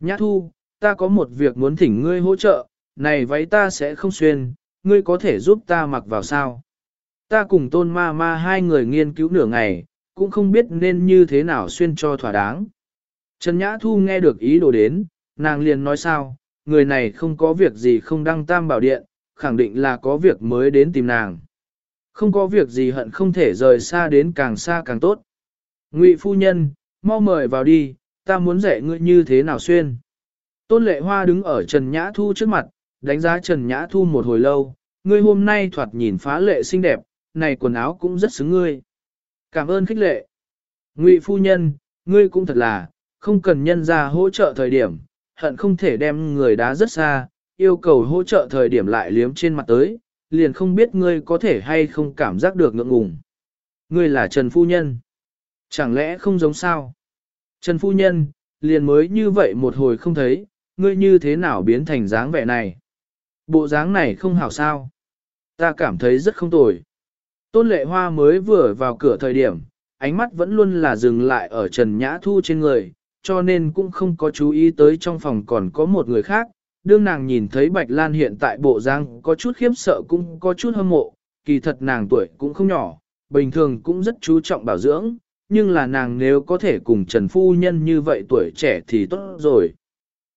Nhã thu, ta có một việc muốn thỉnh ngươi hỗ trợ, này váy ta sẽ không xuyên, ngươi có thể giúp ta mặc vào sao? Ta cùng tôn ma ma hai người nghiên cứu nửa ngày, cũng không biết nên như thế nào xuyên cho thỏa đáng. Trần Nhã Thu nghe được ý đồ đến, nàng liền nói sao, người này không có việc gì không đăng tam bảo điện, khẳng định là có việc mới đến tìm nàng. Không có việc gì hận không thể rời xa đến càng xa càng tốt. Ngụy phu nhân, mau mời vào đi, ta muốn dạy ngươi như thế nào xuyên. Tôn lệ hoa đứng ở Trần Nhã Thu trước mặt, đánh giá Trần Nhã Thu một hồi lâu, ngươi hôm nay thoạt nhìn phá lệ xinh đẹp, này quần áo cũng rất xứng ngươi. Cảm ơn khích lệ. Ngụy phu nhân, ngươi cũng thật là, không cần nhân ra hỗ trợ thời điểm, hận không thể đem người đá rất xa, yêu cầu hỗ trợ thời điểm lại liếm trên mặt tới, liền không biết ngươi có thể hay không cảm giác được ngượng ngùng. Ngươi là Trần Phu Nhân. Chẳng lẽ không giống sao? Trần Phu Nhân, liền mới như vậy một hồi không thấy, ngươi như thế nào biến thành dáng vẻ này? Bộ dáng này không hảo sao? Ta cảm thấy rất không tồi. Tôn lệ hoa mới vừa vào cửa thời điểm, ánh mắt vẫn luôn là dừng lại ở Trần Nhã Thu trên người, cho nên cũng không có chú ý tới trong phòng còn có một người khác, đương nàng nhìn thấy Bạch Lan hiện tại bộ dáng có chút khiếp sợ cũng có chút hâm mộ, kỳ thật nàng tuổi cũng không nhỏ, bình thường cũng rất chú trọng bảo dưỡng, nhưng là nàng nếu có thể cùng Trần Phu Nhân như vậy tuổi trẻ thì tốt rồi.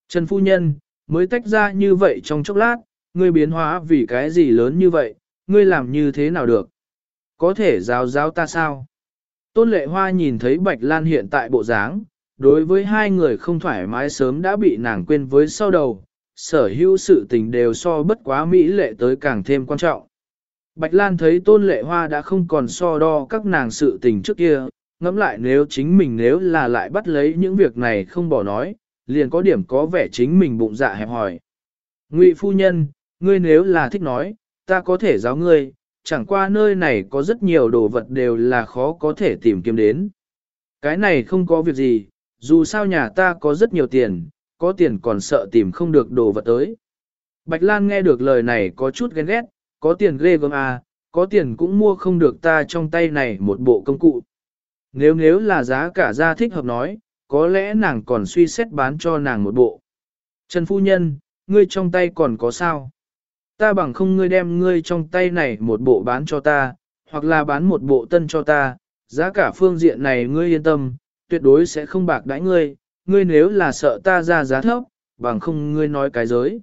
Trần Phu Nhân, mới tách ra như vậy trong chốc lát, ngươi biến hóa vì cái gì lớn như vậy, ngươi làm như thế nào được? Có thể giáo giáo ta sao? Tôn Lệ Hoa nhìn thấy Bạch Lan hiện tại bộ dáng, đối với hai người không thoải mái sớm đã bị nàng quên với sau đầu, sở hữu sự tình đều so bất quá mỹ lệ tới càng thêm quan trọng. Bạch Lan thấy tôn lệ hoa đã không còn so đo các nàng sự tình trước kia, ngẫm lại nếu chính mình nếu là lại bắt lấy những việc này không bỏ nói, liền có điểm có vẻ chính mình bụng dạ hẹp hỏi. Ngụy phu nhân, ngươi nếu là thích nói, ta có thể giáo ngươi, chẳng qua nơi này có rất nhiều đồ vật đều là khó có thể tìm kiếm đến. Cái này không có việc gì, dù sao nhà ta có rất nhiều tiền, có tiền còn sợ tìm không được đồ vật tới. Bạch Lan nghe được lời này có chút ghen ghét, có tiền ghê gớm à, có tiền cũng mua không được ta trong tay này một bộ công cụ. Nếu nếu là giá cả ra thích hợp nói, có lẽ nàng còn suy xét bán cho nàng một bộ. Trần Phu Nhân, ngươi trong tay còn có sao? Ta bằng không ngươi đem ngươi trong tay này một bộ bán cho ta, hoặc là bán một bộ tân cho ta, giá cả phương diện này ngươi yên tâm, tuyệt đối sẽ không bạc đãi ngươi, ngươi nếu là sợ ta ra giá thấp, bằng không ngươi nói cái giới.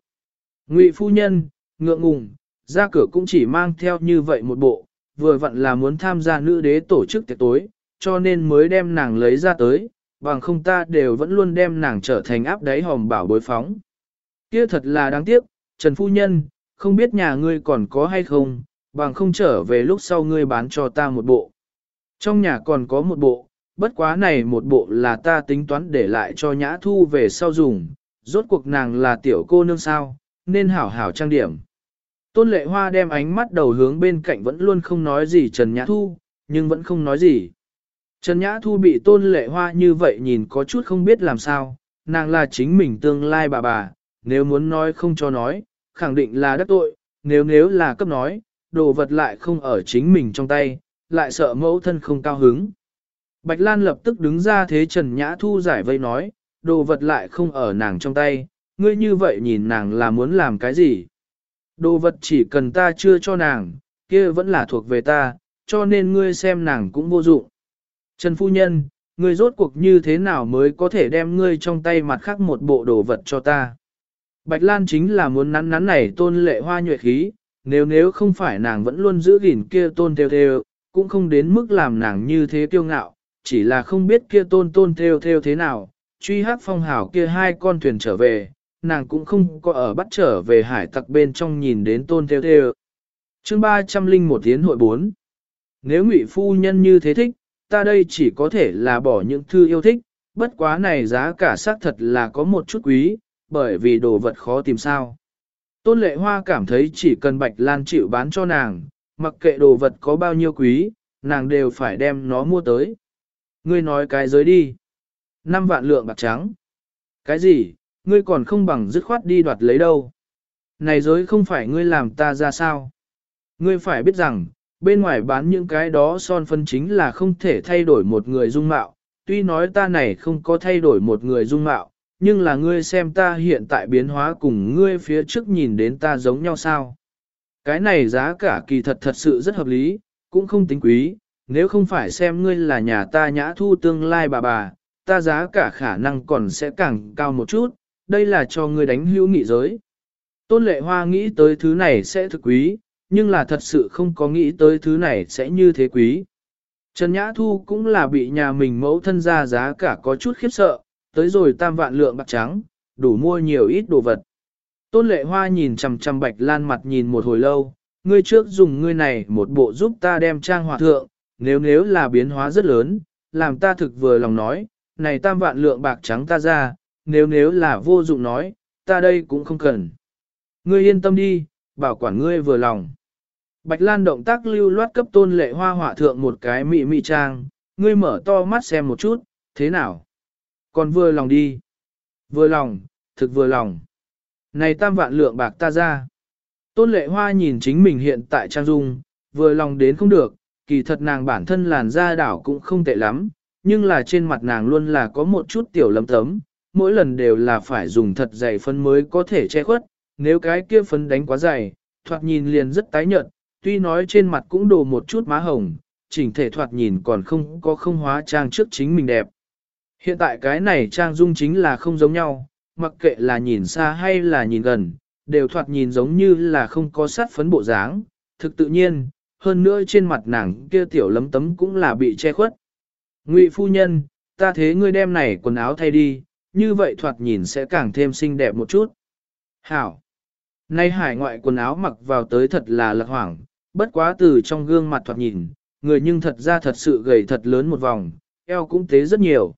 Ngụy phu nhân, ngượng ngùng, ra cửa cũng chỉ mang theo như vậy một bộ, vừa vặn là muốn tham gia nữ đế tổ chức tiệc tối, cho nên mới đem nàng lấy ra tới, bằng không ta đều vẫn luôn đem nàng trở thành áp đáy hòm bảo bối phóng. Kia thật là đáng tiếc, Trần Phu Nhân, không biết nhà ngươi còn có hay không, bằng không trở về lúc sau ngươi bán cho ta một bộ. Trong nhà còn có một bộ, bất quá này một bộ là ta tính toán để lại cho nhã thu về sau dùng, rốt cuộc nàng là tiểu cô nương sao, nên hảo hảo trang điểm. Tôn lệ hoa đem ánh mắt đầu hướng bên cạnh vẫn luôn không nói gì Trần Nhã Thu, nhưng vẫn không nói gì. Trần Nhã Thu bị tôn lệ hoa như vậy nhìn có chút không biết làm sao, nàng là chính mình tương lai bà bà, nếu muốn nói không cho nói, khẳng định là đắc tội, nếu nếu là cấp nói, đồ vật lại không ở chính mình trong tay, lại sợ mẫu thân không cao hứng. Bạch Lan lập tức đứng ra thế Trần Nhã Thu giải vây nói, đồ vật lại không ở nàng trong tay, ngươi như vậy nhìn nàng là muốn làm cái gì? Đồ vật chỉ cần ta chưa cho nàng, kia vẫn là thuộc về ta, cho nên ngươi xem nàng cũng vô dụng. Trần Phu Nhân, ngươi rốt cuộc như thế nào mới có thể đem ngươi trong tay mặt khác một bộ đồ vật cho ta? Bạch Lan chính là muốn nắn nắn này tôn lệ hoa nhuệ khí, nếu nếu không phải nàng vẫn luôn giữ gìn kia tôn theo theo, cũng không đến mức làm nàng như thế kiêu ngạo, chỉ là không biết kia tôn tôn theo theo thế nào, truy hát phong hảo kia hai con thuyền trở về, nàng cũng không có ở bắt trở về hải tặc bên trong nhìn đến tôn theo theo. Chương 301 tiến hội 4 Nếu ngụy phu nhân như thế thích, ta đây chỉ có thể là bỏ những thư yêu thích, bất quá này giá cả xác thật là có một chút quý, bởi vì đồ vật khó tìm sao. Tôn lệ hoa cảm thấy chỉ cần bạch lan chịu bán cho nàng, mặc kệ đồ vật có bao nhiêu quý, nàng đều phải đem nó mua tới. Ngươi nói cái giới đi. năm vạn lượng bạc trắng. Cái gì, ngươi còn không bằng dứt khoát đi đoạt lấy đâu. Này giới không phải ngươi làm ta ra sao. Ngươi phải biết rằng, bên ngoài bán những cái đó son phân chính là không thể thay đổi một người dung mạo. Tuy nói ta này không có thay đổi một người dung mạo, nhưng là ngươi xem ta hiện tại biến hóa cùng ngươi phía trước nhìn đến ta giống nhau sao. Cái này giá cả kỳ thật thật sự rất hợp lý, cũng không tính quý, nếu không phải xem ngươi là nhà ta nhã thu tương lai bà bà, ta giá cả khả năng còn sẽ càng cao một chút, đây là cho ngươi đánh hữu nghị giới. Tôn lệ hoa nghĩ tới thứ này sẽ thực quý, nhưng là thật sự không có nghĩ tới thứ này sẽ như thế quý. Trần Nhã Thu cũng là bị nhà mình mẫu thân ra giá cả có chút khiếp sợ, tới rồi tam vạn lượng bạc trắng, đủ mua nhiều ít đồ vật. Tôn lệ hoa nhìn chằm chằm bạch lan mặt nhìn một hồi lâu, ngươi trước dùng ngươi này một bộ giúp ta đem trang hòa thượng, nếu nếu là biến hóa rất lớn, làm ta thực vừa lòng nói, này tam vạn lượng bạc trắng ta ra, nếu nếu là vô dụng nói, ta đây cũng không cần. Ngươi yên tâm đi, bảo quản ngươi vừa lòng. Bạch Lan động tác lưu loát cấp tôn lệ hoa hỏa thượng một cái mị mị trang, ngươi mở to mắt xem một chút, thế nào? Còn vừa lòng đi. Vừa lòng, thực vừa lòng. Này tam vạn lượng bạc ta ra. Tôn lệ hoa nhìn chính mình hiện tại trang dung, vừa lòng đến không được, kỳ thật nàng bản thân làn da đảo cũng không tệ lắm, nhưng là trên mặt nàng luôn là có một chút tiểu lấm tấm, mỗi lần đều là phải dùng thật dày phân mới có thể che khuất, nếu cái kia phấn đánh quá dày, thoạt nhìn liền rất tái nhợt, tuy nói trên mặt cũng đồ một chút má hồng, chỉnh thể thoạt nhìn còn không có không hóa trang trước chính mình đẹp. Hiện tại cái này trang dung chính là không giống nhau, mặc kệ là nhìn xa hay là nhìn gần, đều thoạt nhìn giống như là không có sát phấn bộ dáng, thực tự nhiên, hơn nữa trên mặt nàng kia tiểu lấm tấm cũng là bị che khuất. Ngụy phu nhân, ta thế ngươi đem này quần áo thay đi, như vậy thoạt nhìn sẽ càng thêm xinh đẹp một chút. Hảo! Nay hải ngoại quần áo mặc vào tới thật là lạc hoảng, bất quá từ trong gương mặt thoạt nhìn, người nhưng thật ra thật sự gầy thật lớn một vòng, eo cũng tế rất nhiều.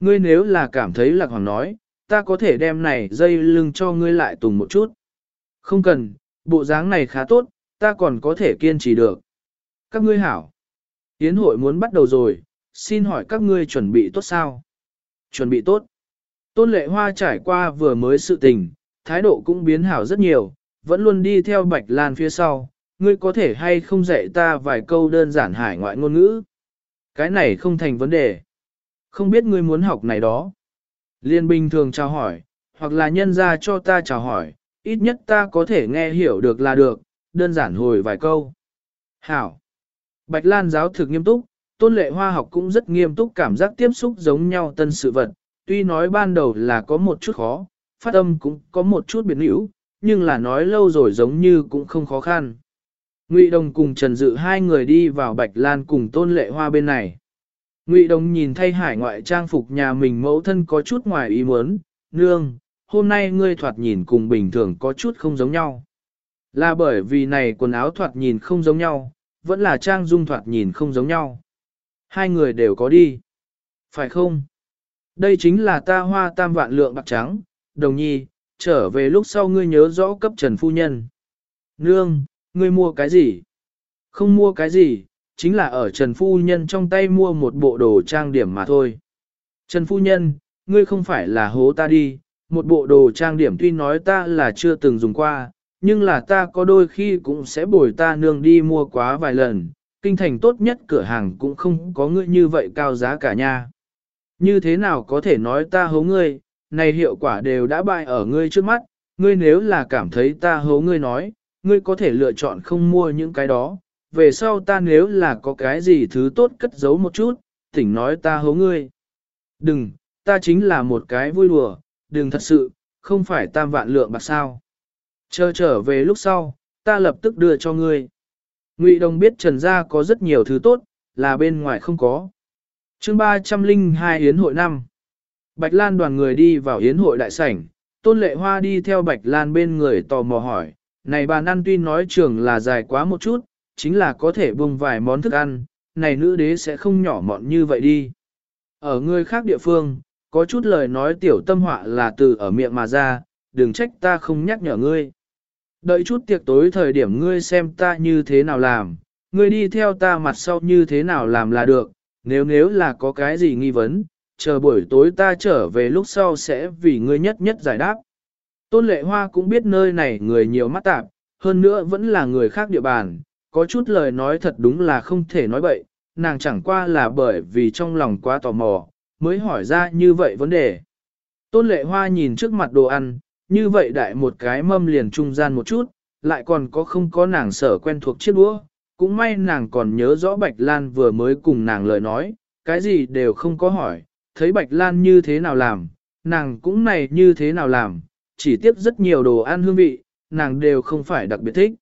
Ngươi nếu là cảm thấy lạc hoảng nói, ta có thể đem này dây lưng cho ngươi lại tùng một chút. Không cần, bộ dáng này khá tốt, ta còn có thể kiên trì được. Các ngươi hảo. Yến hội muốn bắt đầu rồi, xin hỏi các ngươi chuẩn bị tốt sao? Chuẩn bị tốt. Tôn lệ hoa trải qua vừa mới sự tình, thái độ cũng biến hảo rất nhiều, vẫn luôn đi theo Bạch Lan phía sau, ngươi có thể hay không dạy ta vài câu đơn giản hải ngoại ngôn ngữ. Cái này không thành vấn đề. Không biết ngươi muốn học này đó. Liên bình thường chào hỏi, hoặc là nhân ra cho ta chào hỏi, ít nhất ta có thể nghe hiểu được là được, đơn giản hồi vài câu. Hảo. Bạch Lan giáo thực nghiêm túc, tôn lệ hoa học cũng rất nghiêm túc cảm giác tiếp xúc giống nhau tân sự vật, tuy nói ban đầu là có một chút khó, phát âm cũng có một chút biến hữu, nhưng là nói lâu rồi giống như cũng không khó khăn. Ngụy Đồng cùng Trần Dự hai người đi vào Bạch Lan cùng Tôn Lệ Hoa bên này. Ngụy Đồng nhìn thay hải ngoại trang phục nhà mình mẫu thân có chút ngoài ý muốn, nương, hôm nay ngươi thoạt nhìn cùng bình thường có chút không giống nhau. Là bởi vì này quần áo thoạt nhìn không giống nhau, vẫn là trang dung thoạt nhìn không giống nhau. Hai người đều có đi. Phải không? Đây chính là ta hoa tam vạn lượng bạc trắng, đồng nhi, trở về lúc sau ngươi nhớ rõ cấp trần phu nhân. Nương, ngươi mua cái gì? Không mua cái gì, chính là ở trần phu nhân trong tay mua một bộ đồ trang điểm mà thôi. Trần phu nhân, ngươi không phải là hố ta đi, một bộ đồ trang điểm tuy nói ta là chưa từng dùng qua, nhưng là ta có đôi khi cũng sẽ bồi ta nương đi mua quá vài lần, kinh thành tốt nhất cửa hàng cũng không có ngươi như vậy cao giá cả nha. Như thế nào có thể nói ta hố ngươi, này hiệu quả đều đã bại ở ngươi trước mắt, ngươi nếu là cảm thấy ta hố ngươi nói, ngươi có thể lựa chọn không mua những cái đó, về sau ta nếu là có cái gì thứ tốt cất giấu một chút, tỉnh nói ta hố ngươi. Đừng, ta chính là một cái vui đùa, đừng thật sự, không phải tam vạn lượng bạc sao. Chờ trở về lúc sau, ta lập tức đưa cho ngươi. Ngụy Đồng biết Trần Gia có rất nhiều thứ tốt, là bên ngoài không có. chương 302 Yến hội năm. Bạch Lan đoàn người đi vào Yến hội đại sảnh, Tôn Lệ Hoa đi theo Bạch Lan bên người tò mò hỏi, này bà ăn tuy nói trường là dài quá một chút, chính là có thể buông vài món thức ăn, này nữ đế sẽ không nhỏ mọn như vậy đi. Ở người khác địa phương, có chút lời nói tiểu tâm họa là từ ở miệng mà ra, đừng trách ta không nhắc nhở ngươi. Đợi chút tiệc tối thời điểm ngươi xem ta như thế nào làm, ngươi đi theo ta mặt sau như thế nào làm là được, nếu nếu là có cái gì nghi vấn, chờ buổi tối ta trở về lúc sau sẽ vì ngươi nhất nhất giải đáp. Tôn lệ hoa cũng biết nơi này người nhiều mắt tạp, hơn nữa vẫn là người khác địa bàn, có chút lời nói thật đúng là không thể nói bậy, nàng chẳng qua là bởi vì trong lòng quá tò mò, mới hỏi ra như vậy vấn đề. Tôn lệ hoa nhìn trước mặt đồ ăn, như vậy đại một cái mâm liền trung gian một chút, lại còn có không có nàng sở quen thuộc chiếc đũa, cũng may nàng còn nhớ rõ Bạch Lan vừa mới cùng nàng lời nói, cái gì đều không có hỏi, thấy Bạch Lan như thế nào làm, nàng cũng này như thế nào làm, chỉ tiếp rất nhiều đồ ăn hương vị, nàng đều không phải đặc biệt thích.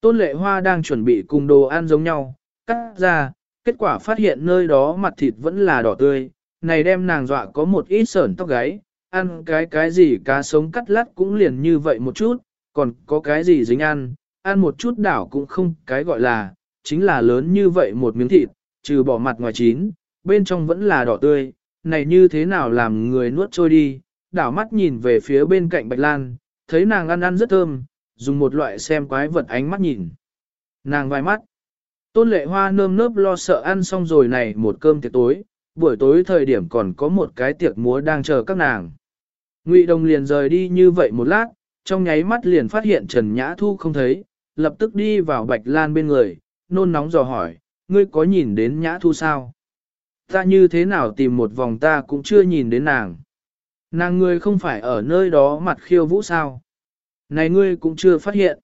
Tôn lệ hoa đang chuẩn bị cùng đồ ăn giống nhau, cắt ra, kết quả phát hiện nơi đó mặt thịt vẫn là đỏ tươi, này đem nàng dọa có một ít sởn tóc gáy, ăn cái cái gì cá sống cắt lát cũng liền như vậy một chút, còn có cái gì dính ăn, ăn một chút đảo cũng không cái gọi là, chính là lớn như vậy một miếng thịt, trừ bỏ mặt ngoài chín, bên trong vẫn là đỏ tươi, này như thế nào làm người nuốt trôi đi, đảo mắt nhìn về phía bên cạnh Bạch Lan, thấy nàng ăn ăn rất thơm, dùng một loại xem quái vật ánh mắt nhìn. Nàng vai mắt, tôn lệ hoa nơm nớp lo sợ ăn xong rồi này một cơm tiệc tối, buổi tối thời điểm còn có một cái tiệc múa đang chờ các nàng. Ngụy Đồng liền rời đi như vậy một lát, trong nháy mắt liền phát hiện Trần Nhã Thu không thấy, lập tức đi vào Bạch Lan bên người, nôn nóng dò hỏi, ngươi có nhìn đến Nhã Thu sao? Ta như thế nào tìm một vòng ta cũng chưa nhìn đến nàng. Nàng ngươi không phải ở nơi đó mặt khiêu vũ sao? Này ngươi cũng chưa phát hiện.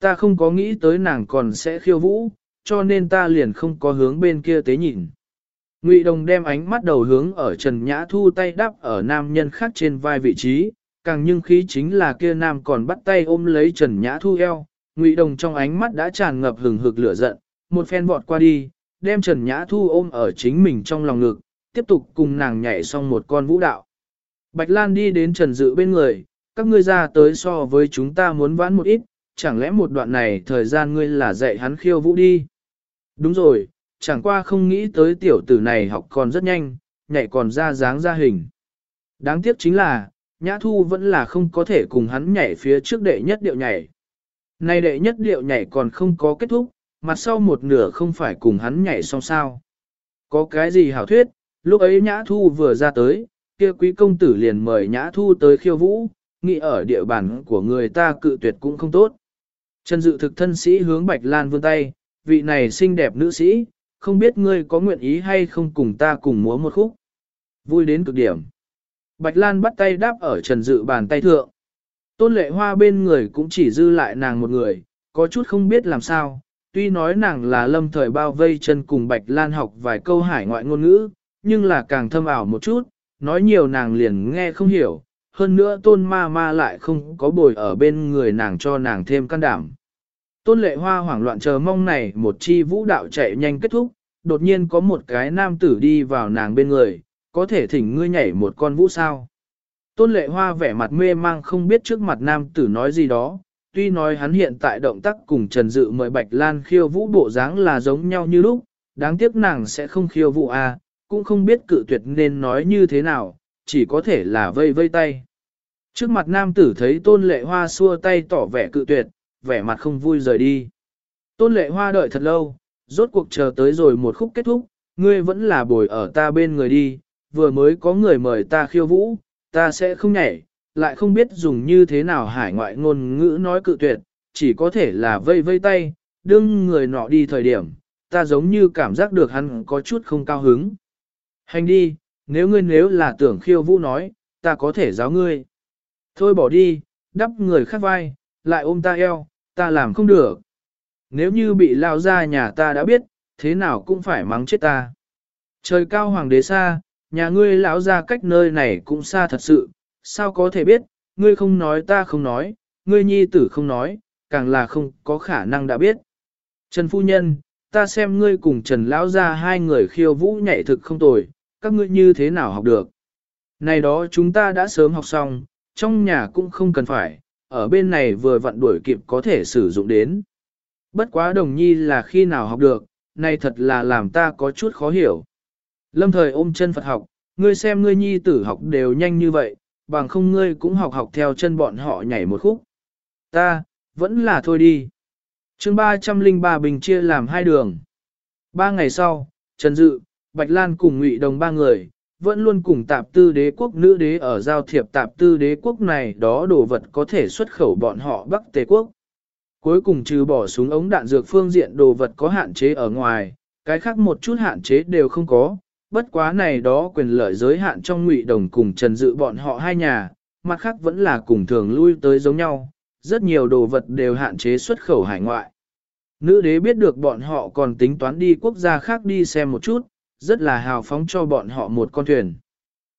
Ta không có nghĩ tới nàng còn sẽ khiêu vũ, cho nên ta liền không có hướng bên kia tế nhìn. Ngụy Đồng đem ánh mắt đầu hướng ở Trần Nhã Thu tay đắp ở nam nhân khác trên vai vị trí, càng nhưng khí chính là kia nam còn bắt tay ôm lấy Trần Nhã Thu eo. Ngụy Đồng trong ánh mắt đã tràn ngập hừng hực lửa giận, một phen vọt qua đi, đem Trần Nhã Thu ôm ở chính mình trong lòng ngực, tiếp tục cùng nàng nhảy xong một con vũ đạo. Bạch Lan đi đến Trần Dự bên người, các ngươi ra tới so với chúng ta muốn vãn một ít, chẳng lẽ một đoạn này thời gian ngươi là dạy hắn khiêu vũ đi. Đúng rồi, chẳng qua không nghĩ tới tiểu tử này học còn rất nhanh, nhảy còn ra dáng ra hình. Đáng tiếc chính là, Nhã Thu vẫn là không có thể cùng hắn nhảy phía trước đệ nhất điệu nhảy. này đệ nhất điệu nhảy còn không có kết thúc, mặt sau một nửa không phải cùng hắn nhảy xong sao. Có cái gì hảo thuyết, lúc ấy Nhã Thu vừa ra tới, kia quý công tử liền mời Nhã Thu tới khiêu vũ, nghĩ ở địa bàn của người ta cự tuyệt cũng không tốt. Trần Dự thực thân sĩ hướng Bạch Lan vươn tay, vị này xinh đẹp nữ sĩ, không biết ngươi có nguyện ý hay không cùng ta cùng múa một khúc. Vui đến cực điểm. Bạch Lan bắt tay đáp ở Trần Dự bàn tay thượng. Tôn lệ hoa bên người cũng chỉ dư lại nàng một người, có chút không biết làm sao. Tuy nói nàng là lâm thời bao vây chân cùng Bạch Lan học vài câu hải ngoại ngôn ngữ, nhưng là càng thâm ảo một chút, nói nhiều nàng liền nghe không hiểu. Hơn nữa tôn ma ma lại không có bồi ở bên người nàng cho nàng thêm can đảm. Tôn lệ hoa hoảng loạn chờ mong này một chi vũ đạo chạy nhanh kết thúc, đột nhiên có một cái nam tử đi vào nàng bên người, có thể thỉnh ngươi nhảy một con vũ sao. Tôn lệ hoa vẻ mặt mê mang không biết trước mặt nam tử nói gì đó, tuy nói hắn hiện tại động tác cùng Trần Dự mời Bạch Lan khiêu vũ bộ dáng là giống nhau như lúc, đáng tiếc nàng sẽ không khiêu vũ à, cũng không biết cự tuyệt nên nói như thế nào, chỉ có thể là vây vây tay. Trước mặt nam tử thấy tôn lệ hoa xua tay tỏ vẻ cự tuyệt, vẻ mặt không vui rời đi. Tôn lệ hoa đợi thật lâu, rốt cuộc chờ tới rồi một khúc kết thúc, ngươi vẫn là bồi ở ta bên người đi, vừa mới có người mời ta khiêu vũ, ta sẽ không nhảy, lại không biết dùng như thế nào hải ngoại ngôn ngữ nói cự tuyệt, chỉ có thể là vây vây tay, đương người nọ đi thời điểm, ta giống như cảm giác được hắn có chút không cao hứng. Hành đi, nếu ngươi nếu là tưởng khiêu vũ nói, ta có thể giáo ngươi. Thôi bỏ đi, đắp người khác vai, lại ôm ta eo, ta làm không được. Nếu như bị lao ra nhà ta đã biết, thế nào cũng phải mắng chết ta. Trời cao hoàng đế xa, nhà ngươi lão ra cách nơi này cũng xa thật sự, sao có thể biết, ngươi không nói ta không nói, ngươi nhi tử không nói, càng là không có khả năng đã biết. Trần Phu Nhân, ta xem ngươi cùng Trần Lão ra hai người khiêu vũ nhảy thực không tồi, các ngươi như thế nào học được. Này đó chúng ta đã sớm học xong, trong nhà cũng không cần phải, ở bên này vừa vặn đuổi kịp có thể sử dụng đến. Bất quá đồng nhi là khi nào học được, này thật là làm ta có chút khó hiểu. Lâm thời ôm chân Phật học, ngươi xem ngươi nhi tử học đều nhanh như vậy, bằng không ngươi cũng học học theo chân bọn họ nhảy một khúc. Ta, vẫn là thôi đi. chương 303 bình chia làm hai đường. Ba ngày sau, Trần Dự, Bạch Lan cùng Ngụy Đồng ba người, vẫn luôn cùng tạp tư đế quốc nữ đế ở giao thiệp tạp tư đế quốc này đó đồ vật có thể xuất khẩu bọn họ Bắc Tề quốc. Cuối cùng trừ bỏ súng ống đạn dược phương diện đồ vật có hạn chế ở ngoài, cái khác một chút hạn chế đều không có, bất quá này đó quyền lợi giới hạn trong ngụy đồng cùng trần dự bọn họ hai nhà, mặt khác vẫn là cùng thường lui tới giống nhau, rất nhiều đồ vật đều hạn chế xuất khẩu hải ngoại. Nữ đế biết được bọn họ còn tính toán đi quốc gia khác đi xem một chút, rất là hào phóng cho bọn họ một con thuyền.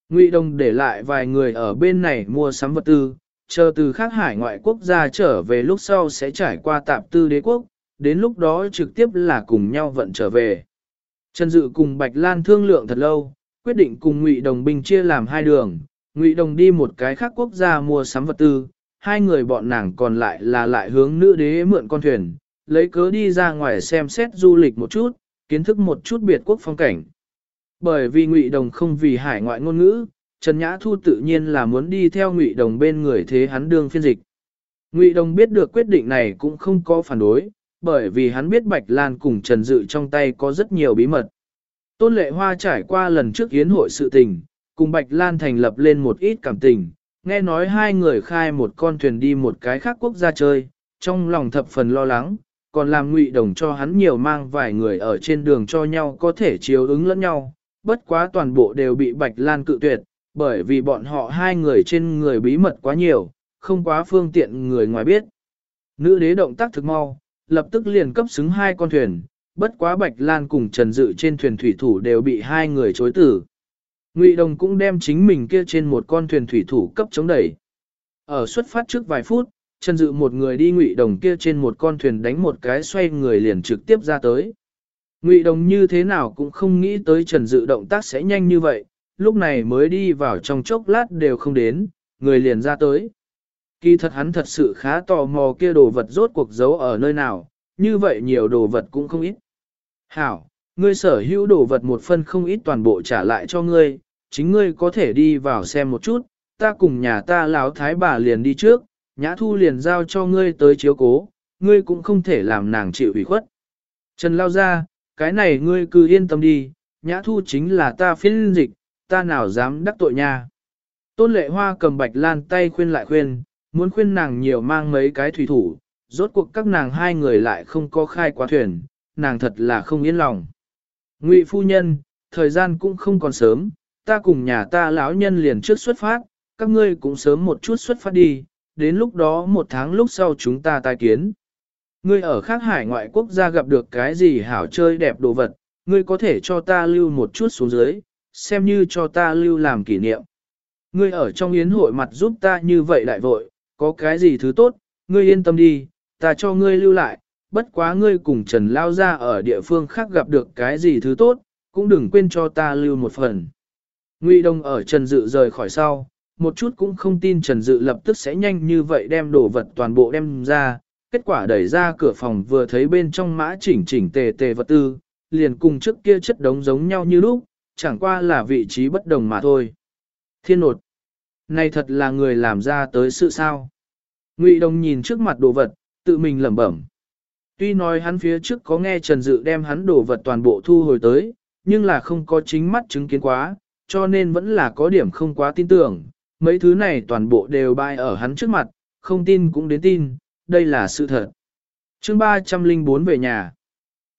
Ngụy Đồng để lại vài người ở bên này mua sắm vật tư, chờ từ khác hải ngoại quốc gia trở về lúc sau sẽ trải qua tạp tư đế quốc, đến lúc đó trực tiếp là cùng nhau vận trở về. Trần Dự cùng Bạch Lan thương lượng thật lâu, quyết định cùng Ngụy Đồng binh chia làm hai đường, Ngụy Đồng đi một cái khác quốc gia mua sắm vật tư, hai người bọn nàng còn lại là lại hướng nữ đế mượn con thuyền, lấy cớ đi ra ngoài xem xét du lịch một chút, kiến thức một chút biệt quốc phong cảnh. Bởi vì Ngụy Đồng không vì hải ngoại ngôn ngữ, Trần Nhã Thu tự nhiên là muốn đi theo Ngụy Đồng bên người thế hắn đương phiên dịch. Ngụy Đồng biết được quyết định này cũng không có phản đối, bởi vì hắn biết Bạch Lan cùng Trần Dự trong tay có rất nhiều bí mật. Tôn Lệ Hoa trải qua lần trước yến hội sự tình, cùng Bạch Lan thành lập lên một ít cảm tình, nghe nói hai người khai một con thuyền đi một cái khác quốc gia chơi, trong lòng thập phần lo lắng, còn làm ngụy đồng cho hắn nhiều mang vài người ở trên đường cho nhau có thể chiếu ứng lẫn nhau, bất quá toàn bộ đều bị Bạch Lan cự tuyệt, bởi vì bọn họ hai người trên người bí mật quá nhiều, không quá phương tiện người ngoài biết. Nữ đế động tác thực mau, lập tức liền cấp xứng hai con thuyền, bất quá Bạch Lan cùng Trần Dự trên thuyền thủy thủ đều bị hai người chối tử. Ngụy Đồng cũng đem chính mình kia trên một con thuyền thủy thủ cấp chống đẩy. Ở xuất phát trước vài phút, Trần Dự một người đi Ngụy Đồng kia trên một con thuyền đánh một cái xoay người liền trực tiếp ra tới. Ngụy Đồng như thế nào cũng không nghĩ tới Trần Dự động tác sẽ nhanh như vậy, lúc này mới đi vào trong chốc lát đều không đến, người liền ra tới. Kỳ thật hắn thật sự khá tò mò kia đồ vật rốt cuộc giấu ở nơi nào, như vậy nhiều đồ vật cũng không ít. Hảo, ngươi sở hữu đồ vật một phân không ít toàn bộ trả lại cho ngươi, chính ngươi có thể đi vào xem một chút, ta cùng nhà ta láo thái bà liền đi trước, nhã thu liền giao cho ngươi tới chiếu cố, ngươi cũng không thể làm nàng chịu ủy khuất. Trần lao ra, cái này ngươi cứ yên tâm đi, nhã thu chính là ta phiên dịch, ta nào dám đắc tội nha. Tôn lệ hoa cầm bạch lan tay khuyên lại khuyên, muốn khuyên nàng nhiều mang mấy cái thủy thủ, rốt cuộc các nàng hai người lại không có khai quá thuyền, nàng thật là không yên lòng. Ngụy phu nhân, thời gian cũng không còn sớm, ta cùng nhà ta lão nhân liền trước xuất phát, các ngươi cũng sớm một chút xuất phát đi, đến lúc đó một tháng lúc sau chúng ta tai kiến. Ngươi ở khác hải ngoại quốc gia gặp được cái gì hảo chơi đẹp đồ vật, ngươi có thể cho ta lưu một chút xuống dưới, xem như cho ta lưu làm kỷ niệm. Ngươi ở trong yến hội mặt giúp ta như vậy đại vội, có cái gì thứ tốt, ngươi yên tâm đi, ta cho ngươi lưu lại, bất quá ngươi cùng Trần Lao ra ở địa phương khác gặp được cái gì thứ tốt, cũng đừng quên cho ta lưu một phần. Ngụy Đông ở Trần Dự rời khỏi sau, một chút cũng không tin Trần Dự lập tức sẽ nhanh như vậy đem đồ vật toàn bộ đem ra, kết quả đẩy ra cửa phòng vừa thấy bên trong mã chỉnh chỉnh tề tề vật tư, liền cùng trước kia chất đống giống nhau như lúc, chẳng qua là vị trí bất đồng mà thôi. Thiên nột, này thật là người làm ra tới sự sao. Ngụy Đông nhìn trước mặt đồ vật, tự mình lẩm bẩm. Tuy nói hắn phía trước có nghe Trần Dự đem hắn đồ vật toàn bộ thu hồi tới, nhưng là không có chính mắt chứng kiến quá, cho nên vẫn là có điểm không quá tin tưởng. Mấy thứ này toàn bộ đều bày ở hắn trước mặt, không tin cũng đến tin, đây là sự thật. chương 304 về nhà.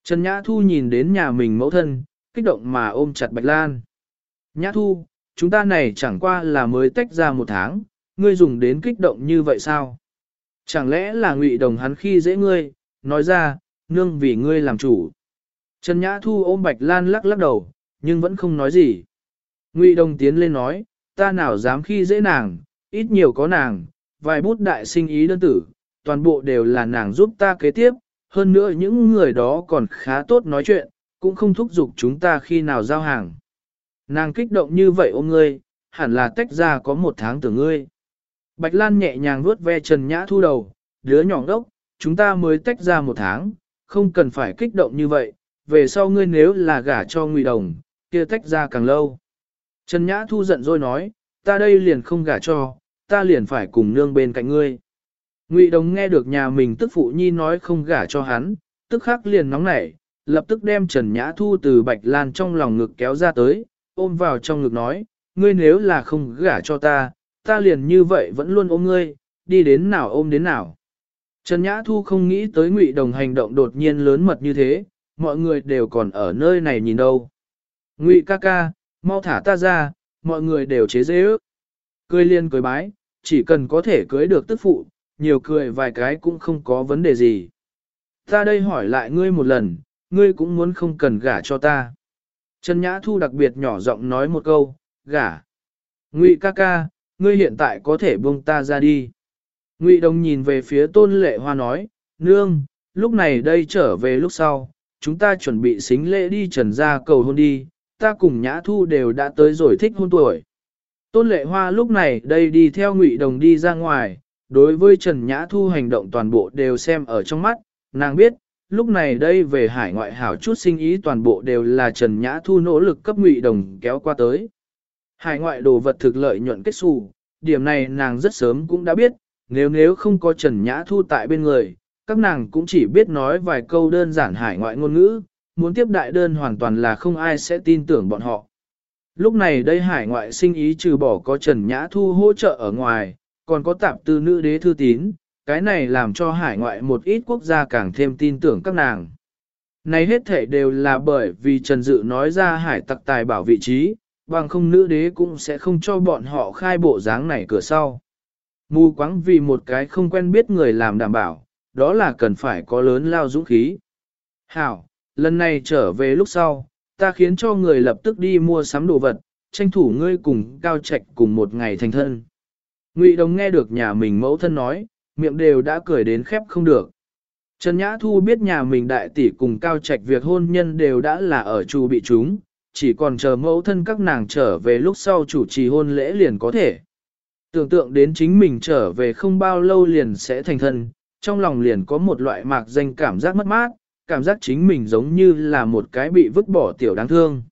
Trần Nhã Thu nhìn đến nhà mình mẫu thân, kích động mà ôm chặt Bạch Lan. Nhã Thu, chúng ta này chẳng qua là mới tách ra một tháng, ngươi dùng đến kích động như vậy sao? Chẳng lẽ là ngụy đồng hắn khi dễ ngươi, nói ra, nương vì ngươi làm chủ. Trần Nhã Thu ôm Bạch Lan lắc lắc đầu, nhưng vẫn không nói gì. Ngụy đồng tiến lên nói, ta nào dám khi dễ nàng, ít nhiều có nàng, vài bút đại sinh ý đơn tử, toàn bộ đều là nàng giúp ta kế tiếp, hơn nữa những người đó còn khá tốt nói chuyện, cũng không thúc giục chúng ta khi nào giao hàng. Nàng kích động như vậy ôm ngươi, hẳn là tách ra có một tháng từ ngươi. Bạch Lan nhẹ nhàng vuốt ve Trần Nhã Thu đầu, đứa nhỏ đốc, chúng ta mới tách ra một tháng, không cần phải kích động như vậy, về sau ngươi nếu là gả cho Ngụy Đồng, kia tách ra càng lâu. Trần Nhã Thu giận rồi nói, ta đây liền không gả cho, ta liền phải cùng nương bên cạnh ngươi. Ngụy Đồng nghe được nhà mình tức phụ nhi nói không gả cho hắn, tức khắc liền nóng nảy, lập tức đem Trần Nhã Thu từ Bạch Lan trong lòng ngực kéo ra tới, ôm vào trong ngực nói, ngươi nếu là không gả cho ta, ta liền như vậy vẫn luôn ôm ngươi, đi đến nào ôm đến nào. Trần Nhã Thu không nghĩ tới Ngụy Đồng hành động đột nhiên lớn mật như thế, mọi người đều còn ở nơi này nhìn đâu. Ngụy ca ca, mau thả ta ra, mọi người đều chế dễ ước. Cười liên cười bái, chỉ cần có thể cưới được tức phụ, nhiều cười vài cái cũng không có vấn đề gì. Ta đây hỏi lại ngươi một lần, ngươi cũng muốn không cần gả cho ta. Trần Nhã Thu đặc biệt nhỏ giọng nói một câu, gả. Ngụy ca ca, ngươi hiện tại có thể buông ta ra đi. Ngụy Đồng nhìn về phía Tôn Lệ Hoa nói, nương, lúc này đây trở về lúc sau, chúng ta chuẩn bị xính lễ đi trần ra cầu hôn đi, ta cùng Nhã Thu đều đã tới rồi thích hôn tuổi. Tôn Lệ Hoa lúc này đây đi theo Ngụy Đồng đi ra ngoài, đối với Trần Nhã Thu hành động toàn bộ đều xem ở trong mắt, nàng biết, lúc này đây về hải ngoại hảo chút sinh ý toàn bộ đều là Trần Nhã Thu nỗ lực cấp Ngụy Đồng kéo qua tới. Hải ngoại đồ vật thực lợi nhuận kết xù, điểm này nàng rất sớm cũng đã biết, nếu nếu không có Trần Nhã Thu tại bên người, các nàng cũng chỉ biết nói vài câu đơn giản hải ngoại ngôn ngữ, muốn tiếp đại đơn hoàn toàn là không ai sẽ tin tưởng bọn họ. Lúc này đây hải ngoại sinh ý trừ bỏ có Trần Nhã Thu hỗ trợ ở ngoài, còn có tạp tư nữ đế thư tín, cái này làm cho hải ngoại một ít quốc gia càng thêm tin tưởng các nàng. Này hết thể đều là bởi vì Trần Dự nói ra hải tặc tài bảo vị trí, bằng không nữ đế cũng sẽ không cho bọn họ khai bộ dáng này cửa sau. Mù quáng vì một cái không quen biết người làm đảm bảo, đó là cần phải có lớn lao dũng khí. Hảo, lần này trở về lúc sau, ta khiến cho người lập tức đi mua sắm đồ vật, tranh thủ ngươi cùng cao trạch cùng một ngày thành thân. Ngụy Đồng nghe được nhà mình mẫu thân nói, miệng đều đã cười đến khép không được. Trần Nhã Thu biết nhà mình đại tỷ cùng cao trạch việc hôn nhân đều đã là ở chu bị chúng, chỉ còn chờ mẫu thân các nàng trở về lúc sau chủ trì hôn lễ liền có thể. Tưởng tượng đến chính mình trở về không bao lâu liền sẽ thành thân, trong lòng liền có một loại mạc danh cảm giác mất mát, cảm giác chính mình giống như là một cái bị vứt bỏ tiểu đáng thương.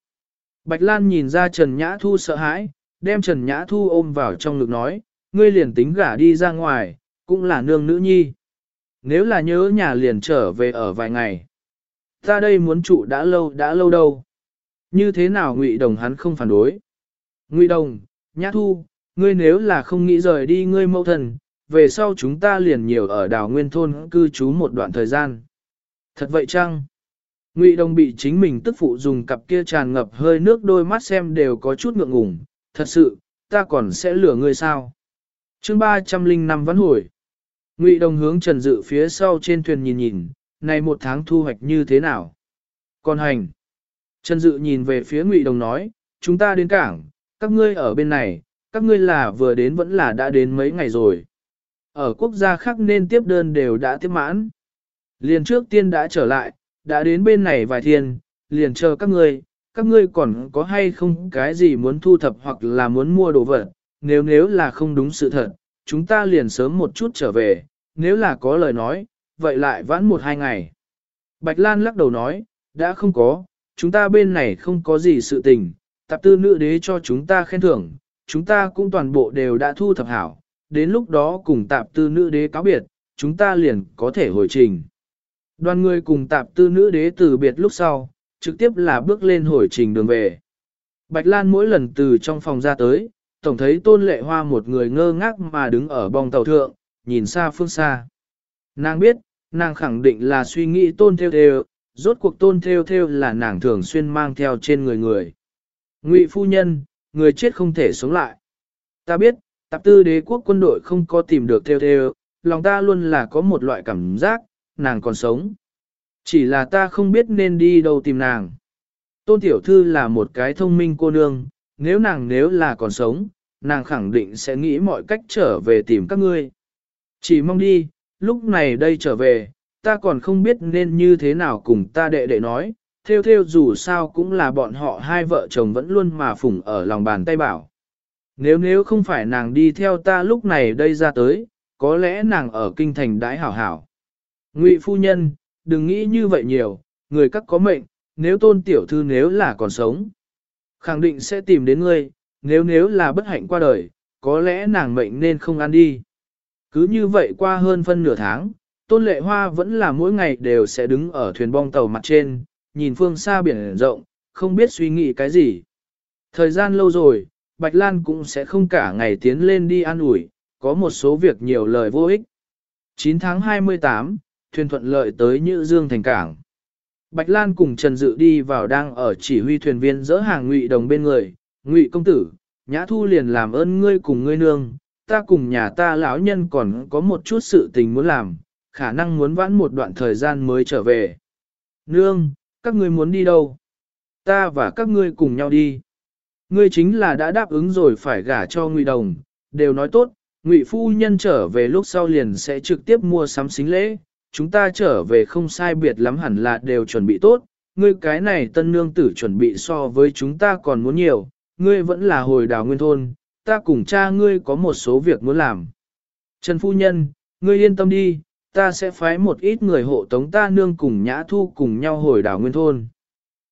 Bạch Lan nhìn ra Trần Nhã Thu sợ hãi, đem Trần Nhã Thu ôm vào trong ngực nói, ngươi liền tính gả đi ra ngoài, cũng là nương nữ nhi. nếu là nhớ nhà liền trở về ở vài ngày. Ta đây muốn trụ đã lâu đã lâu đâu. Như thế nào Ngụy Đồng hắn không phản đối. Ngụy Đồng, Nhã Thu, ngươi nếu là không nghĩ rời đi ngươi mẫu thần, về sau chúng ta liền nhiều ở đảo nguyên thôn cư trú một đoạn thời gian. Thật vậy chăng? Ngụy Đồng bị chính mình tức phụ dùng cặp kia tràn ngập hơi nước đôi mắt xem đều có chút ngượng ngùng, thật sự, ta còn sẽ lừa ngươi sao? Chương 305 vãn hồi. Ngụy Đồng hướng Trần Dự phía sau trên thuyền nhìn nhìn, này một tháng thu hoạch như thế nào? Còn hành. Trần Dự nhìn về phía Ngụy Đồng nói, chúng ta đến cảng, các ngươi ở bên này, các ngươi là vừa đến vẫn là đã đến mấy ngày rồi. Ở quốc gia khác nên tiếp đơn đều đã tiếp mãn. Liền trước tiên đã trở lại, đã đến bên này vài thiên, liền chờ các ngươi, các ngươi còn có hay không cái gì muốn thu thập hoặc là muốn mua đồ vật, nếu nếu là không đúng sự thật, chúng ta liền sớm một chút trở về, nếu là có lời nói, vậy lại vãn một hai ngày. Bạch Lan lắc đầu nói, đã không có, chúng ta bên này không có gì sự tình, tạp tư nữ đế cho chúng ta khen thưởng, chúng ta cũng toàn bộ đều đã thu thập hảo, đến lúc đó cùng tạp tư nữ đế cáo biệt, chúng ta liền có thể hồi trình. Đoàn người cùng tạp tư nữ đế từ biệt lúc sau, trực tiếp là bước lên hồi trình đường về. Bạch Lan mỗi lần từ trong phòng ra tới, tổng thấy tôn lệ hoa một người ngơ ngác mà đứng ở bong tàu thượng, nhìn xa phương xa. Nàng biết, nàng khẳng định là suy nghĩ tôn theo theo, rốt cuộc tôn theo theo là nàng thường xuyên mang theo trên người người. Ngụy phu nhân, người chết không thể sống lại. Ta biết, tạp tư đế quốc quân đội không có tìm được theo theo, lòng ta luôn là có một loại cảm giác, nàng còn sống. Chỉ là ta không biết nên đi đâu tìm nàng. Tôn tiểu thư là một cái thông minh cô nương, nếu nàng nếu là còn sống, nàng khẳng định sẽ nghĩ mọi cách trở về tìm các ngươi. Chỉ mong đi, lúc này đây trở về, ta còn không biết nên như thế nào cùng ta đệ đệ nói, theo theo dù sao cũng là bọn họ hai vợ chồng vẫn luôn mà phủng ở lòng bàn tay bảo. Nếu nếu không phải nàng đi theo ta lúc này đây ra tới, có lẽ nàng ở kinh thành đãi hảo hảo. Ngụy phu nhân, đừng nghĩ như vậy nhiều, người các có mệnh, nếu tôn tiểu thư nếu là còn sống. Khẳng định sẽ tìm đến ngươi, nếu nếu là bất hạnh qua đời, có lẽ nàng mệnh nên không ăn đi. Cứ như vậy qua hơn phân nửa tháng, tôn lệ hoa vẫn là mỗi ngày đều sẽ đứng ở thuyền bong tàu mặt trên, nhìn phương xa biển rộng, không biết suy nghĩ cái gì. Thời gian lâu rồi, Bạch Lan cũng sẽ không cả ngày tiến lên đi ăn ủi, có một số việc nhiều lời vô ích. 9 tháng 28, thuyền thuận lợi tới Nhữ Dương thành cảng. Bạch Lan cùng Trần Dự đi vào đang ở chỉ huy thuyền viên dỡ hàng ngụy đồng bên người, ngụy công tử, nhã thu liền làm ơn ngươi cùng ngươi nương, ta cùng nhà ta lão nhân còn có một chút sự tình muốn làm, khả năng muốn vãn một đoạn thời gian mới trở về. Nương, các ngươi muốn đi đâu? Ta và các ngươi cùng nhau đi. Ngươi chính là đã đáp ứng rồi phải gả cho ngụy đồng, đều nói tốt, ngụy phu nhân trở về lúc sau liền sẽ trực tiếp mua sắm xính lễ, chúng ta trở về không sai biệt lắm hẳn là đều chuẩn bị tốt, ngươi cái này tân nương tử chuẩn bị so với chúng ta còn muốn nhiều, ngươi vẫn là hồi đào nguyên thôn, ta cùng cha ngươi có một số việc muốn làm. Trần Phu Nhân, ngươi yên tâm đi, ta sẽ phái một ít người hộ tống ta nương cùng nhã thu cùng nhau hồi đảo nguyên thôn.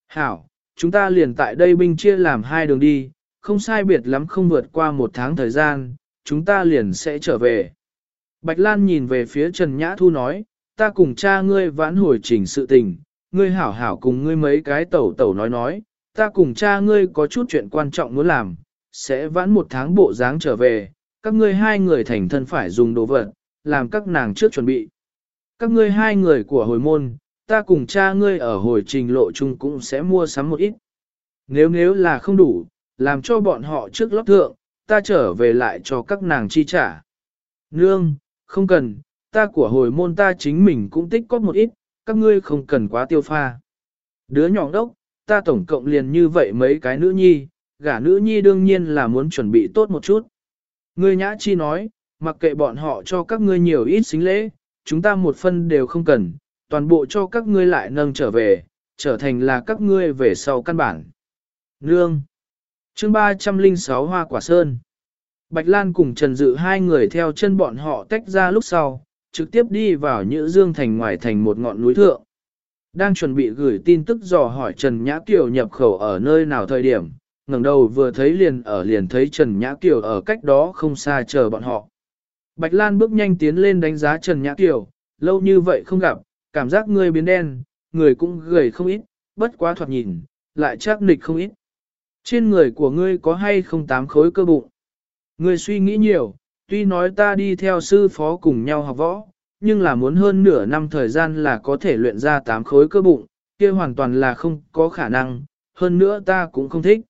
Hảo, chúng ta liền tại đây binh chia làm hai đường đi, không sai biệt lắm không vượt qua một tháng thời gian, chúng ta liền sẽ trở về. Bạch Lan nhìn về phía Trần Nhã Thu nói, ta cùng cha ngươi vãn hồi trình sự tình, ngươi hảo hảo cùng ngươi mấy cái tẩu tẩu nói nói, ta cùng cha ngươi có chút chuyện quan trọng muốn làm, sẽ vãn một tháng bộ dáng trở về, các ngươi hai người thành thân phải dùng đồ vật, làm các nàng trước chuẩn bị. Các ngươi hai người của hồi môn, ta cùng cha ngươi ở hồi trình lộ chung cũng sẽ mua sắm một ít. Nếu nếu là không đủ, làm cho bọn họ trước lót thượng, ta trở về lại cho các nàng chi trả. Nương, không cần, ta của hồi môn ta chính mình cũng tích có một ít, các ngươi không cần quá tiêu pha. Đứa nhỏ đốc, ta tổng cộng liền như vậy mấy cái nữ nhi, gả nữ nhi đương nhiên là muốn chuẩn bị tốt một chút. Ngươi nhã chi nói, mặc kệ bọn họ cho các ngươi nhiều ít xính lễ, chúng ta một phân đều không cần, toàn bộ cho các ngươi lại nâng trở về, trở thành là các ngươi về sau căn bản. Nương chương 306 Hoa Quả Sơn Bạch Lan cùng Trần Dự hai người theo chân bọn họ tách ra lúc sau, trực tiếp đi vào Nhữ Dương thành ngoài thành một ngọn núi thượng. Đang chuẩn bị gửi tin tức dò hỏi Trần Nhã Kiều nhập khẩu ở nơi nào thời điểm, ngẩng đầu vừa thấy liền ở liền thấy Trần Nhã Kiều ở cách đó không xa chờ bọn họ. Bạch Lan bước nhanh tiến lên đánh giá Trần Nhã Kiều, lâu như vậy không gặp, cảm giác ngươi biến đen, người cũng gầy không ít, bất quá thoạt nhìn, lại chắc nịch không ít. Trên người của ngươi có hay không tám khối cơ bụng? Ngươi suy nghĩ nhiều, tuy nói ta đi theo sư phó cùng nhau học võ, nhưng là muốn hơn nửa năm thời gian là có thể luyện ra tám khối cơ bụng, kia hoàn toàn là không có khả năng, hơn nữa ta cũng không thích.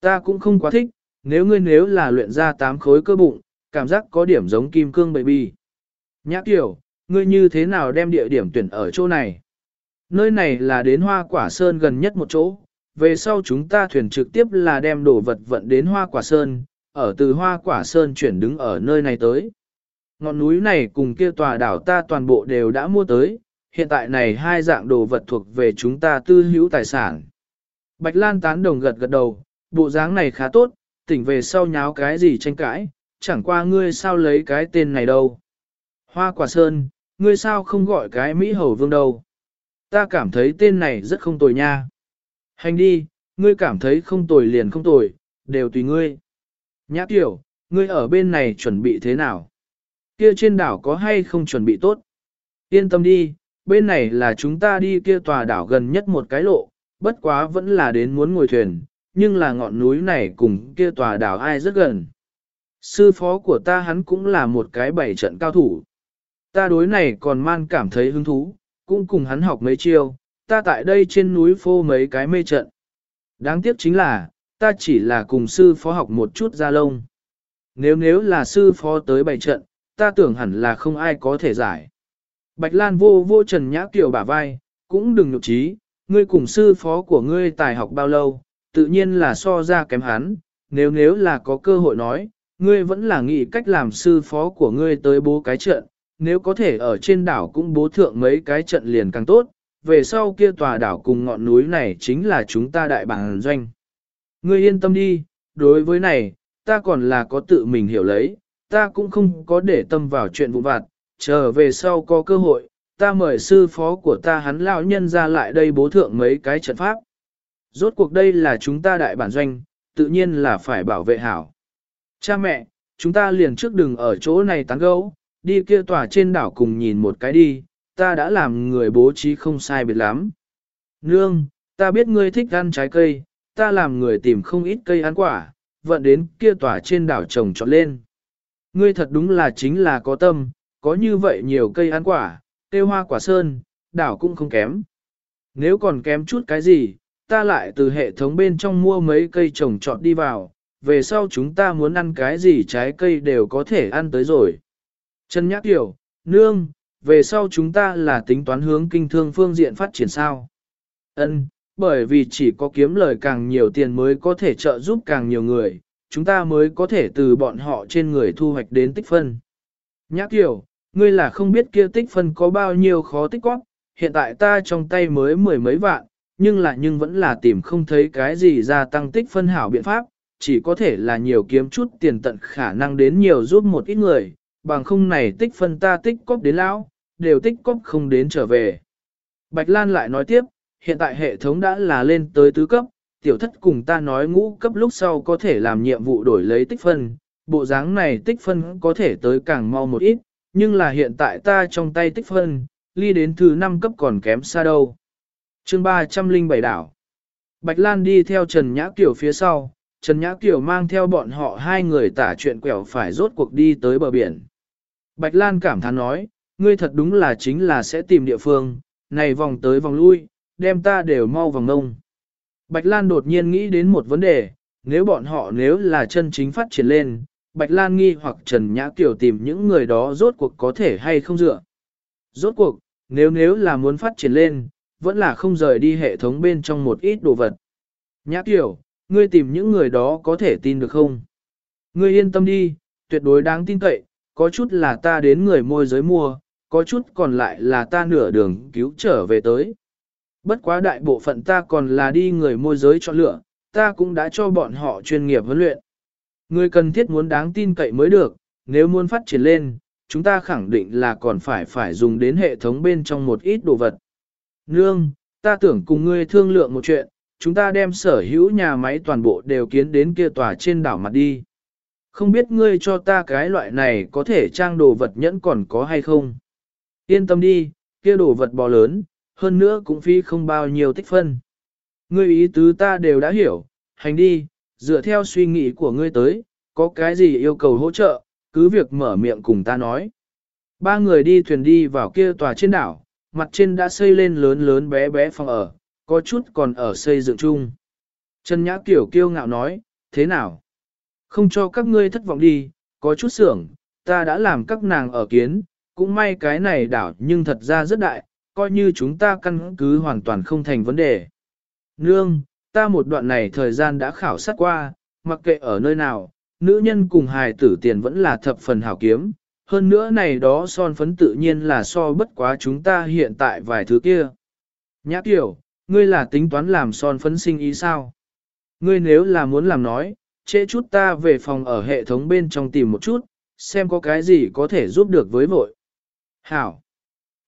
Ta cũng không quá thích, nếu ngươi nếu là luyện ra tám khối cơ bụng, cảm giác có điểm giống kim cương baby. Nhã tiểu, ngươi như thế nào đem địa điểm tuyển ở chỗ này? Nơi này là đến hoa quả sơn gần nhất một chỗ, về sau chúng ta thuyền trực tiếp là đem đồ vật vận đến hoa quả sơn, ở từ hoa quả sơn chuyển đứng ở nơi này tới. Ngọn núi này cùng kia tòa đảo ta toàn bộ đều đã mua tới, hiện tại này hai dạng đồ vật thuộc về chúng ta tư hữu tài sản. Bạch Lan tán đồng gật gật đầu, bộ dáng này khá tốt, tỉnh về sau nháo cái gì tranh cãi, chẳng qua ngươi sao lấy cái tên này đâu. Hoa quả sơn, ngươi sao không gọi cái Mỹ Hầu Vương đâu. Ta cảm thấy tên này rất không tồi nha. Hành đi, ngươi cảm thấy không tồi liền không tồi, đều tùy ngươi. Nhã tiểu, ngươi ở bên này chuẩn bị thế nào? Kia trên đảo có hay không chuẩn bị tốt? Yên tâm đi, bên này là chúng ta đi kia tòa đảo gần nhất một cái lộ, bất quá vẫn là đến muốn ngồi thuyền, nhưng là ngọn núi này cùng kia tòa đảo ai rất gần. Sư phó của ta hắn cũng là một cái bảy trận cao thủ. Ta đối này còn man cảm thấy hứng thú, cũng cùng hắn học mấy chiêu, ta tại đây trên núi phô mấy cái mê trận. Đáng tiếc chính là, ta chỉ là cùng sư phó học một chút ra lông. Nếu nếu là sư phó tới bày trận, ta tưởng hẳn là không ai có thể giải. Bạch Lan vô vô Trần Nhã Kiều bả vai, cũng đừng nhục trí, ngươi cùng sư phó của ngươi tài học bao lâu, tự nhiên là so ra kém hắn, nếu nếu là có cơ hội nói, ngươi vẫn là nghĩ cách làm sư phó của ngươi tới bố cái trận, nếu có thể ở trên đảo cũng bố thượng mấy cái trận liền càng tốt, về sau kia tòa đảo cùng ngọn núi này chính là chúng ta đại bản doanh. Ngươi yên tâm đi, đối với này, ta còn là có tự mình hiểu lấy, ta cũng không có để tâm vào chuyện vụ vặt, chờ về sau có cơ hội, ta mời sư phó của ta hắn lão nhân ra lại đây bố thượng mấy cái trận pháp. Rốt cuộc đây là chúng ta đại bản doanh, tự nhiên là phải bảo vệ hảo. Cha mẹ, chúng ta liền trước đừng ở chỗ này tán gẫu, đi kia tòa trên đảo cùng nhìn một cái đi, ta đã làm người bố trí không sai biệt lắm. Nương, ta biết ngươi thích ăn trái cây, ta làm người tìm không ít cây ăn quả, vận đến kia tòa trên đảo trồng trọt lên. Ngươi thật đúng là chính là có tâm, có như vậy nhiều cây ăn quả, tiêu hoa quả sơn, đảo cũng không kém. Nếu còn kém chút cái gì, ta lại từ hệ thống bên trong mua mấy cây trồng trọt đi vào, về sau chúng ta muốn ăn cái gì trái cây đều có thể ăn tới rồi. Trần Nhắc Tiểu, Nương, về sau chúng ta là tính toán hướng kinh thương phương diện phát triển sao? Ân, bởi vì chỉ có kiếm lời càng nhiều tiền mới có thể trợ giúp càng nhiều người, chúng ta mới có thể từ bọn họ trên người thu hoạch đến tích phân. nhã kiều, ngươi là không biết kia tích phân có bao nhiêu khó tích góp, hiện tại ta trong tay mới mười mấy vạn, nhưng là nhưng vẫn là tìm không thấy cái gì gia tăng tích phân hảo biện pháp, chỉ có thể là nhiều kiếm chút tiền tận khả năng đến nhiều giúp một ít người, bằng không này tích phân ta tích cóp đến lão, đều tích cóp không đến trở về. Bạch Lan lại nói tiếp, hiện tại hệ thống đã là lên tới tứ cấp, tiểu thất cùng ta nói ngũ cấp lúc sau có thể làm nhiệm vụ đổi lấy tích phân, bộ dáng này tích phân có thể tới càng mau một ít, nhưng là hiện tại ta trong tay tích phân, ly đến thứ 5 cấp còn kém xa đâu. chương 307 đảo. Bạch Lan đi theo Trần Nhã Kiều phía sau, Trần Nhã Kiều mang theo bọn họ hai người tả chuyện quẹo phải rốt cuộc đi tới bờ biển. Bạch Lan cảm thán nói, ngươi thật đúng là chính là sẽ tìm địa phương, này vòng tới vòng lui, đem ta đều mau vòng ngông. Bạch Lan đột nhiên nghĩ đến một vấn đề, nếu bọn họ nếu là chân chính phát triển lên, Bạch Lan nghi hoặc Trần Nhã Kiều tìm những người đó rốt cuộc có thể hay không dựa. Rốt cuộc, nếu nếu là muốn phát triển lên, vẫn là không rời đi hệ thống bên trong một ít đồ vật. Nhã Kiều, ngươi tìm những người đó có thể tin được không? Ngươi yên tâm đi, tuyệt đối đáng tin cậy, có chút là ta đến người môi giới mua, có chút còn lại là ta nửa đường cứu trở về tới. Bất quá đại bộ phận ta còn là đi người môi giới chọn lựa, ta cũng đã cho bọn họ chuyên nghiệp huấn luyện. Người cần thiết muốn đáng tin cậy mới được, nếu muốn phát triển lên, chúng ta khẳng định là còn phải phải dùng đến hệ thống bên trong một ít đồ vật. Nương, ta tưởng cùng ngươi thương lượng một chuyện, chúng ta đem sở hữu nhà máy toàn bộ đều kiến đến kia tòa trên đảo mặt đi. Không biết ngươi cho ta cái loại này có thể trang đồ vật nhẫn còn có hay không? Yên tâm đi, kia đồ vật bò lớn, hơn nữa cũng phi không bao nhiêu tích phân. Ngươi ý tứ ta đều đã hiểu, hành đi, dựa theo suy nghĩ của ngươi tới, có cái gì yêu cầu hỗ trợ, cứ việc mở miệng cùng ta nói. Ba người đi thuyền đi vào kia tòa trên đảo, mặt trên đã xây lên lớn lớn bé bé phòng ở, có chút còn ở xây dựng chung. Trần Nhã Kiểu kiêu ngạo nói, thế nào? Không cho các ngươi thất vọng đi, có chút xưởng, ta đã làm các nàng ở kiến, cũng may cái này đảo nhưng thật ra rất đại, coi như chúng ta căn cứ hoàn toàn không thành vấn đề. Nương, ta một đoạn này thời gian đã khảo sát qua, mặc kệ ở nơi nào, nữ nhân cùng hài tử tiền vẫn là thập phần hảo kiếm, hơn nữa này đó son phấn tự nhiên là so bất quá chúng ta hiện tại vài thứ kia. Nhã tiểu, ngươi là tính toán làm son phấn sinh ý sao? Ngươi nếu là muốn làm nói, trễ chút ta về phòng ở hệ thống bên trong tìm một chút, xem có cái gì có thể giúp được với vội. Hảo.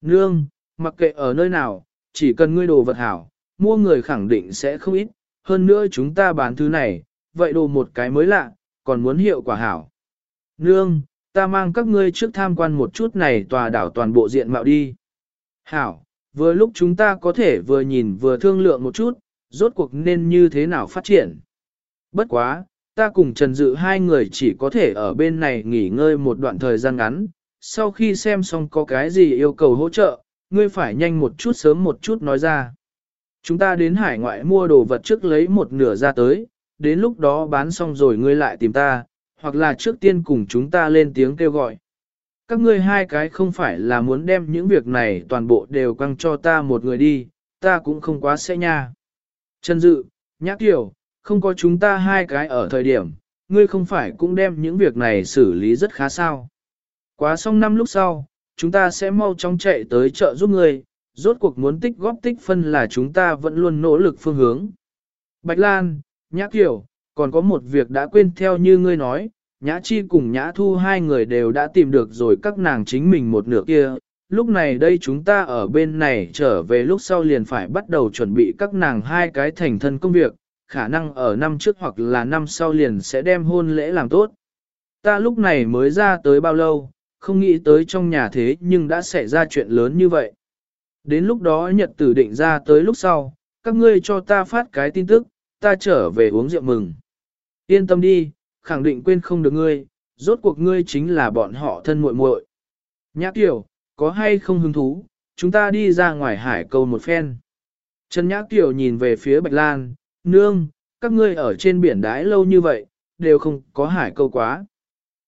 Nương, mặc kệ ở nơi nào, chỉ cần ngươi đồ vật hảo, mua người khẳng định sẽ không ít, hơn nữa chúng ta bán thứ này, vậy đồ một cái mới lạ, còn muốn hiệu quả hảo. Nương, ta mang các ngươi trước tham quan một chút này tòa đảo toàn bộ diện mạo đi. Hảo, vừa lúc chúng ta có thể vừa nhìn vừa thương lượng một chút, rốt cuộc nên như thế nào phát triển. Bất quá, ta cùng Trần Dự hai người chỉ có thể ở bên này nghỉ ngơi một đoạn thời gian ngắn, sau khi xem xong có cái gì yêu cầu hỗ trợ, ngươi phải nhanh một chút sớm một chút nói ra. Chúng ta đến hải ngoại mua đồ vật trước lấy một nửa ra tới, đến lúc đó bán xong rồi ngươi lại tìm ta, hoặc là trước tiên cùng chúng ta lên tiếng kêu gọi. Các ngươi hai cái không phải là muốn đem những việc này toàn bộ đều quăng cho ta một người đi, ta cũng không quá sẽ nha. Trần Dự, Nhã Kiều, không có chúng ta hai cái ở thời điểm, ngươi không phải cũng đem những việc này xử lý rất khá sao. Quá xong năm lúc sau, chúng ta sẽ mau chóng chạy tới chợ giúp ngươi, rốt cuộc muốn tích góp tích phân là chúng ta vẫn luôn nỗ lực phương hướng. Bạch Lan, Nhã Kiều, còn có một việc đã quên theo như ngươi nói, Nhã Chi cùng Nhã Thu hai người đều đã tìm được rồi các nàng chính mình một nửa kia. Lúc này đây chúng ta ở bên này trở về lúc sau liền phải bắt đầu chuẩn bị các nàng hai cái thành thân công việc, khả năng ở năm trước hoặc là năm sau liền sẽ đem hôn lễ làm tốt. Ta lúc này mới ra tới bao lâu, không nghĩ tới trong nhà thế nhưng đã xảy ra chuyện lớn như vậy. Đến lúc đó nhật tử định ra tới lúc sau, các ngươi cho ta phát cái tin tức, ta trở về uống rượu mừng. Yên tâm đi, khẳng định quên không được ngươi, rốt cuộc ngươi chính là bọn họ thân muội muội. Nhã Kiều, có hay không hứng thú, chúng ta đi ra ngoài hải câu một phen. Trần Nhã Kiều nhìn về phía Bạch Lan, nương, các ngươi ở trên biển đái lâu như vậy, đều không có hải câu quá.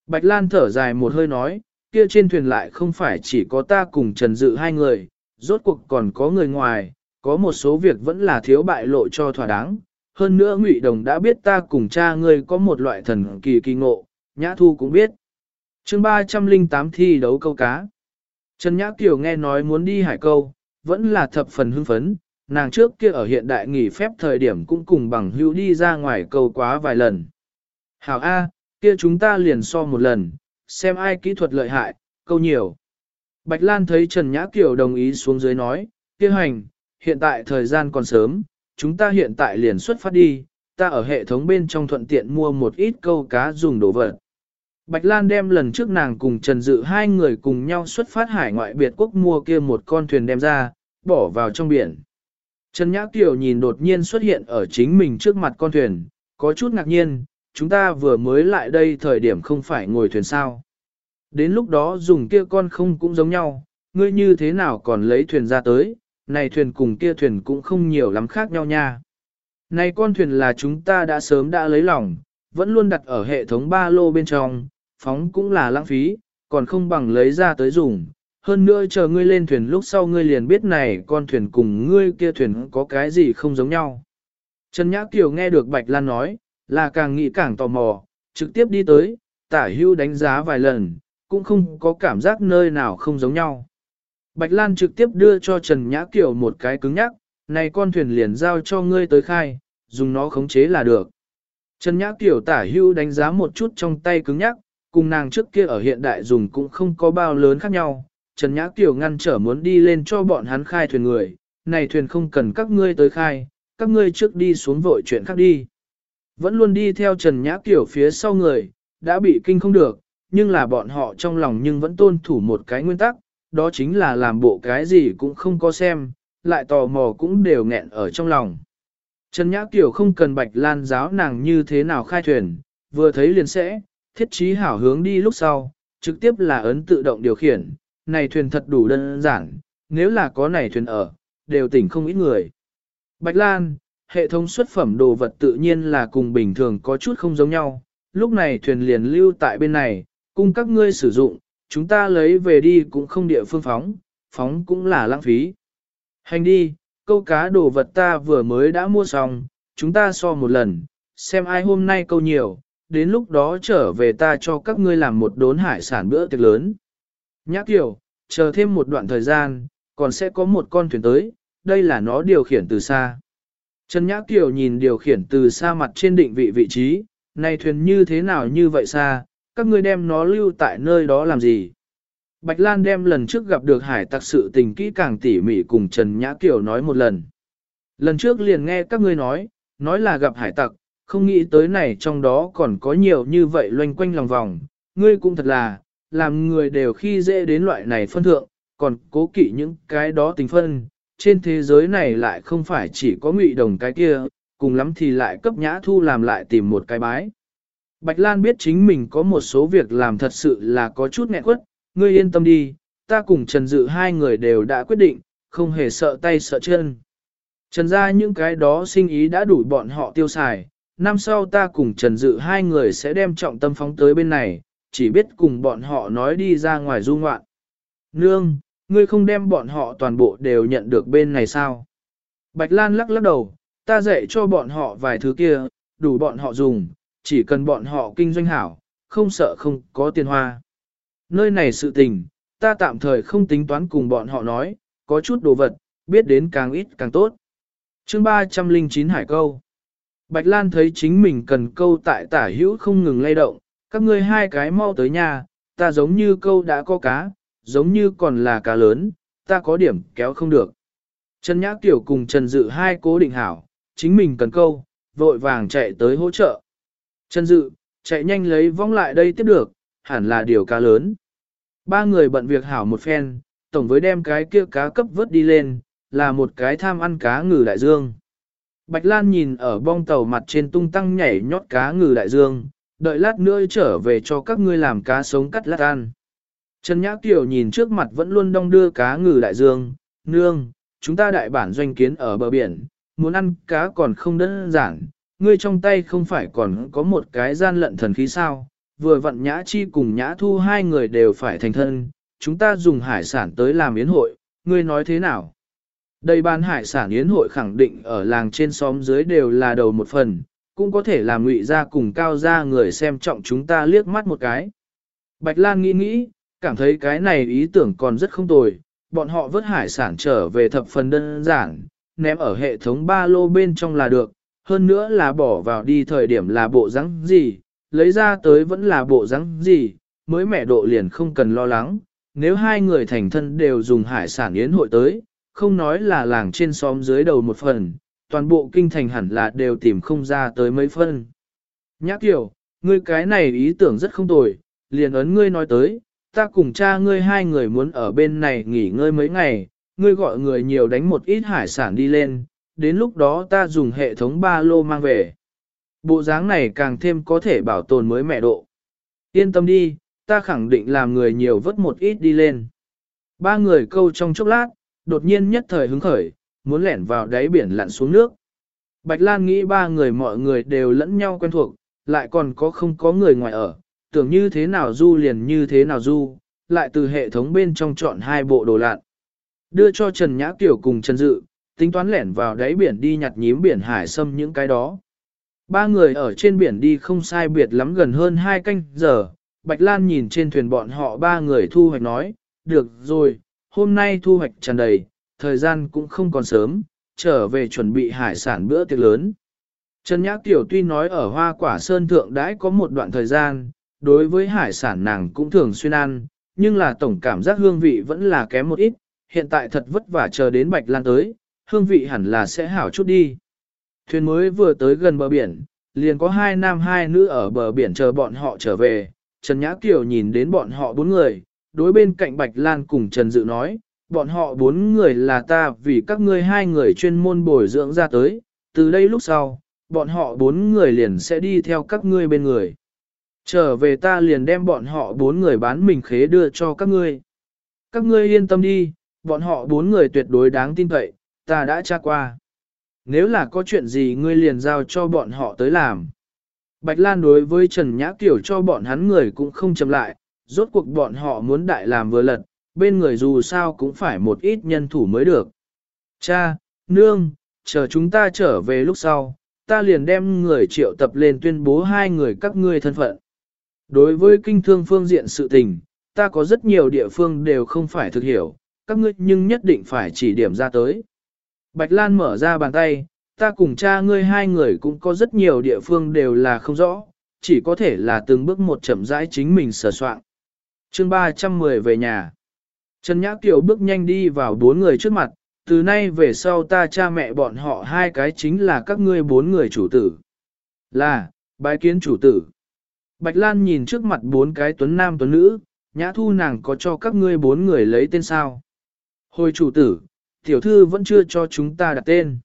Bạch Lan thở dài một hơi nói, kia trên thuyền lại không phải chỉ có ta cùng Trần Dự hai người, rốt cuộc còn có người ngoài, có một số việc vẫn là thiếu bại lộ cho thỏa đáng. Hơn nữa Ngụy Đồng đã biết ta cùng cha ngươi có một loại thần kỳ kỳ ngộ, Nhã Thu cũng biết. chương 308 thi đấu câu cá. Trần Nhã Kiều nghe nói muốn đi hải câu, vẫn là thập phần hưng phấn, nàng trước kia ở hiện đại nghỉ phép thời điểm cũng cùng bằng hữu đi ra ngoài câu quá vài lần. Hảo A, kia chúng ta liền so một lần, xem ai kỹ thuật lợi hại, câu nhiều. Bạch Lan thấy Trần Nhã Kiều đồng ý xuống dưới nói, kia hành, hiện tại thời gian còn sớm, chúng ta hiện tại liền xuất phát đi, ta ở hệ thống bên trong thuận tiện mua một ít câu cá dùng đồ vật. Bạch Lan đem lần trước nàng cùng Trần Dự hai người cùng nhau xuất phát hải ngoại biệt quốc mua kia một con thuyền đem ra, bỏ vào trong biển. Trần Nhã Kiều nhìn đột nhiên xuất hiện ở chính mình trước mặt con thuyền, có chút ngạc nhiên, chúng ta vừa mới lại đây thời điểm không phải ngồi thuyền sao. Đến lúc đó dùng kia con không cũng giống nhau, ngươi như thế nào còn lấy thuyền ra tới, này thuyền cùng kia thuyền cũng không nhiều lắm khác nhau nha. Này con thuyền là chúng ta đã sớm đã lấy lòng, vẫn luôn đặt ở hệ thống ba lô bên trong, phóng cũng là lãng phí, còn không bằng lấy ra tới dùng. Hơn nữa chờ ngươi lên thuyền lúc sau ngươi liền biết này con thuyền cùng ngươi kia thuyền có cái gì không giống nhau. Trần Nhã Kiều nghe được Bạch Lan nói, là càng nghĩ càng tò mò, trực tiếp đi tới, tả hưu đánh giá vài lần, cũng không có cảm giác nơi nào không giống nhau. Bạch Lan trực tiếp đưa cho Trần Nhã Kiều một cái cứng nhắc, này con thuyền liền giao cho ngươi tới khai, dùng nó khống chế là được. Trần Nhã Kiều tả hưu đánh giá một chút trong tay cứng nhắc, cùng nàng trước kia ở hiện đại dùng cũng không có bao lớn khác nhau. Trần Nhã Kiều ngăn trở muốn đi lên cho bọn hắn khai thuyền người, này thuyền không cần các ngươi tới khai, các ngươi trước đi xuống vội chuyện khác đi. Vẫn luôn đi theo Trần Nhã Kiều phía sau người, đã bị kinh không được, nhưng là bọn họ trong lòng nhưng vẫn tôn thủ một cái nguyên tắc, đó chính là làm bộ cái gì cũng không có xem, lại tò mò cũng đều nghẹn ở trong lòng. Trần Nhã Kiều không cần Bạch Lan giáo nàng như thế nào khai thuyền, vừa thấy liền sẽ, thiết trí hảo hướng đi lúc sau, trực tiếp là ấn tự động điều khiển, này thuyền thật đủ đơn giản, nếu là có này thuyền ở, đều tỉnh không ít người. Bạch Lan, hệ thống xuất phẩm đồ vật tự nhiên là cùng bình thường có chút không giống nhau, lúc này thuyền liền lưu tại bên này, cung các ngươi sử dụng, chúng ta lấy về đi cũng không địa phương phóng, phóng cũng là lãng phí. Hành đi, câu cá đồ vật ta vừa mới đã mua xong, chúng ta so một lần, xem ai hôm nay câu nhiều, đến lúc đó trở về ta cho các ngươi làm một đốn hải sản bữa tiệc lớn. Nhã Kiều, chờ thêm một đoạn thời gian, còn sẽ có một con thuyền tới, đây là nó điều khiển từ xa. Trần Nhã Kiều nhìn điều khiển từ xa mặt trên định vị vị trí, này thuyền như thế nào như vậy xa, các ngươi đem nó lưu tại nơi đó làm gì? Bạch Lan đem lần trước gặp được hải tặc sự tình kỹ càng tỉ mỉ cùng Trần Nhã Kiều nói một lần. Lần trước liền nghe các ngươi nói, nói là gặp hải tặc, không nghĩ tới này trong đó còn có nhiều như vậy loanh quanh lòng vòng. Ngươi cũng thật là, làm người đều khi dễ đến loại này phân thượng, còn cố kỵ những cái đó tình phân. Trên thế giới này lại không phải chỉ có ngụy đồng cái kia, cùng lắm thì lại cấp nhã thu làm lại tìm một cái bái. Bạch Lan biết chính mình có một số việc làm thật sự là có chút nghẹn quất, ngươi yên tâm đi, ta cùng Trần Dự hai người đều đã quyết định, không hề sợ tay sợ chân. Trần ra những cái đó sinh ý đã đủ bọn họ tiêu xài, năm sau ta cùng Trần Dự hai người sẽ đem trọng tâm phóng tới bên này, chỉ biết cùng bọn họ nói đi ra ngoài du ngoạn. Nương, ngươi không đem bọn họ toàn bộ đều nhận được bên này sao? Bạch Lan lắc lắc đầu, ta dạy cho bọn họ vài thứ kia, đủ bọn họ dùng, chỉ cần bọn họ kinh doanh hảo, không sợ không có tiền hoa. Nơi này sự tình, ta tạm thời không tính toán cùng bọn họ nói, có chút đồ vật, biết đến càng ít càng tốt. chương 309 Hải Câu Bạch Lan thấy chính mình cần câu tại tả hữu không ngừng lay động, các ngươi hai cái mau tới nhà, ta giống như câu đã có cá, giống như còn là cá lớn, ta có điểm kéo không được. Trần Nhã Tiểu cùng Trần Dự hai cố định hảo, chính mình cần câu, vội vàng chạy tới hỗ trợ. Trần Dự, chạy nhanh lấy vong lại đây tiếp được, hẳn là điều cá lớn. Ba người bận việc hảo một phen, tổng với đem cái kia cá cấp vớt đi lên, là một cái tham ăn cá ngừ đại dương. Bạch Lan nhìn ở bong tàu mặt trên tung tăng nhảy nhót cá ngừ đại dương, đợi lát nữa trở về cho các ngươi làm cá sống cắt lát ăn. Trần Nhã Kiều nhìn trước mặt vẫn luôn đong đưa cá ngừ đại dương, nương, chúng ta đại bản doanh kiến ở bờ biển, muốn ăn cá còn không đơn giản, ngươi trong tay không phải còn có một cái gian lận thần khí sao, vừa vặn Nhã Chi cùng Nhã Thu hai người đều phải thành thân, chúng ta dùng hải sản tới làm yến hội, ngươi nói thế nào? Đây ban hải sản yến hội khẳng định ở làng trên xóm dưới đều là đầu một phần, cũng có thể làm ngụy ra cùng cao ra người xem trọng chúng ta liếc mắt một cái. Bạch Lan nghĩ nghĩ, cảm thấy cái này ý tưởng còn rất không tồi, bọn họ vớt hải sản trở về thập phần đơn giản, ném ở hệ thống ba lô bên trong là được, hơn nữa là bỏ vào đi thời điểm là bộ rắn gì, lấy ra tới vẫn là bộ rắn gì, mới mẹ độ liền không cần lo lắng, nếu hai người thành thân đều dùng hải sản yến hội tới, không nói là làng trên xóm dưới đầu một phần, toàn bộ kinh thành hẳn là đều tìm không ra tới mấy phân. Nhã kiểu, ngươi cái này ý tưởng rất không tồi, liền ấn ngươi nói tới, ta cùng cha ngươi hai người muốn ở bên này nghỉ ngơi mấy ngày, ngươi gọi người nhiều đánh một ít hải sản đi lên, đến lúc đó ta dùng hệ thống ba lô mang về. Bộ dáng này càng thêm có thể bảo tồn mới mẹ độ. Yên tâm đi, ta khẳng định làm người nhiều vớt một ít đi lên. Ba người câu trong chốc lát, đột nhiên nhất thời hứng khởi, muốn lẻn vào đáy biển lặn xuống nước. Bạch Lan nghĩ ba người mọi người đều lẫn nhau quen thuộc, lại còn có không có người ngoài ở, tưởng như thế nào du liền như thế nào du, lại từ hệ thống bên trong chọn hai bộ đồ lặn. Đưa cho Trần Nhã Kiều cùng Trần Dự, tính toán lẻn vào đáy biển đi nhặt nhím biển hải xâm những cái đó. Ba người ở trên biển đi không sai biệt lắm gần hơn hai canh giờ, Bạch Lan nhìn trên thuyền bọn họ ba người thu hoạch nói, được rồi, hôm nay thu hoạch tràn đầy, thời gian cũng không còn sớm, trở về chuẩn bị hải sản bữa tiệc lớn. Trần Nhã Tiểu tuy nói ở hoa quả sơn thượng đãi có một đoạn thời gian, đối với hải sản nàng cũng thường xuyên ăn, nhưng là tổng cảm giác hương vị vẫn là kém một ít, hiện tại thật vất vả chờ đến Bạch Lan tới, hương vị hẳn là sẽ hảo chút đi. Thuyền mới vừa tới gần bờ biển, liền có hai nam hai nữ ở bờ biển chờ bọn họ trở về, Trần Nhã Kiều nhìn đến bọn họ bốn người, đối bên cạnh Bạch Lan cùng Trần Dự nói, bọn họ bốn người là ta vì các ngươi hai người chuyên môn bồi dưỡng ra tới, từ đây lúc sau, bọn họ bốn người liền sẽ đi theo các ngươi bên người. Trở về ta liền đem bọn họ bốn người bán mình khế đưa cho các ngươi. Các ngươi yên tâm đi, bọn họ bốn người tuyệt đối đáng tin cậy, ta đã tra qua. Nếu là có chuyện gì ngươi liền giao cho bọn họ tới làm. Bạch Lan đối với Trần Nhã Kiểu cho bọn hắn người cũng không chậm lại, rốt cuộc bọn họ muốn đại làm vừa lật, bên người dù sao cũng phải một ít nhân thủ mới được. Cha, nương, chờ chúng ta trở về lúc sau, ta liền đem người triệu tập lên tuyên bố hai người các ngươi thân phận. Đối với kinh thương phương diện sự tình, ta có rất nhiều địa phương đều không phải thực hiểu, các ngươi nhưng nhất định phải chỉ điểm ra tới. Bạch Lan mở ra bàn tay, ta cùng cha ngươi hai người cũng có rất nhiều địa phương đều là không rõ, chỉ có thể là từng bước một chậm rãi chính mình sửa soạn. Chương 310 về nhà. Trần Nhã Kiều bước nhanh đi vào bốn người trước mặt, từ nay về sau ta cha mẹ bọn họ hai cái chính là các ngươi bốn người chủ tử. Là, bái kiến chủ tử. Bạch Lan nhìn trước mặt bốn cái tuấn nam tuấn nữ, nhã thu nàng có cho các ngươi bốn người lấy tên sao. Hồi chủ tử, tiểu thư vẫn chưa cho chúng ta đặt tên.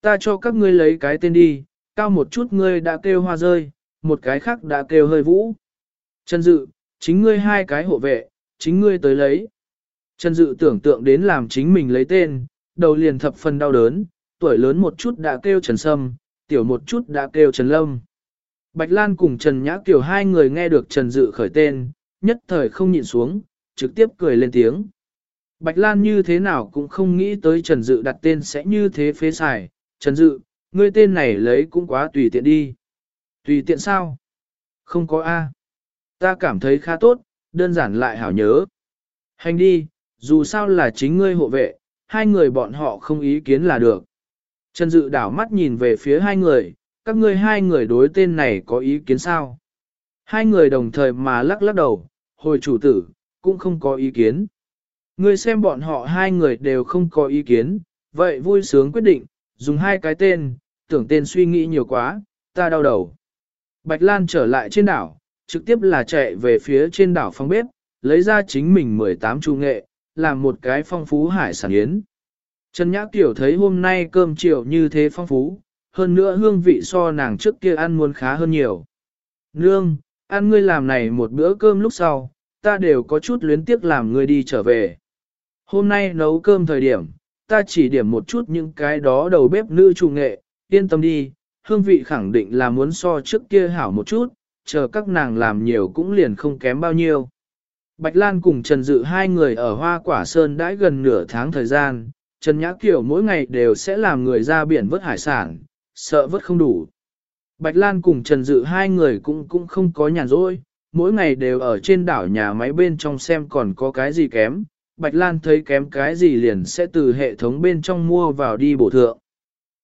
Ta cho các ngươi lấy cái tên đi, cao một chút ngươi đã kêu hoa rơi, một cái khác đã kêu hơi vũ. Trần Dự, chính ngươi hai cái hộ vệ, chính ngươi tới lấy. Trần Dự tưởng tượng đến làm chính mình lấy tên, đầu liền thập phần đau đớn, tuổi lớn một chút đã kêu Trần Sâm, tiểu một chút đã kêu Trần Lâm. Bạch Lan cùng Trần Nhã Kiều hai người nghe được Trần Dự khởi tên, nhất thời không nhịn xuống, trực tiếp cười lên tiếng. Bạch Lan như thế nào cũng không nghĩ tới Trần Dự đặt tên sẽ như thế phế xài. Trần Dự, ngươi tên này lấy cũng quá tùy tiện đi. Tùy tiện sao? Không có A. Ta cảm thấy khá tốt, đơn giản lại hảo nhớ. Hành đi, dù sao là chính ngươi hộ vệ, hai người bọn họ không ý kiến là được. Trần Dự đảo mắt nhìn về phía hai người, các ngươi hai người đối tên này có ý kiến sao? Hai người đồng thời mà lắc lắc đầu, hồi chủ tử, cũng không có ý kiến. Ngươi xem bọn họ hai người đều không có ý kiến, vậy vui sướng quyết định, dùng hai cái tên, tưởng tên suy nghĩ nhiều quá, ta đau đầu. Bạch Lan trở lại trên đảo, trực tiếp là chạy về phía trên đảo phong bếp, lấy ra chính mình 18 chu nghệ, làm một cái phong phú hải sản yến. Trần Nhã tiểu thấy hôm nay cơm chiều như thế phong phú, hơn nữa hương vị so nàng trước kia ăn muốn khá hơn nhiều. Nương, ăn ngươi làm này một bữa cơm lúc sau, ta đều có chút luyến tiếc làm ngươi đi trở về. Hôm nay nấu cơm thời điểm, ta chỉ điểm một chút những cái đó đầu bếp nữ chủ nghệ, yên tâm đi, hương vị khẳng định là muốn so trước kia hảo một chút, chờ các nàng làm nhiều cũng liền không kém bao nhiêu. Bạch Lan cùng Trần Dự hai người ở Hoa Quả Sơn đãi gần nửa tháng thời gian, Trần Nhã Kiều mỗi ngày đều sẽ làm người ra biển vớt hải sản, sợ vớt không đủ. Bạch Lan cùng Trần Dự hai người cũng cũng không có nhàn rỗi, mỗi ngày đều ở trên đảo nhà máy bên trong xem còn có cái gì kém. Bạch Lan thấy kém cái gì liền sẽ từ hệ thống bên trong mua vào đi bổ thượng.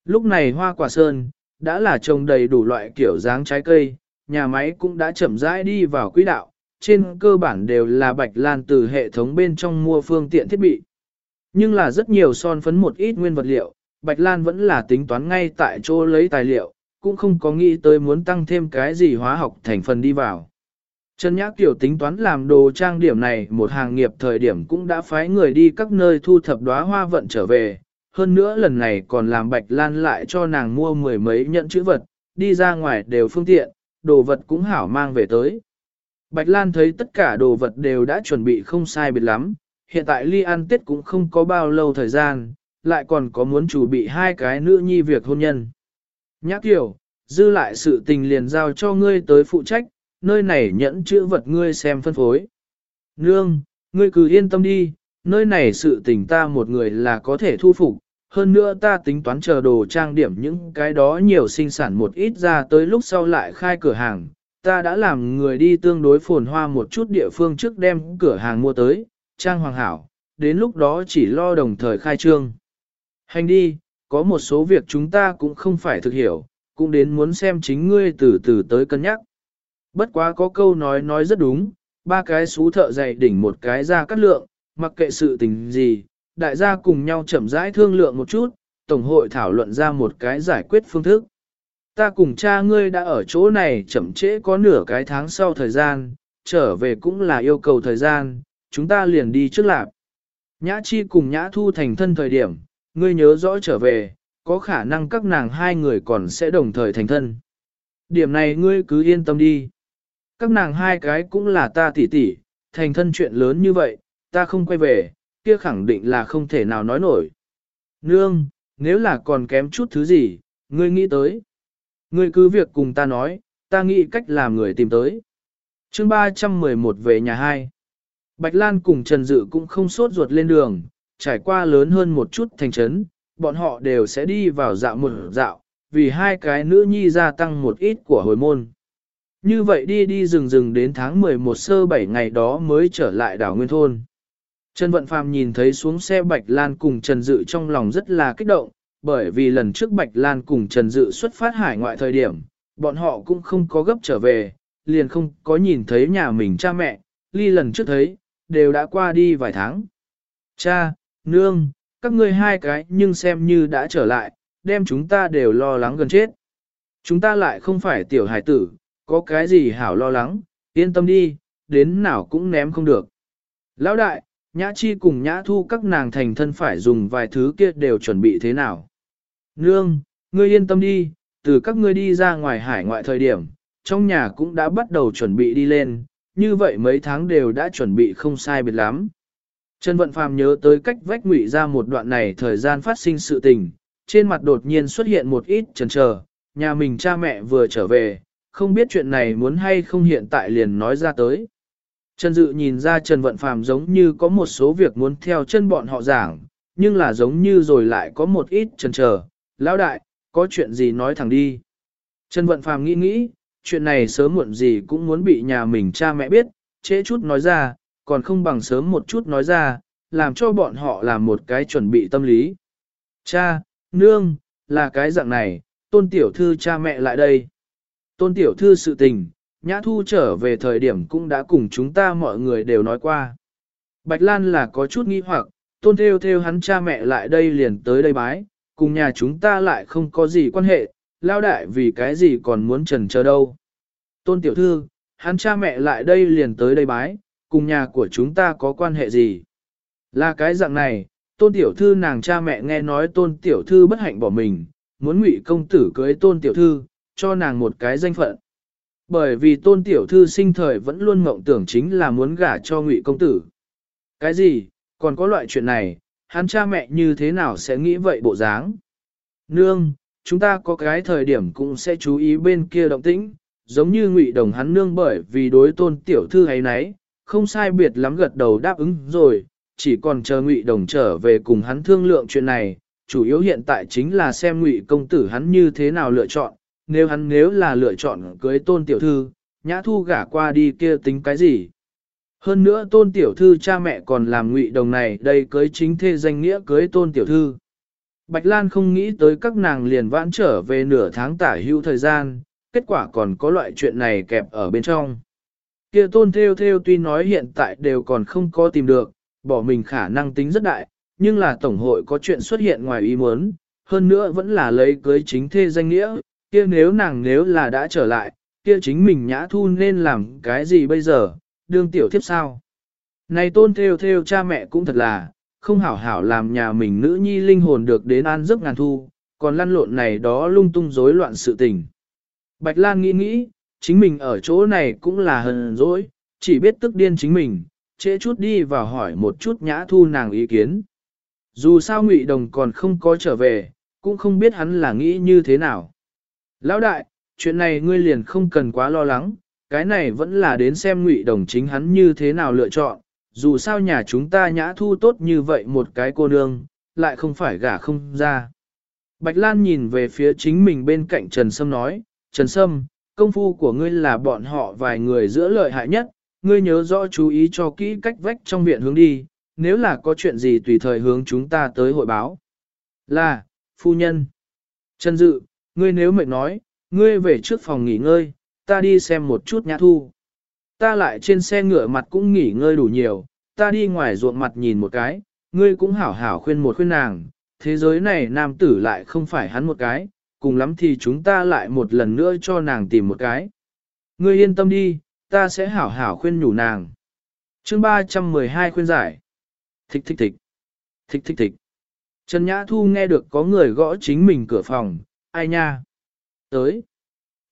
Lúc này hoa quả sơn, đã là trồng đầy đủ loại kiểu dáng trái cây, nhà máy cũng đã chậm rãi đi vào quỹ đạo, trên cơ bản đều là Bạch Lan từ hệ thống bên trong mua phương tiện thiết bị. Nhưng là rất nhiều son phấn một ít nguyên vật liệu, Bạch Lan vẫn là tính toán ngay tại chỗ lấy tài liệu, cũng không có nghĩ tới muốn tăng thêm cái gì hóa học thành phần đi vào. Trần Nhã Kiều tính toán làm đồ trang điểm này một hàng nghiệp thời điểm cũng đã phái người đi các nơi thu thập đóa hoa vận trở về, hơn nữa lần này còn làm Bạch Lan lại cho nàng mua mười mấy nhận chữ vật, đi ra ngoài đều phương tiện, đồ vật cũng hảo mang về tới. Bạch Lan thấy tất cả đồ vật đều đã chuẩn bị không sai biệt lắm, hiện tại ly ăn tết cũng không có bao lâu thời gian, lại còn có muốn chủ bị hai cái nữ nhi việc hôn nhân. Nhắc kiểu, dư lại sự tình liền giao cho ngươi tới phụ trách, nơi này nhẫn chữ vật ngươi xem phân phối. Nương, ngươi cứ yên tâm đi, nơi này sự tình ta một người là có thể thu phục, hơn nữa ta tính toán chờ đồ trang điểm những cái đó nhiều sinh sản một ít ra tới lúc sau lại khai cửa hàng. Ta đã làm người đi tương đối phồn hoa một chút địa phương trước đem cửa hàng mua tới, trang hoàng hảo, đến lúc đó chỉ lo đồng thời khai trương. Hành đi, có một số việc chúng ta cũng không phải thực hiểu, cũng đến muốn xem chính ngươi từ từ tới cân nhắc. Bất quá có câu nói nói rất đúng, ba cái xú thợ dày đỉnh một cái ra cắt lượng, mặc kệ sự tình gì, đại gia cùng nhau chậm rãi thương lượng một chút, Tổng hội thảo luận ra một cái giải quyết phương thức. Ta cùng cha ngươi đã ở chỗ này chậm trễ có nửa cái tháng sau thời gian, trở về cũng là yêu cầu thời gian, chúng ta liền đi trước lạp. Nhã Chi cùng Nhã Thu thành thân thời điểm, ngươi nhớ rõ trở về, có khả năng các nàng hai người còn sẽ đồng thời thành thân. Điểm này ngươi cứ yên tâm đi. Các nàng hai cái cũng là ta tỷ tỷ, thành thân chuyện lớn như vậy, ta không quay về, kia khẳng định là không thể nào nói nổi. Nương, nếu là còn kém chút thứ gì, ngươi nghĩ tới. Ngươi cứ việc cùng ta nói, ta nghĩ cách làm người tìm tới. chương 311 về nhà hai. Bạch Lan cùng Trần Dự cũng không sốt ruột lên đường, trải qua lớn hơn một chút thành trấn, bọn họ đều sẽ đi vào dạo một dạo, vì hai cái nữ nhi gia tăng một ít của hồi môn. Như vậy đi đi rừng rừng đến tháng 11 sơ 7 ngày đó mới trở lại đảo Nguyên Thôn. Trần Vận Phàm nhìn thấy xuống xe Bạch Lan cùng Trần Dự trong lòng rất là kích động, bởi vì lần trước Bạch Lan cùng Trần Dự xuất phát hải ngoại thời điểm, bọn họ cũng không có gấp trở về, liền không có nhìn thấy nhà mình cha mẹ, ly lần trước thấy, đều đã qua đi vài tháng. Cha, nương, các ngươi hai cái nhưng xem như đã trở lại, đem chúng ta đều lo lắng gần chết. Chúng ta lại không phải tiểu hải tử, có cái gì hảo lo lắng, yên tâm đi, đến nào cũng ném không được. Lão đại, Nhã Chi cùng Nhã Thu các nàng thành thân phải dùng vài thứ kia đều chuẩn bị thế nào. Nương, ngươi yên tâm đi, từ các ngươi đi ra ngoài hải ngoại thời điểm, trong nhà cũng đã bắt đầu chuẩn bị đi lên, như vậy mấy tháng đều đã chuẩn bị không sai biệt lắm. Trần Vận Phàm nhớ tới cách vách ngụy ra một đoạn này thời gian phát sinh sự tình, trên mặt đột nhiên xuất hiện một ít chần chờ, nhà mình cha mẹ vừa trở về, không biết chuyện này muốn hay không hiện tại liền nói ra tới. Trần Dự nhìn ra Trần Vận Phàm giống như có một số việc muốn theo chân bọn họ giảng, nhưng là giống như rồi lại có một ít chần chờ. Lão đại, có chuyện gì nói thẳng đi. Trần Vận Phàm nghĩ nghĩ, chuyện này sớm muộn gì cũng muốn bị nhà mình cha mẹ biết, chế chút nói ra, còn không bằng sớm một chút nói ra, làm cho bọn họ làm một cái chuẩn bị tâm lý. Cha, nương, là cái dạng này, tôn tiểu thư cha mẹ lại đây. Tôn tiểu thư sự tình, Nhã Thu trở về thời điểm cũng đã cùng chúng ta mọi người đều nói qua. Bạch Lan là có chút nghi hoặc, tôn theo theo hắn cha mẹ lại đây liền tới đây bái, cùng nhà chúng ta lại không có gì quan hệ, lao đại vì cái gì còn muốn trần chờ đâu. Tôn tiểu thư, hắn cha mẹ lại đây liền tới đây bái, cùng nhà của chúng ta có quan hệ gì? Là cái dạng này, tôn tiểu thư nàng cha mẹ nghe nói tôn tiểu thư bất hạnh bỏ mình, muốn ngụy công tử cưới tôn tiểu thư, cho nàng một cái danh phận. Bởi vì tôn tiểu thư sinh thời vẫn luôn mộng tưởng chính là muốn gả cho ngụy công tử. Cái gì, còn có loại chuyện này, hắn cha mẹ như thế nào sẽ nghĩ vậy bộ dáng? Nương, chúng ta có cái thời điểm cũng sẽ chú ý bên kia động tĩnh, giống như ngụy đồng hắn nương bởi vì đối tôn tiểu thư ấy nấy, không sai biệt lắm gật đầu đáp ứng rồi, chỉ còn chờ ngụy đồng trở về cùng hắn thương lượng chuyện này, chủ yếu hiện tại chính là xem ngụy công tử hắn như thế nào lựa chọn, nếu hắn nếu là lựa chọn cưới tôn tiểu thư, nhã thu gả qua đi kia tính cái gì. Hơn nữa tôn tiểu thư cha mẹ còn làm ngụy đồng này đây cưới chính thê danh nghĩa cưới tôn tiểu thư. Bạch Lan không nghĩ tới các nàng liền vãn trở về nửa tháng tả hưu thời gian, kết quả còn có loại chuyện này kẹp ở bên trong. Kia tôn theo theo tuy nói hiện tại đều còn không có tìm được, bỏ mình khả năng tính rất đại, nhưng là tổng hội có chuyện xuất hiện ngoài ý muốn, hơn nữa vẫn là lấy cưới chính thê danh nghĩa, kia nếu nàng nếu là đã trở lại, kia chính mình nhã thu nên làm cái gì bây giờ, đương tiểu thiếp sao? Này tôn theo theo cha mẹ cũng thật là, không hảo hảo làm nhà mình nữ nhi linh hồn được đến an giấc ngàn thu, còn lăn lộn này đó lung tung rối loạn sự tình. Bạch Lan nghĩ nghĩ, chính mình ở chỗ này cũng là hờn dỗi, chỉ biết tức điên chính mình, trễ chút đi và hỏi một chút nhã thu nàng ý kiến. Dù sao Ngụy Đồng còn không có trở về, cũng không biết hắn là nghĩ như thế nào. Lão đại, chuyện này ngươi liền không cần quá lo lắng, cái này vẫn là đến xem Ngụy Đồng chính hắn như thế nào lựa chọn, dù sao nhà chúng ta nhã thu tốt như vậy một cái cô nương, lại không phải gả không ra. Bạch Lan nhìn về phía chính mình bên cạnh Trần Sâm nói, Trần Sâm, công phu của ngươi là bọn họ vài người giữa lợi hại nhất, ngươi nhớ rõ chú ý cho kỹ cách vách trong viện hướng đi, nếu là có chuyện gì tùy thời hướng chúng ta tới hội báo. Là, phu nhân. Trần Dự, ngươi nếu mệt nói, ngươi về trước phòng nghỉ ngơi, ta đi xem một chút nhã thu. Ta lại trên xe ngựa mặt cũng nghỉ ngơi đủ nhiều, ta đi ngoài ruộng mặt nhìn một cái, ngươi cũng hảo hảo khuyên một khuyên nàng, thế giới này nam tử lại không phải hắn một cái, cùng lắm thì chúng ta lại một lần nữa cho nàng tìm một cái. Ngươi yên tâm đi, ta sẽ hảo hảo khuyên nhủ nàng. chương 312 khuyên giải. Thích thích thích. Thích thích thích. Trần Nhã Thu nghe được có người gõ chính mình cửa phòng, ai nha? Tới.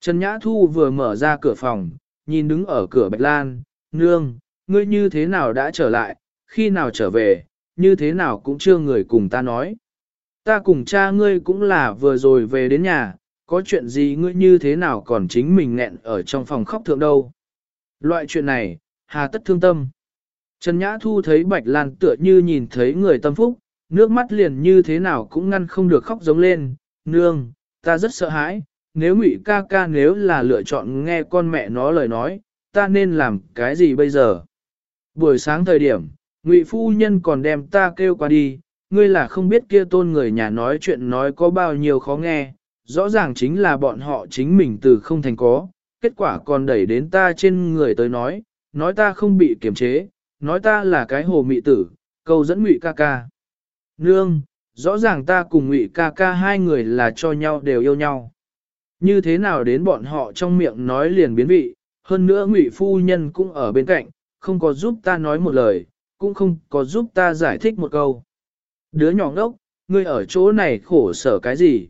Trần Nhã Thu vừa mở ra cửa phòng, nhìn đứng ở cửa Bạch Lan, nương, ngươi như thế nào đã trở lại, khi nào trở về, như thế nào cũng chưa người cùng ta nói. Ta cùng cha ngươi cũng là vừa rồi về đến nhà, có chuyện gì ngươi như thế nào còn chính mình nghẹn ở trong phòng khóc thượng đâu. Loại chuyện này, hà tất thương tâm. Trần Nhã Thu thấy Bạch Lan tựa như nhìn thấy người tâm phúc, nước mắt liền như thế nào cũng ngăn không được khóc giống lên, nương, ta rất sợ hãi, nếu ngụy ca ca nếu là lựa chọn nghe con mẹ nó lời nói, ta nên làm cái gì bây giờ? Buổi sáng thời điểm, ngụy phu nhân còn đem ta kêu qua đi, ngươi là không biết kia tôn người nhà nói chuyện nói có bao nhiêu khó nghe, rõ ràng chính là bọn họ chính mình từ không thành có, kết quả còn đẩy đến ta trên người tới nói, nói ta không bị kiềm chế, nói ta là cái hồ mị tử, câu dẫn ngụy ca ca. Nương, rõ ràng ta cùng ngụy ca ca hai người là cho nhau đều yêu nhau. Như thế nào đến bọn họ trong miệng nói liền biến vị, hơn nữa ngụy phu nhân cũng ở bên cạnh, không có giúp ta nói một lời, cũng không có giúp ta giải thích một câu. Đứa nhỏ ngốc, ngươi ở chỗ này khổ sở cái gì?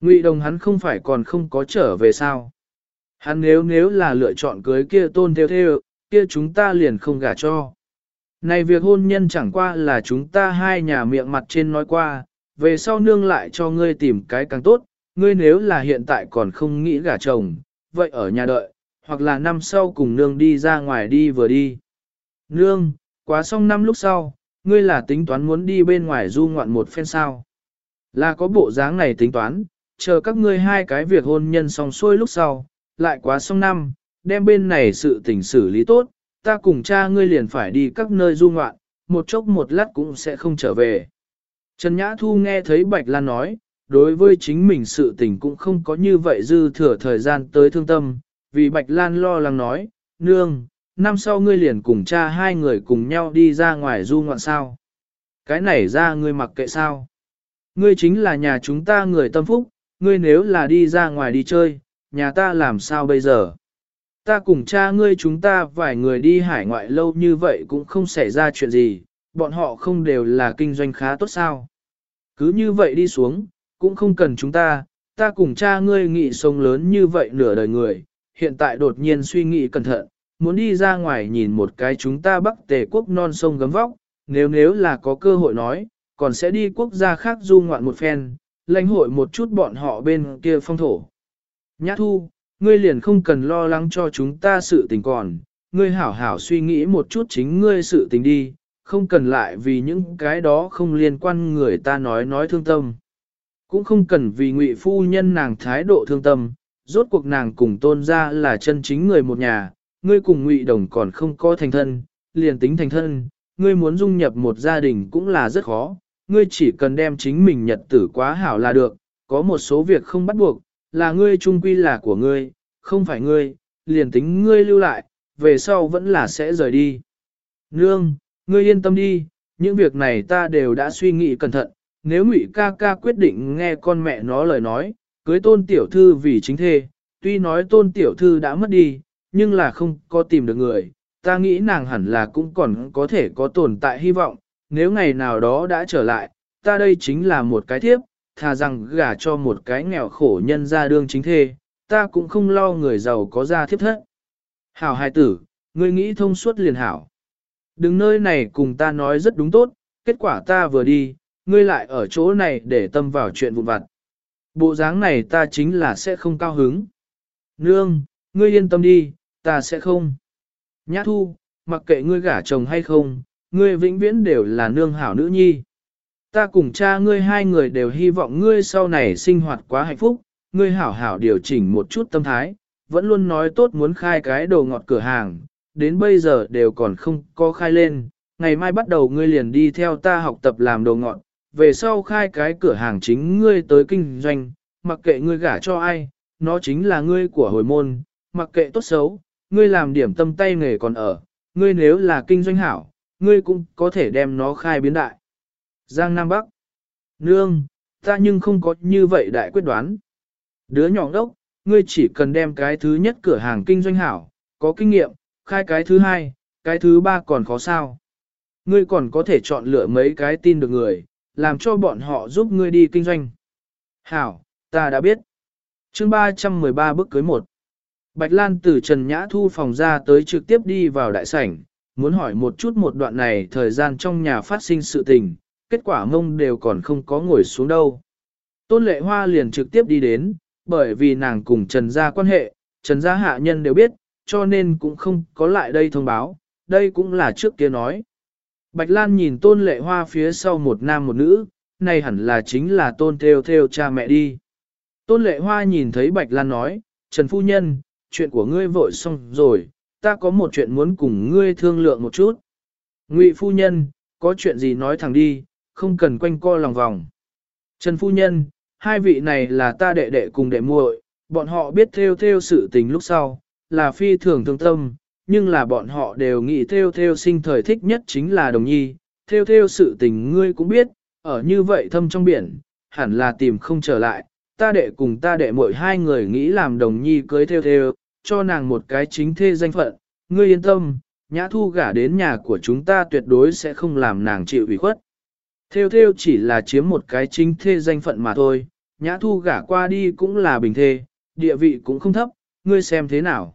Ngụy đồng hắn không phải còn không có trở về sao? Hắn nếu nếu là lựa chọn cưới kia tôn theo theo, kia chúng ta liền không gả cho. Này việc hôn nhân chẳng qua là chúng ta hai nhà miệng mặt trên nói qua, về sau nương lại cho ngươi tìm cái càng tốt, ngươi nếu là hiện tại còn không nghĩ gả chồng, vậy ở nhà đợi, hoặc là năm sau cùng nương đi ra ngoài đi vừa đi. Nương, quá xong năm lúc sau, ngươi là tính toán muốn đi bên ngoài du ngoạn một phen sao. Là có bộ dáng này tính toán, chờ các ngươi hai cái việc hôn nhân xong xuôi lúc sau, lại quá xong năm, đem bên này sự tình xử lý tốt, ta cùng cha ngươi liền phải đi các nơi du ngoạn, một chốc một lát cũng sẽ không trở về. Trần Nhã Thu nghe thấy Bạch Lan nói, đối với chính mình sự tình cũng không có như vậy dư thừa thời gian tới thương tâm, vì Bạch Lan lo lắng nói, nương, năm sau ngươi liền cùng cha hai người cùng nhau đi ra ngoài du ngoạn sao. Cái này ra ngươi mặc kệ sao. Ngươi chính là nhà chúng ta người tâm phúc, ngươi nếu là đi ra ngoài đi chơi, nhà ta làm sao bây giờ? Ta cùng cha ngươi chúng ta vài người đi hải ngoại lâu như vậy cũng không xảy ra chuyện gì, bọn họ không đều là kinh doanh khá tốt sao. Cứ như vậy đi xuống, cũng không cần chúng ta, ta cùng cha ngươi nghị sống lớn như vậy nửa đời người, hiện tại đột nhiên suy nghĩ cẩn thận, muốn đi ra ngoài nhìn một cái chúng ta bắc tề quốc non sông gấm vóc, nếu nếu là có cơ hội nói, còn sẽ đi quốc gia khác du ngoạn một phen, lãnh hội một chút bọn họ bên kia phong thổ. Nhã thu, ngươi liền không cần lo lắng cho chúng ta sự tình còn, ngươi hảo hảo suy nghĩ một chút chính ngươi sự tình đi, không cần lại vì những cái đó không liên quan người ta nói nói thương tâm. Cũng không cần vì ngụy phu nhân nàng thái độ thương tâm, rốt cuộc nàng cùng tôn ra là chân chính người một nhà, ngươi cùng ngụy đồng còn không có thành thân, liền tính thành thân, ngươi muốn dung nhập một gia đình cũng là rất khó, ngươi chỉ cần đem chính mình nhật tử quá hảo là được, có một số việc không bắt buộc, là ngươi trung quy là của ngươi, không phải ngươi, liền tính ngươi lưu lại, về sau vẫn là sẽ rời đi. Nương, ngươi yên tâm đi, những việc này ta đều đã suy nghĩ cẩn thận, nếu ngụy ca ca quyết định nghe con mẹ nó lời nói, cưới tôn tiểu thư vì chính thê, tuy nói tôn tiểu thư đã mất đi, nhưng là không có tìm được người, ta nghĩ nàng hẳn là cũng còn có thể có tồn tại hy vọng, nếu ngày nào đó đã trở lại, ta đây chính là một cái thiếp, thà rằng gả cho một cái nghèo khổ nhân ra đương chính thê, ta cũng không lo người giàu có ra thiếp thất. Hảo hài tử, ngươi nghĩ thông suốt liền hảo. Đừng nơi này cùng ta nói rất đúng tốt, kết quả ta vừa đi, ngươi lại ở chỗ này để tâm vào chuyện vụn vặt. Bộ dáng này ta chính là sẽ không cao hứng. Nương, ngươi yên tâm đi, ta sẽ không. Nhã thu, mặc kệ ngươi gả chồng hay không, ngươi vĩnh viễn đều là nương hảo nữ nhi. Ta cùng cha ngươi hai người đều hy vọng ngươi sau này sinh hoạt quá hạnh phúc, ngươi hảo hảo điều chỉnh một chút tâm thái, vẫn luôn nói tốt muốn khai cái đồ ngọt cửa hàng, đến bây giờ đều còn không có khai lên, ngày mai bắt đầu ngươi liền đi theo ta học tập làm đồ ngọt, về sau khai cái cửa hàng chính ngươi tới kinh doanh, mặc kệ ngươi gả cho ai, nó chính là ngươi của hồi môn, mặc kệ tốt xấu, ngươi làm điểm tâm tay nghề còn ở, ngươi nếu là kinh doanh hảo, ngươi cũng có thể đem nó khai biến đại. Giang Nam Bắc Nương, ta nhưng không có như vậy đại quyết đoán. Đứa nhỏ đốc, ngươi chỉ cần đem cái thứ nhất cửa hàng kinh doanh hảo, có kinh nghiệm, khai cái thứ hai, cái thứ ba còn khó sao. Ngươi còn có thể chọn lựa mấy cái tin được người, làm cho bọn họ giúp ngươi đi kinh doanh. Hảo, ta đã biết. chương 313 bước cưới một. Bạch Lan từ Trần Nhã Thu phòng ra tới trực tiếp đi vào đại sảnh, muốn hỏi một chút một đoạn này thời gian trong nhà phát sinh sự tình, kết quả mông đều còn không có ngồi xuống đâu. Tôn Lệ Hoa liền trực tiếp đi đến, bởi vì nàng cùng Trần gia quan hệ, Trần gia hạ nhân đều biết, cho nên cũng không có lại đây thông báo, đây cũng là trước kia nói. Bạch Lan nhìn Tôn Lệ Hoa phía sau một nam một nữ, này hẳn là chính là Tôn Theo Theo cha mẹ đi. Tôn Lệ Hoa nhìn thấy Bạch Lan nói, Trần Phu Nhân, chuyện của ngươi vội xong rồi, ta có một chuyện muốn cùng ngươi thương lượng một chút. Ngụy Phu Nhân, có chuyện gì nói thẳng đi, không cần quanh co lòng vòng. Trần Phu Nhân, hai vị này là ta đệ đệ cùng đệ muội, bọn họ biết theo theo sự tình lúc sau, là phi thường thương tâm, nhưng là bọn họ đều nghĩ theo theo sinh thời thích nhất chính là đồng nhi, theo theo sự tình ngươi cũng biết, ở như vậy thâm trong biển, hẳn là tìm không trở lại, ta đệ cùng ta đệ mỗi hai người nghĩ làm đồng nhi cưới theo theo, cho nàng một cái chính thê danh phận, ngươi yên tâm, nhã thu gả đến nhà của chúng ta tuyệt đối sẽ không làm nàng chịu ủy khuất. Theo theo chỉ là chiếm một cái chính thê danh phận mà thôi, nhã thu gả qua đi cũng là bình thê, địa vị cũng không thấp, ngươi xem thế nào.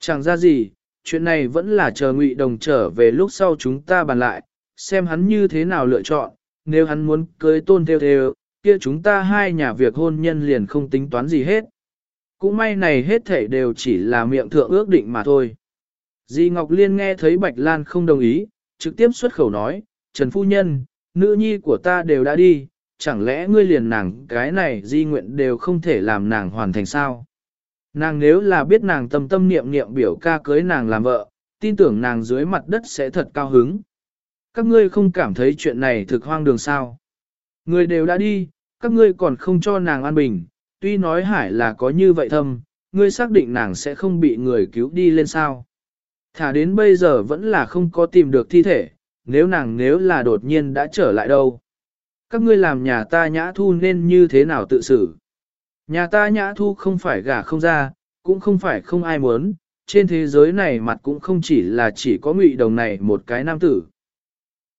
Chẳng ra gì, chuyện này vẫn là chờ ngụy đồng trở về lúc sau chúng ta bàn lại, xem hắn như thế nào lựa chọn, nếu hắn muốn cưới tôn theo theo, kia chúng ta hai nhà việc hôn nhân liền không tính toán gì hết. Cũng may này hết thể đều chỉ là miệng thượng ước định mà thôi. Di Ngọc Liên nghe thấy Bạch Lan không đồng ý, trực tiếp xuất khẩu nói, Trần Phu Nhân, nữ nhi của ta đều đã đi, chẳng lẽ ngươi liền nàng cái này di nguyện đều không thể làm nàng hoàn thành sao? Nàng nếu là biết nàng tâm tâm niệm niệm biểu ca cưới nàng làm vợ, tin tưởng nàng dưới mặt đất sẽ thật cao hứng. Các ngươi không cảm thấy chuyện này thực hoang đường sao? Người đều đã đi, các ngươi còn không cho nàng an bình, tuy nói hải là có như vậy thâm, ngươi xác định nàng sẽ không bị người cứu đi lên sao. Thả đến bây giờ vẫn là không có tìm được thi thể, nếu nàng nếu là đột nhiên đã trở lại đâu. Các ngươi làm nhà ta nhã thu nên như thế nào tự xử. Nhà ta nhã thu không phải gả không ra, cũng không phải không ai muốn, trên thế giới này mặt cũng không chỉ là chỉ có ngụy đồng này một cái nam tử.